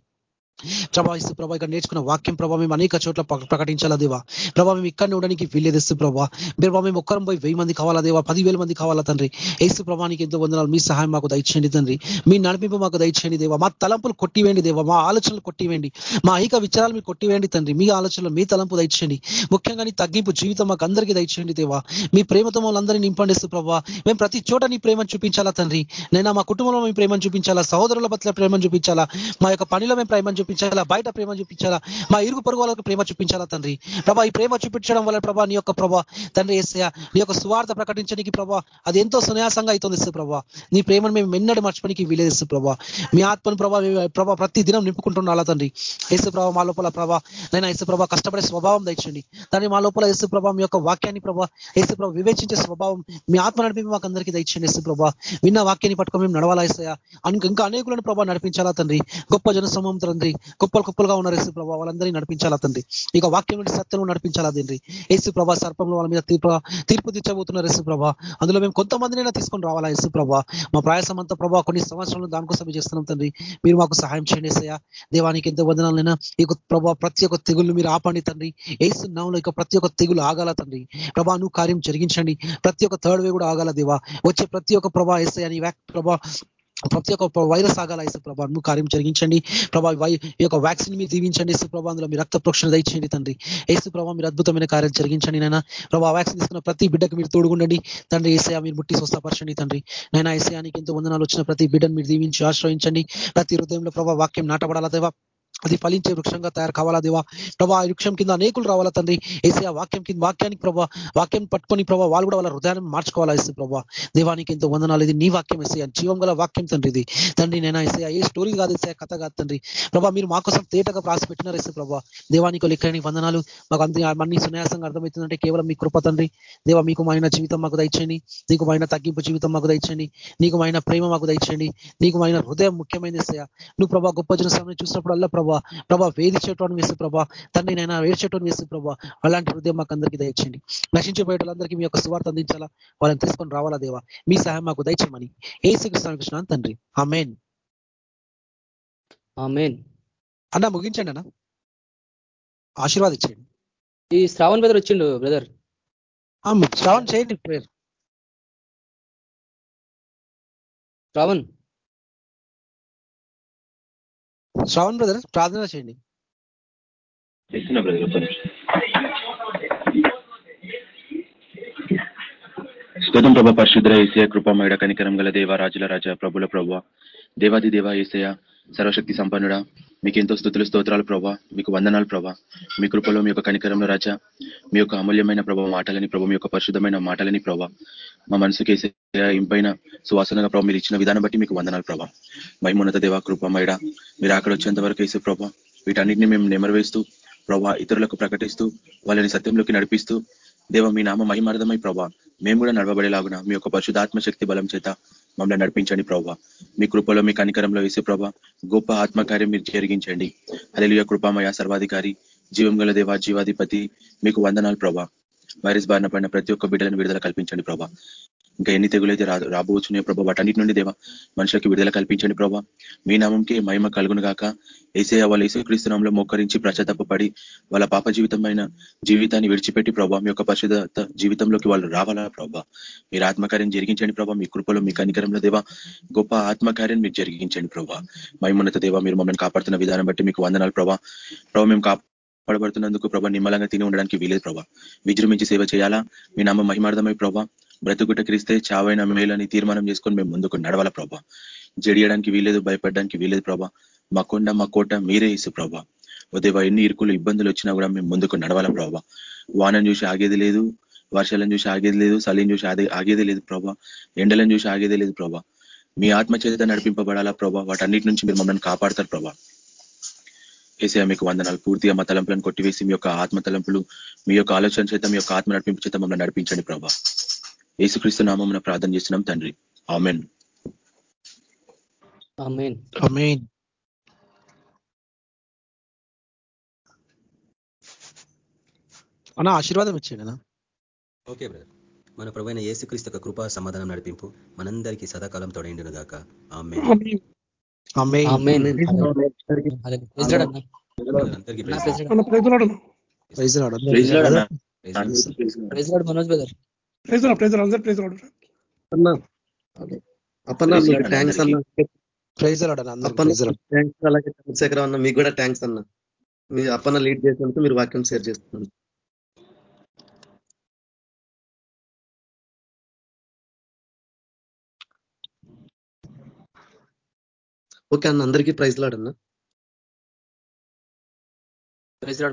ప్రభా ఇస్తు ప్రభా ఇక్కడ నేర్చుకున్న వాక్యం ప్రభావ మేము అనేక చోట్ల ప్రకటించాలా దేవా? ప్రభావ మేము ఇక్కడ ఉండడానికి వీల్లేదిస్తూ ప్రభావ ప్రభావ మేము ఒక్కరం పోయి వెయ్యి మంది కావాలా దేవా? పదివేల మంది కావాలా తండ్రి? ఏసు ప్రభానికి ఎంతో వందనాలు. మీ సహాయం మాకు దయచేయండి తండ్రి. మీ నడిపింపు మాకు దయచేయండి దేవా. మా తలంపులు కొట్టివేయండి దేవా. మా ఆలోచనలు కొట్టివేయండి. మా ఐక విచారాలు మీరు కొట్టివేయండి తండ్రి. మీ ఆలోచనలు మీ తలంపు దయచేయండి. ముఖ్యంగా నీ తగ్గింపు జీవితం మాకు అందరికీ దయచేయండి దేవా. మీ ప్రేమతో మమ్మల్ని నింపండిస్తూ ప్రభావ మేము ప్రతి చోట నీ ప్రేమను చూపించాలా తండ్రి? నేను మా కుటుంబంలో మేము ప్రేమను చూపించాలా? సహోదరుల పట్ల ప్రేమను చూపించాలా? మా యొక్క పనిలో మేము ప్రేమను చూపించాలా? బయట ప్రేమ చూపించాలా? మా ఇరుగు పొరుగు వాళ్ళకి ప్రేమ చూపించాలా తండ్రి? ప్రభా ఈ ప్రేమ చూపించడం వల్ల ప్రభా నీ యొక్క ప్రభా తండ్రి ఏసయ నీ యొక్క స్వార్థ ప్రకటించడానికి ప్రభా అది ఎంతో సున్యాసంగా అవుతుంది ఇసు ప్రభా. నీ ప్రేమను మేము ఎన్నడూ మర్చిపోనికి వీలేదు ప్రభా. మీ ఆత్మను ప్రభా ప్రభా ప్రతి దినం నింపుకుంటున్నా తండ్రి? యేసు ప్రభా మా లోపల ప్రభా నైనా యేసు ప్రభా కష్టపడే స్వభావం దండి తండ్రి మా లోపల యేసు ప్రభా మీ యొక్క వాక్యాన్ని ప్రభా యేసు ప్రభా వివేచించే స్వభావం మీ ఆత్మ నడిపి మాకు అందరికీ దయచండి యేసు ప్రభా. విన్న వాక్యాన్ని పట్టుకొని మేము నడవాలా ఏసయ ఇంకా అనేకులను ప్రభా నడిపించాలా తండ్రి? గొప్ప జనసమం తండ్రి. కుప్పలు కుప్పలుగా ఉన్నారు యేసు ప్రభా. వాళ్ళందరినీ నడిపించాలి అతండి ఇక వాక్యం నుండి సత్యంలో నడిపించాలా తండ్రి. యేసు ప్రభా సర్పంలో వాళ్ళ మీద తీర్పు తీర్పు తీర్చబోతున్నారు యేసు ప్రభా. అందులో మేము కొంతమందినైనా తీసుకొని రావాలా యేసు ప్రభా? మా ప్రయాసం అంతా ప్రభా కొన్ని సంవత్సరాలు దానికోసం చేస్తున్నాం తండ్రి. మీరు మాకు సహాయం చేయండి సయా దేవానికి ఎంతో వందనాలైనా ఈ ప్రభా ప్రతి ఒక్క తెగుళ్ళు మీరు ఆపండి తండ్రి. ఏసు నామంలో ఇక ప్రతి ఒక్క తెగులు ఆగాల తండ్రి. ప్రభా నువ్వు కార్యం జరిగించండి. ప్రతి ఒక్క థర్డ్ వే కూడా ఆగాల దేవా. వచ్చే ప్రతి ఒక్క ప్రభా ఏసయ్యా నీ ప్రభా ప్రతి ఒక్క వైరస్ ఆగాల ఇసు ప్రభా నువ్వు కార్యం జరిగించండి. ప్రభా ఈ యొక్క వ్యాక్సిన్ మీరు దీవించండి ఇసు ప్రభా అందులో మీ రక్త ప్రోక్షణ దయచేయండి తండ్రి. ఏసు ప్రభా మీరు అద్భుతమైన కార్యం జరిగించండి నైనా ప్రభా వ్యాక్సిన్ తీసుకున్న ప్రతి బిడ్డకు మీరు తోడుగుండండి. తండ్రి ఏసయా మీరు ముట్టి స్వస్థపరచండి తండ్రి. నైనా ఏసయానికి ఎంతో వందనాలు వచ్చిన ప్రతి బిడ్డను మీరు దీవించి ఆశ్రయించండి. ప్రతి హృదయంలో ప్రభా వాక్యం నాటబడాలా దేవా? అది ఫలించే వృక్షంగా తయారు కావాలా దేవా? ప్రభా ఆ వృక్షం కింద అనేకులు రావాలా తండ్రి? ఏసీ వాక్యం కింద వాక్యానికి ప్రభా వాక్యం పట్టుకొని ప్రభా వాళ్ళు కూడా వాళ్ళ హృదయాన్ని మార్చుకోవాలా ఇస్తే ప్రభా? దేవానికి ఎంతో వందనాలు. ఇది నీ వాక్యం వేసే జీవం గల వాక్యం తండ్రి ఇది. తండ్రి నేను వేసే ఏ స్టోరీ కాదు వేసే కథ కాదు తండ్రి. ప్రభా మీరు మా కోసం తేటగా రాసి పెట్టినారు వేస్తే ప్రభా. దేవానికి లెక్కని వందనాలు. మాకు అంత అన్ని సున్యాసంగా అర్థమవుతుందంటే కేవలం మీ కృప తండ్రి. దేవ మీకు మైన జీవితం మాకు దయచండి నీకు మైన తగ్గింపు జీవితం మాకు దయచండి నీకు మైన ప్రేమ మాకు దయచండి నీకు మైన హృదయం ముఖ్యమైనది నువ్వు ప్రభా గొప్ప జన సమయం చూసినప్పుడల్లా ప్రభా ప్రభా. వేధించేటోని వేసి ప్రభా. తండ్రి నైనా వేడ్చేటోని వేసి ప్రభా. అలాంటి హృదయం మాకు అందరికీ దయచేయండి. నశించిపోయేటోళ్ళందరికీ మీ యొక్క సువార్త అందించాలా? వాళ్ళని తీసుకొని రావాలా దేవా? మీ సహాయం మాకు దయచేయమని ఏ శ్రీకృష్ణ కృష్ణ తండ్రి. Amen amen. అన్న ముగించండి అన్న. ఆశీర్వాదించండి ఈ శ్రావణ్ బ్రదర్ వచ్చిండు బ్రదర్. శ్రావణ్ చేయండి ప్రేయర్. శ్రావణ్. శ్రావణ్ బ్రదర్ ప్రార్థన చేయండి. స్తోతం ప్రభ పరిశుద్ర ఏసయ కృపమేడ కనికరం గల దేవ రాజుల రాజా ప్రభుల ప్రభు దేవాది దేవ ఏసయ సర్వశక్తి సంపన్నుడ. మీకు ఎంతో స్థుతులు స్తోత్రాలు ప్రభా. మీకు వందనాలు ప్రభా. మీ కృపలో మీ యొక్క కనికరంలో రాజా మీ యొక్క అమూల్యమైన ప్రభావ మాటలని ప్రభావ మీ యొక్క పరిశుద్ధమైన మాటలని ప్రభా మా మనసుకి ఇంపైన సువాసనగా ప్రభావ మీరు ఇచ్చిన విధానం బట్టి మీకు వందనాలు ప్రభా. మహిమోన్నత దేవ కృపమైడ మీరు అక్కడ వచ్చేంత వరకు వేసే ప్రభా వీటన్నిటిని మేము నెమరవేస్తూ ప్రభా ఇతరులకు ప్రకటిస్తూ వాళ్ళని సత్యంలోకి నడిపిస్తూ దేవ మీ నామ మహిమార్థమై ప్రభా మేము కూడా నడవబడేలాగున మీ యొక్క పరిశుధాత్మ శక్తి బలం చేత మమ్మల్ని నడిపించండి ప్రభావ మీ కృపలో మీ కనికరంలో వేసే ప్రభా గొప్ప ఆత్మకార్యం మీరు జరిగించండి. అలెలుయ కృపామయ సర్వాధికారి జీవం గల దేవా జీవాధిపతి మీకు వందనాలు ప్రభా. వైరస్ బారిన పడిన ప్రతి ఒక్క బిడ్డలను విడుదల కల్పించండి ప్రభా. ఇంకా ఎన్ని తెగులైతే రా రాబోతున్నాయో ప్రభా వాటన్నిటి నుండి దేవా మనుషులకి విడుదల కల్పించండి ప్రభావ మీ నామంకి మహిమ కలుగును గాక ఏసే వాళ్ళు ఏసుక్రీస్తునామంలో మోకరించి ప్రచతపడి వాళ్ళ పాప జీవితమైన జీవితాన్ని విడిచిపెట్టి ప్రభావ మీ యొక్క పరిశుద్ధ జీవితంలోకి వాళ్ళు రావాలా ప్రభావ మీరు ఆత్మకార్యం జరిగించండి ప్రభావ మీ కృపలో మీ కనికరంలో దేవా గొప్ప ఆత్మకార్యం మీరు జరిగించండి ప్రభావ మహిమోన్నత దేవా మీరు మమ్మల్ని కాపాడుతున్న విధానం బట్టి మీకు వందనాలు ప్రభావ ప్రభావ మేము పడబడుతున్నందుకు ప్రభా నిమ్మలంగా తిని ఉండడానికి వీలేదు ప్రభా. విజృంభించి సేవ చేయాలా? మీ నామ మహిమార్థమై ప్రభా. బ్రతుకుట క్రిస్తే చావైన మేలని తీర్మానం చేసుకొని మేము ముందుకు నడవాల ప్రభా. జడియడానికి వీలేదు భయపడడానికి వీలేదు ప్రభా. మా కొండ మా కోట మీరే ఇసు ప్రభా. ఉదయం ఎన్ని ఇరుకులు ఇబ్బందులు వచ్చినా కూడా మేము ముందుకు నడవాల ప్రభా. వానని చూసి ఆగేది లేదు వర్షాలను చూసి ఆగేది లేదు చలిని చూసి ఆగేది లేదు ప్రభా. ఎండలను చూసి ఆగేది లేదు ప్రభా. మీ ఆత్మ చేత నడిపింపబడాలా ప్రభా? వాటన్నిటి నుంచి మీరు మమ్మల్ని కాపాడతారు ప్రభా. ఏసయ మీకు వందనాలు. పూర్తిగా మా తలంపులను కొట్టివేసి మీ యొక్క ఆత్మ తలంపులు మీ యొక్క ఆలోచన చేత మీ యొక్క ఆత్మ నడిపింపు చేత మమ్మల్ని నడిపించండి ప్రభా. యేసుక్రీస్తు నామం ప్రార్థన చేస్తున్నాం తండ్రి. ఆమెన్. అన్న ఆశీర్వాదం ఇచ్చేయండి అన్న. Okay brother. మన ప్రభైన యేసుక్రీస్తు యొక్క కృపా సమాధానం నడిపింపు మనందరికీ సదాకాలం తోడైండును గాక ఆమె మనోజ్ బ్రదర్ అప్పన్న మీకు థ్యాంక్స్ అన్న ప్రైజ్ అలాగే చంద్రశేఖరం అన్న మీకు కూడా థ్యాంక్స్ అన్న మీ అప్పన్న లీడ్ చేసినందుకు మీరు వాక్యం షేర్ చేస్తున్నారు ఓకే అన్న అందరికీ ప్రైజ్ లాడన్నా ప్రైజ్ లార్డ్